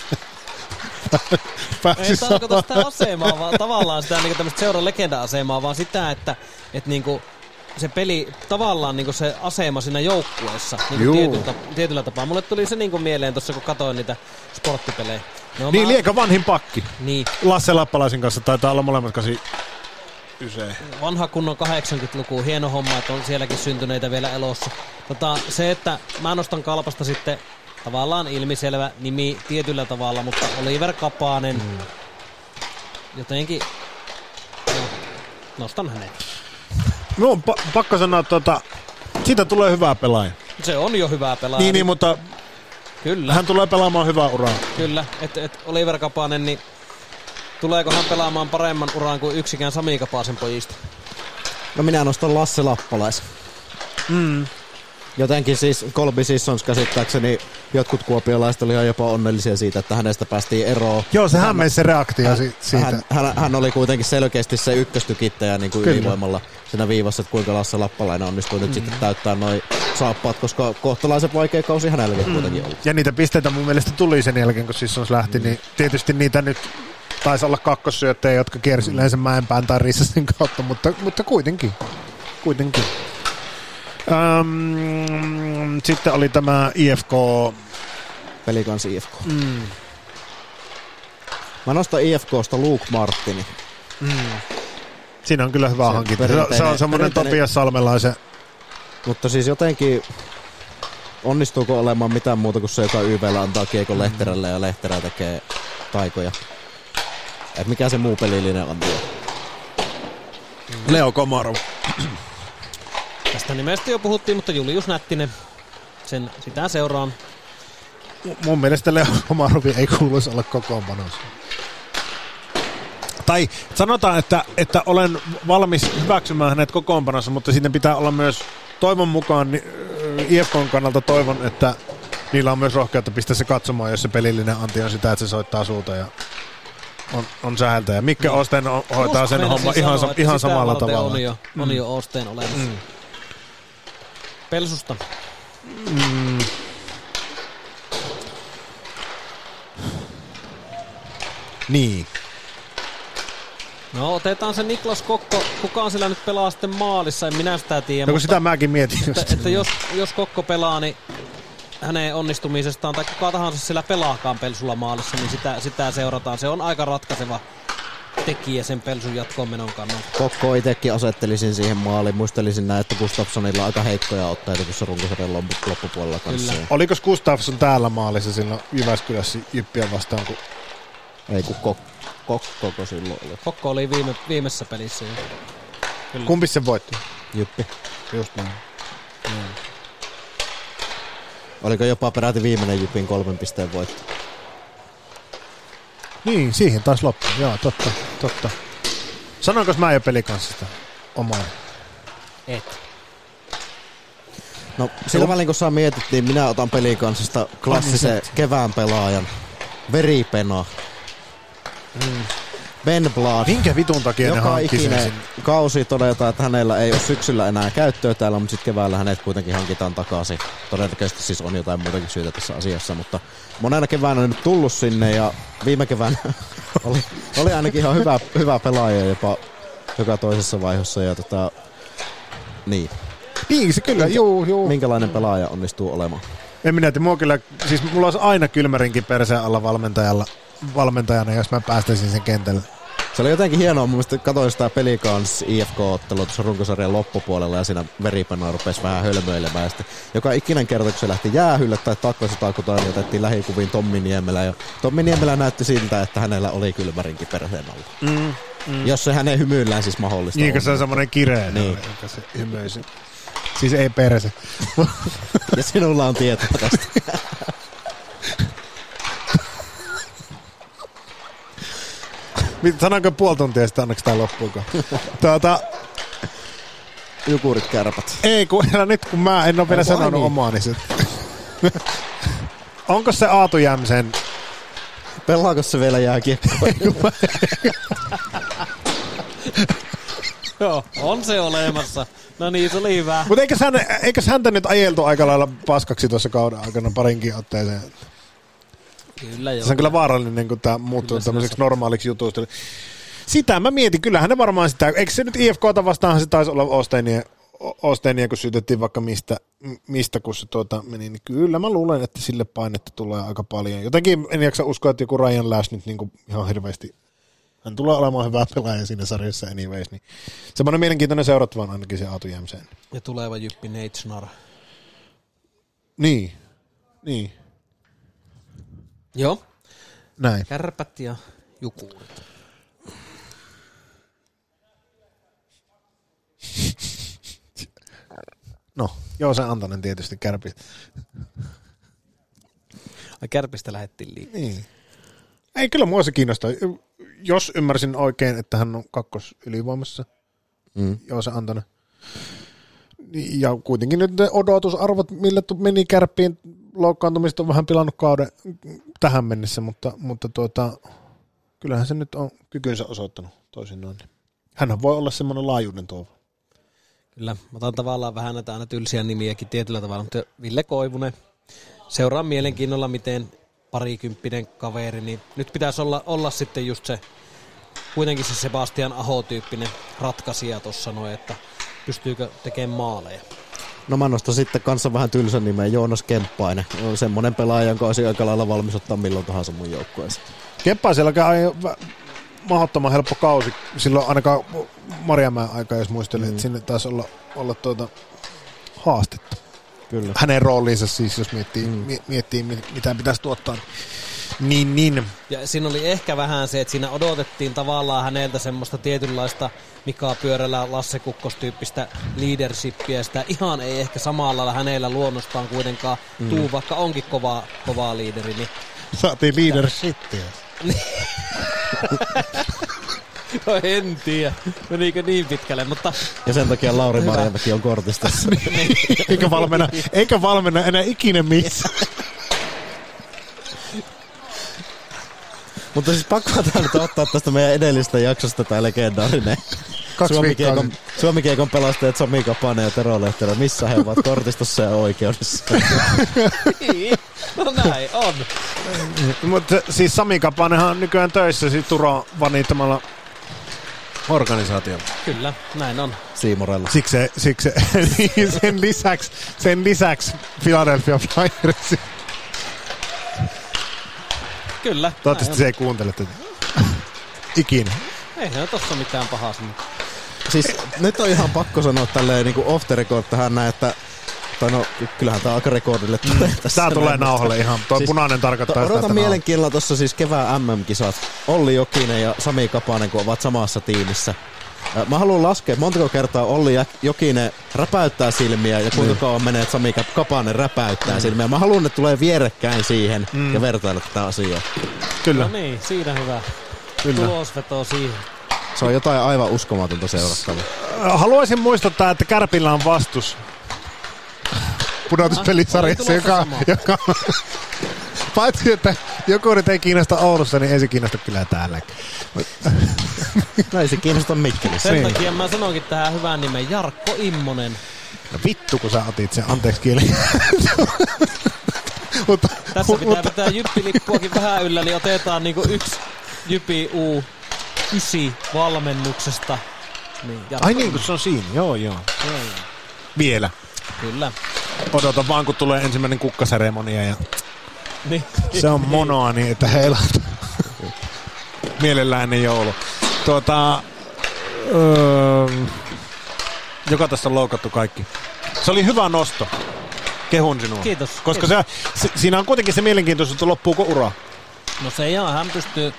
Ei Pääsis tarkoita sitä asemaa, vaan tavallaan sitä niin tämmöistä seuran legenda-asemaa, vaan sitä, että, että niin kuin se peli, tavallaan niin kuin se asema siinä joukkueessa niin tietyllä, tietyllä tapaa. Mulle tuli se niin kuin mieleen tuossa, kun katsoin niitä sporttipelejä. No, Niin, mä- lieka vanhin pakki. Niin, Lasse Lappalaisen kanssa taitaa olla molemmat kasi ysee. vanha kunnon 80-luku, hieno homma, että on sielläkin syntyneitä vielä elossa. Tota, se, että mä nostan kalpasta sitten tavallaan ilmiselvä nimi tietyllä tavalla, mutta Oliver Kapanen, mm. jotenkin, no, nostan hänet. On pa- pakko sanoa, että tota, siitä tulee hyvää pelaaja. Se on jo hyvä pelaaja. Niin, niin, mutta Kyllä, hän tulee pelaamaan hyvää uraa. kyllä. Että et Oliver Kapanen, niin tuleeko hän pelaamaan paremman uran kuin yksikään Sami Kapasen pojista? No minä nostan Lasse Lappalais. Mm. Jotenkin siis Colby Sissons käsittääkseni jotkut kuopiolaiset oli jopa onnellisia siitä, että hänestä päästiin eroon. Joo, se hämmensi se reaktio si- siitä. Hän, hän, hän, oli kuitenkin selkeästi se ykköstykittäjä niin kuin Kyllä. ylivoimalla siinä viivassa, että kuinka Lasse Lappalainen onnistuu nyt sitten täyttää noin saappaat, koska kohtalaisen vaikea kausi hänelläkin mm. kuitenkin ollut. Ja niitä pisteitä mun mielestä tuli sen jälkeen, kun Sissons lähti, mm. niin tietysti niitä nyt taisi olla kakkossyöttejä, jotka kiersi mm. yleensä mäenpään tai Rissasin kautta, mutta, mutta kuitenkin. kuitenkin. Öm, sitten oli tämä IFK. Pelikans IFK. Mm, Mä nostan IFKsta Luke Martini. siinä on kyllä hyvä Se hankinta. Se, on semmoinen Topias Salmelaisen. Mutta siis jotenkin onnistuuko olemaan mitään muuta kuin se, joka YVllä antaa kiekon Lehterälle ja Lehterä tekee taikoja. Et mikä se muu pelillinen on tuo? Leo Komarov. Tästä nimestä jo puhuttiin, mutta Julius Nättinen, sen, sitä seuraan. Mun mielestä Leo Komarovi ei kuuluisi olla kokoonpanossa. Tai sanotaan, että, että olen valmis hyväksymään hänet kokoonpanossa, mutta siinä pitää olla myös toivon mukaan niin, IFKn kannalta toivon, että niillä on myös rohkeutta pistää se katsomaan, jos se pelillinen anti on sitä, että se soittaa suuta ja on, on säheltä. Ja Mikke Niin. Osten hoitaa Just sen homma ihan, sanoa, ihan samalla tavalla. On jo, on jo Osteen olemassa. Mm. Pelsusta. Mm. Niin. No otetaan se Niklas Kokko. Kukaan sillä nyt pelaa sitten maalissa, en minä sitä tiedä. No kun mutta sitä mäkin mietin että, että jos, jos Kokko pelaa, niin hänen onnistumisestaan, tai kuka tahansa sillä pelaakaan pelsulla maalissa, niin sitä, sitä seurataan. Se on aika ratkaiseva tekijä sen pelsun jatkoon menon kannalta. Kokko itsekin asettelisin siihen maaliin. Muistelisin näin, että Gustafssonilla on aika heikkoja otteita tuossa runkosarjan loppu- loppupuolella kanssa. Kyllä. Oliko Gustafsson täällä maalissa silloin Jyväskylässä Jyppiä vastaan, kun Ei kun Kok- Kokkoko silloin oli. Kokko oli viime, viimeisessä pelissä jo. Kyllä. kumpi se voitti? Jyppi. Just näin. Oliko jopa peräti viimeinen Jypin kolmen pisteen voitto? Niin, siihen taisi loppua. Joo, totta, totta. Sanoinko mä jo pelikanssista omaa? Et. No sillä välin kun saa mietittiin, minä otan pelikansista klassisen kevään pelaajan. Veripena. Ben Blad. Minkä vitun takia ne Joka ikinen sinne? kausi todetaan, että hänellä ei ole syksyllä enää käyttöä täällä, mutta sitten keväällä hänet kuitenkin hankitaan takaisin. Todennäköisesti siis on jotain muutakin syytä tässä asiassa, mutta monena keväänä on nyt tullut sinne ja viime keväänä oli, oli ainakin ihan hyvä, hyvä pelaaja jopa joka toisessa vaiheessa ja tota, niin. Niin se kyllä, juu, juu. Minkälainen pelaaja onnistuu olemaan? En minä tiedä, mua kyllä, siis mulla olisi aina kylmärinkin perseen alla valmentajalla, valmentajana, jos mä päästäisin sen kentälle. Se oli jotenkin hienoa, mun mielestä katsoin sitä pelikans IFK-ottelua tuossa runkosarjan loppupuolella ja siinä veripanoa rupesi vähän hölmöilemään. Ja sitten joka ikinen kerta, kun se lähti jäähylle tai takaisin kun niin otettiin lähikuviin Tommi Niemelä. Ja Tommi Niemelä näytti siltä, että hänellä oli kylmärinkin perseen alla. Mm, mm. Jos se hänen hymyillään siis mahdollista Niin, kun se on semmoinen kireä, Niin. joka se hymyisi. Siis ei perse. Ja sinulla on tietoa tästä. Sanoinko puoli tuntia sitten, onneksi tää loppuuko? tuota, Jukurit kärpät. ei kun nyt, kun mä en ole vielä sanonut niin. omaani sit. Onko se Aatu Jämsen? Pelaako se vielä jääkiekkoa? Joo, on se olemassa. No niin, se oli hyvä. Mutta eikös, hän, eikös häntä nyt ajeltu aika lailla paskaksi tuossa kauden aikana parinkin otteeseen? Kyllä joo. Se on kyllä vaarallinen, kun tämä muuttuu tämmöiseksi normaaliksi jutusta. Sitä mä mietin, kyllähän ne varmaan sitä, eikö se nyt IFKta vastaanhan se taisi olla Osteinia, Osteinia kun syytettiin vaikka mistä, mistä kun se tuota meni, niin kyllä mä luulen, että sille painetta tulee aika paljon. Jotenkin en jaksa uskoa, että joku Ryan Lash nyt niin kuin ihan hirveästi, hän tulee olemaan hyvä pelaaja siinä sarjassa anyways, niin semmoinen mielenkiintoinen seurattava on ainakin se Aatu Jämseen. Ja tuleva Jyppi Neitsnar. Niin, niin, Joo. näin. Kärpät ja Jukurit. No, joo se Antonen tietysti kärpi. Ai Kärpistä lähettiin liikkeelle. Niin. Ei, kyllä mua se kiinnostaa. Jos ymmärsin oikein, että hän on kakkos ylivoimassa, Mm. joo se Antonen. Ja kuitenkin nyt ne odotusarvot, millä meni kärppiin loukkaantumista on vähän pilannut kauden tähän mennessä, mutta, mutta tuota, kyllähän se nyt on kykynsä osoittanut toisinaan. Hän voi olla semmoinen laajuuden tuova. Kyllä, mä otan tavallaan vähän näitä aina tylsiä nimiäkin tietyllä tavalla, mutta Ville Koivunen. Seuraan mielenkiinnolla, miten parikymppinen kaveri, niin nyt pitäisi olla, olla sitten just se, kuitenkin se Sebastian Aho-tyyppinen ratkaisija tuossa noin, että pystyykö tekemään maaleja. No mä nostan sitten kanssa vähän tylsän nimen Joonas Kemppainen. On semmonen pelaaja, jonka olisi aika lailla valmis ottaa milloin tahansa mun joukkueeseen. Keppa siellä käy mahdottoman helppo kausi. Silloin ainakaan Marjamäen aika, jos muistelin, mm. että sinne taisi olla, olla tuota haastetta. Kyllä. Hänen rooliinsa siis, jos miettii, mm. miettii mi- mitä pitäisi tuottaa. Niin, niin. Ja siinä oli ehkä vähän se, että siinä odotettiin tavallaan häneltä semmoista tietynlaista Mika Pyörälä, Lasse Kukkos-tyyppistä leadershipia. Sitä ihan ei ehkä samalla lailla hänellä luonnostaan kuitenkaan mm. tuu, vaikka onkin kova, kova liideri. Niin Saatiin leadershipia. No en tiedä, menikö niin pitkälle, mutta Ja sen takia Lauri Marjamäki on kortistossa. eikä valmenna, eikä valmenna enää ikinä missään. Mutta siis pakko tää nyt ottaa tästä meidän edellisestä jaksosta tää legendaarinen Kaksi Suomi-kiekon, viikkoa. Suomi-kiekon pelastajat Sami Kapanen ja Tero Lehterä. Missä he ovat kortistossa ja oikeudessa? niin, no näin on. Mutta siis Sami Kapanenhan on nykyään töissä siis Turo vanittamalla organisaatiolla. Kyllä, näin on. Siimorella. Siksi, siksi se- sen lisäksi, sen lisäksi Philadelphia Flyers. Kyllä, Toivottavasti se ei kuuntele tätä. Ikinä. Ei se tossa mitään pahaa sinne. Siis nyt on ihan pakko sanoa tälleen niin kuin off the record tähän näin, että tai no, kyllähän tämä aika rekordille tulee tässä. Tää tulee näin, nauhalle ihan. Tuo Siis- punainen tarkoittaa To, sitä, odotan että mielenkiinnolla tuossa siis kevään MM-kisat. Olli Jokinen ja Sami Kapanen, kun ovat samassa tiimissä. Ö, Mä haluan laskea, montako kertaa Olli ja Jokinen räpäyttää silmiä ja kuinka kauan menee, että Sami Kap- Kapanen räpäyttää silmiä. Mä haluan, että tulee vierekkäin siihen ja vertailla tätä asiaa. Kyllä. No niin, siinä hyvä. Kyllä. Tulosveto siihen. Se on jotain aivan uskomatonta seurattavaa. Haluaisin muistuttaa, että Kärpillä on vastus pudotuspelisarjassa, Oli tulossa joka, joka paitsi, että joku nyt ei kiinnosta Oulussa, niin ei se kiinnosta kyllä täälläkin. No ei se kiinnosta Mikkelissä. Sen Niin. takia mä sanoinkin tähän hyvän nimen Jarkko Immonen. No vittu, kun sä otit sen, anteeksi kieli. mutta, Tässä pitää mutta, pitää jyppilippuakin vähän yllä, niin otetaan niinku yksi Jypi U 9 valmennuksesta. Niin, ai niin, kun se on siinä, joo joo. Immonen. Vielä. Kyllä. Odota vaan, kun tulee ensimmäinen kukkaseremonia ja Niin. se on monoa niin, että heilahtaa. Mielellään ennen joulu. Tuota, öö, joka tässä on loukattu kaikki. Se oli hyvä nosto. Kehun sinua. Kiitos, Koska kiitos. Se, se, siinä on kuitenkin se mielenkiintoisuus, että loppuuko ura. No se ihan, hän pystyy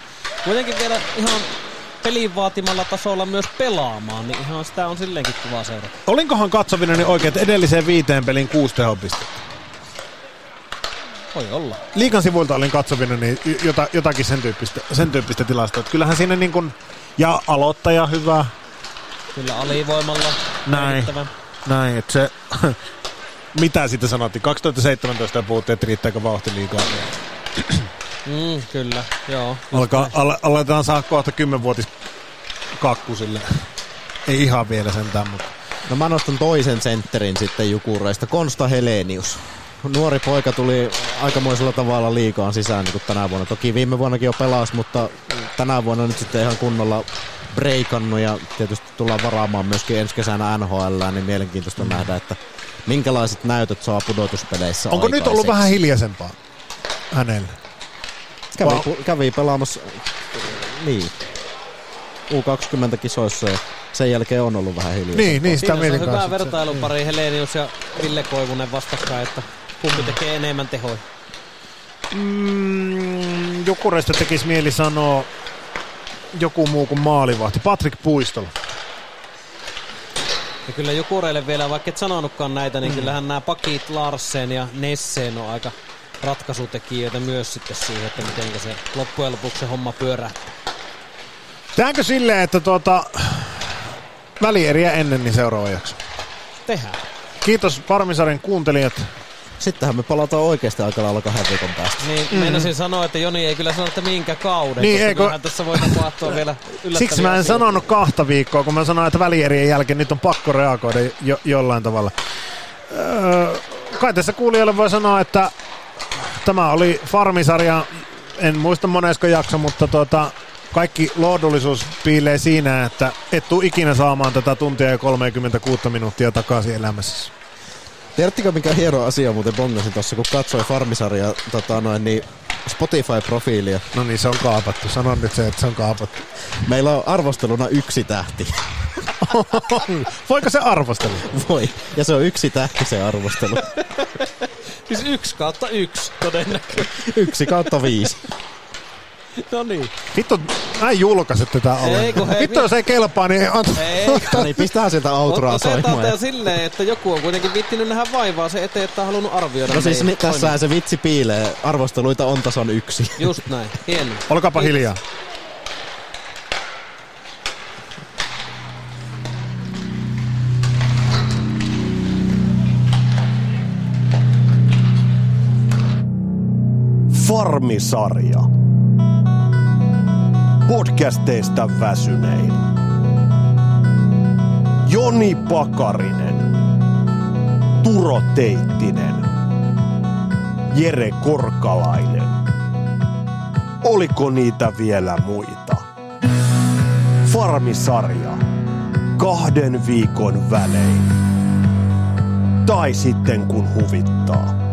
kuitenkin vielä ihan pelin vaatimalla tasolla myös pelaamaan, niin ihan sitä on silleenkin kiva seurata. Olinkohan katsovinen niin oikein, että edelliseen viiteen pelin kuusi tehopistettä? Voi olla. Liikan sivuilta olin katsovinen niin jota, jotakin sen tyyppistä, sen tyyppistä tilastoa. Että Kyllähän siinä niin kuin, ja aloittaja hyvä, Kyllä alivoimalla. Näin. merkittävä. näin, että se, mitä sitten sanottiin, 2017 puhuttiin, että riittääkö vauhti liikaa. Mm, kyllä, joo. Alkaa, ale, aletaan saa kohta kymmenvuotis kakkusille. Ei ihan vielä sentään, mutta No mä nostan toisen sentterin sitten Jukureista, Konsta Helenius. Nuori poika tuli aikamoisella tavalla liikaan sisään niin kuin tänä vuonna. Toki viime vuonnakin jo pelasi, mutta tänä vuonna nyt sitten ihan kunnolla breikannut ja tietysti tullaan varaamaan myöskin ensi kesänä NHL, niin mielenkiintoista nähdä, että minkälaiset näytöt saa pudotuspeleissä onko nyt ollut aikaiseksi. vähän hiljaisempaa hänellä? Kävi, Va- kävi pelaamassa niin, U20-kisoissa ja sen jälkeen on ollut vähän hiljaa. Niin, niin sitä Siinä on hyvä vertailupari Helenius ja Ville Koivunen vastakkain, että kumpi tekee enemmän tehoja. Mm, Jukureista tekisi mieli sanoa joku muu kuin maalivahti. Patrick Puistola. Ja kyllä Jukureille vielä, vaikka et sanonutkaan näitä, niin kyllähän nämä pakit Larsen ja Nessen on aika ratkaisutekijöitä myös sitten siihen, että miten se loppujen lopuksi se homma pyörää. Tehdäänkö silleen, että tuota, välieriä ennen niin seuraava jakso? Tehdään. Kiitos Parmisaren kuuntelijat. Sittenhän me palataan oikeasti aika lailla kahden viikon päästä. Niin mm. meinasin sanoa, että Joni ei kyllä sano, että minkä kauden, Niin, koska eikö- tässä voi tapahtua vielä yllättäviä Siksi mä en asioita. sanonut kahta viikkoa, kun mä sanoin, että välierien jälkeen nyt on pakko reagoida jo, jollain tavalla. Öö, kai tässä kuulijoille voi sanoa, että tämä oli Farmisarja, en muista monesko jakso, mutta tuota, kaikki lohdullisuus piilee siinä, että et tuu ikinä saamaan tätä tuntia ja 36 minuuttia takaisin elämässä. Tiedättekö mikä hieno asia muuten bongasin tuossa, kun katsoi Farmisarjaa tota noin, niin Spotify-profiilia. No niin, se on kaapattu. Sanon nyt se, että se on kaapattu. Meillä on arvosteluna yksi tähti. Voiko se arvostella? Voi. Ja se on yksi tähti se arvostelu. Siis yksi kautta yksi todennäköisesti. Yksi kautta viisi. No niin. Vittu, mä en julkaise tätä Ei, kun ollenkaan. hei, Vittu, jos ei kelpaa, niin... Anta. Ei, No niin, pistähän sieltä outroa Otetaan soimaan. tämä silleen, että joku on kuitenkin vittinyt nähdä vaivaa se eteen, että on halunnut arvioida. No siis tässähän se vitsi piilee. Arvosteluita on tason yksi. Just näin. Hienoa. Olkaapa Kiitos. hiljaa. Farmisarja. Podcasteista väsynein. Joni Pakarinen. Turo Teittinen. Jere Korkalainen. Oliko niitä vielä muita? Farmisarja. Kahden viikon välein. Tai sitten kun huvittaa.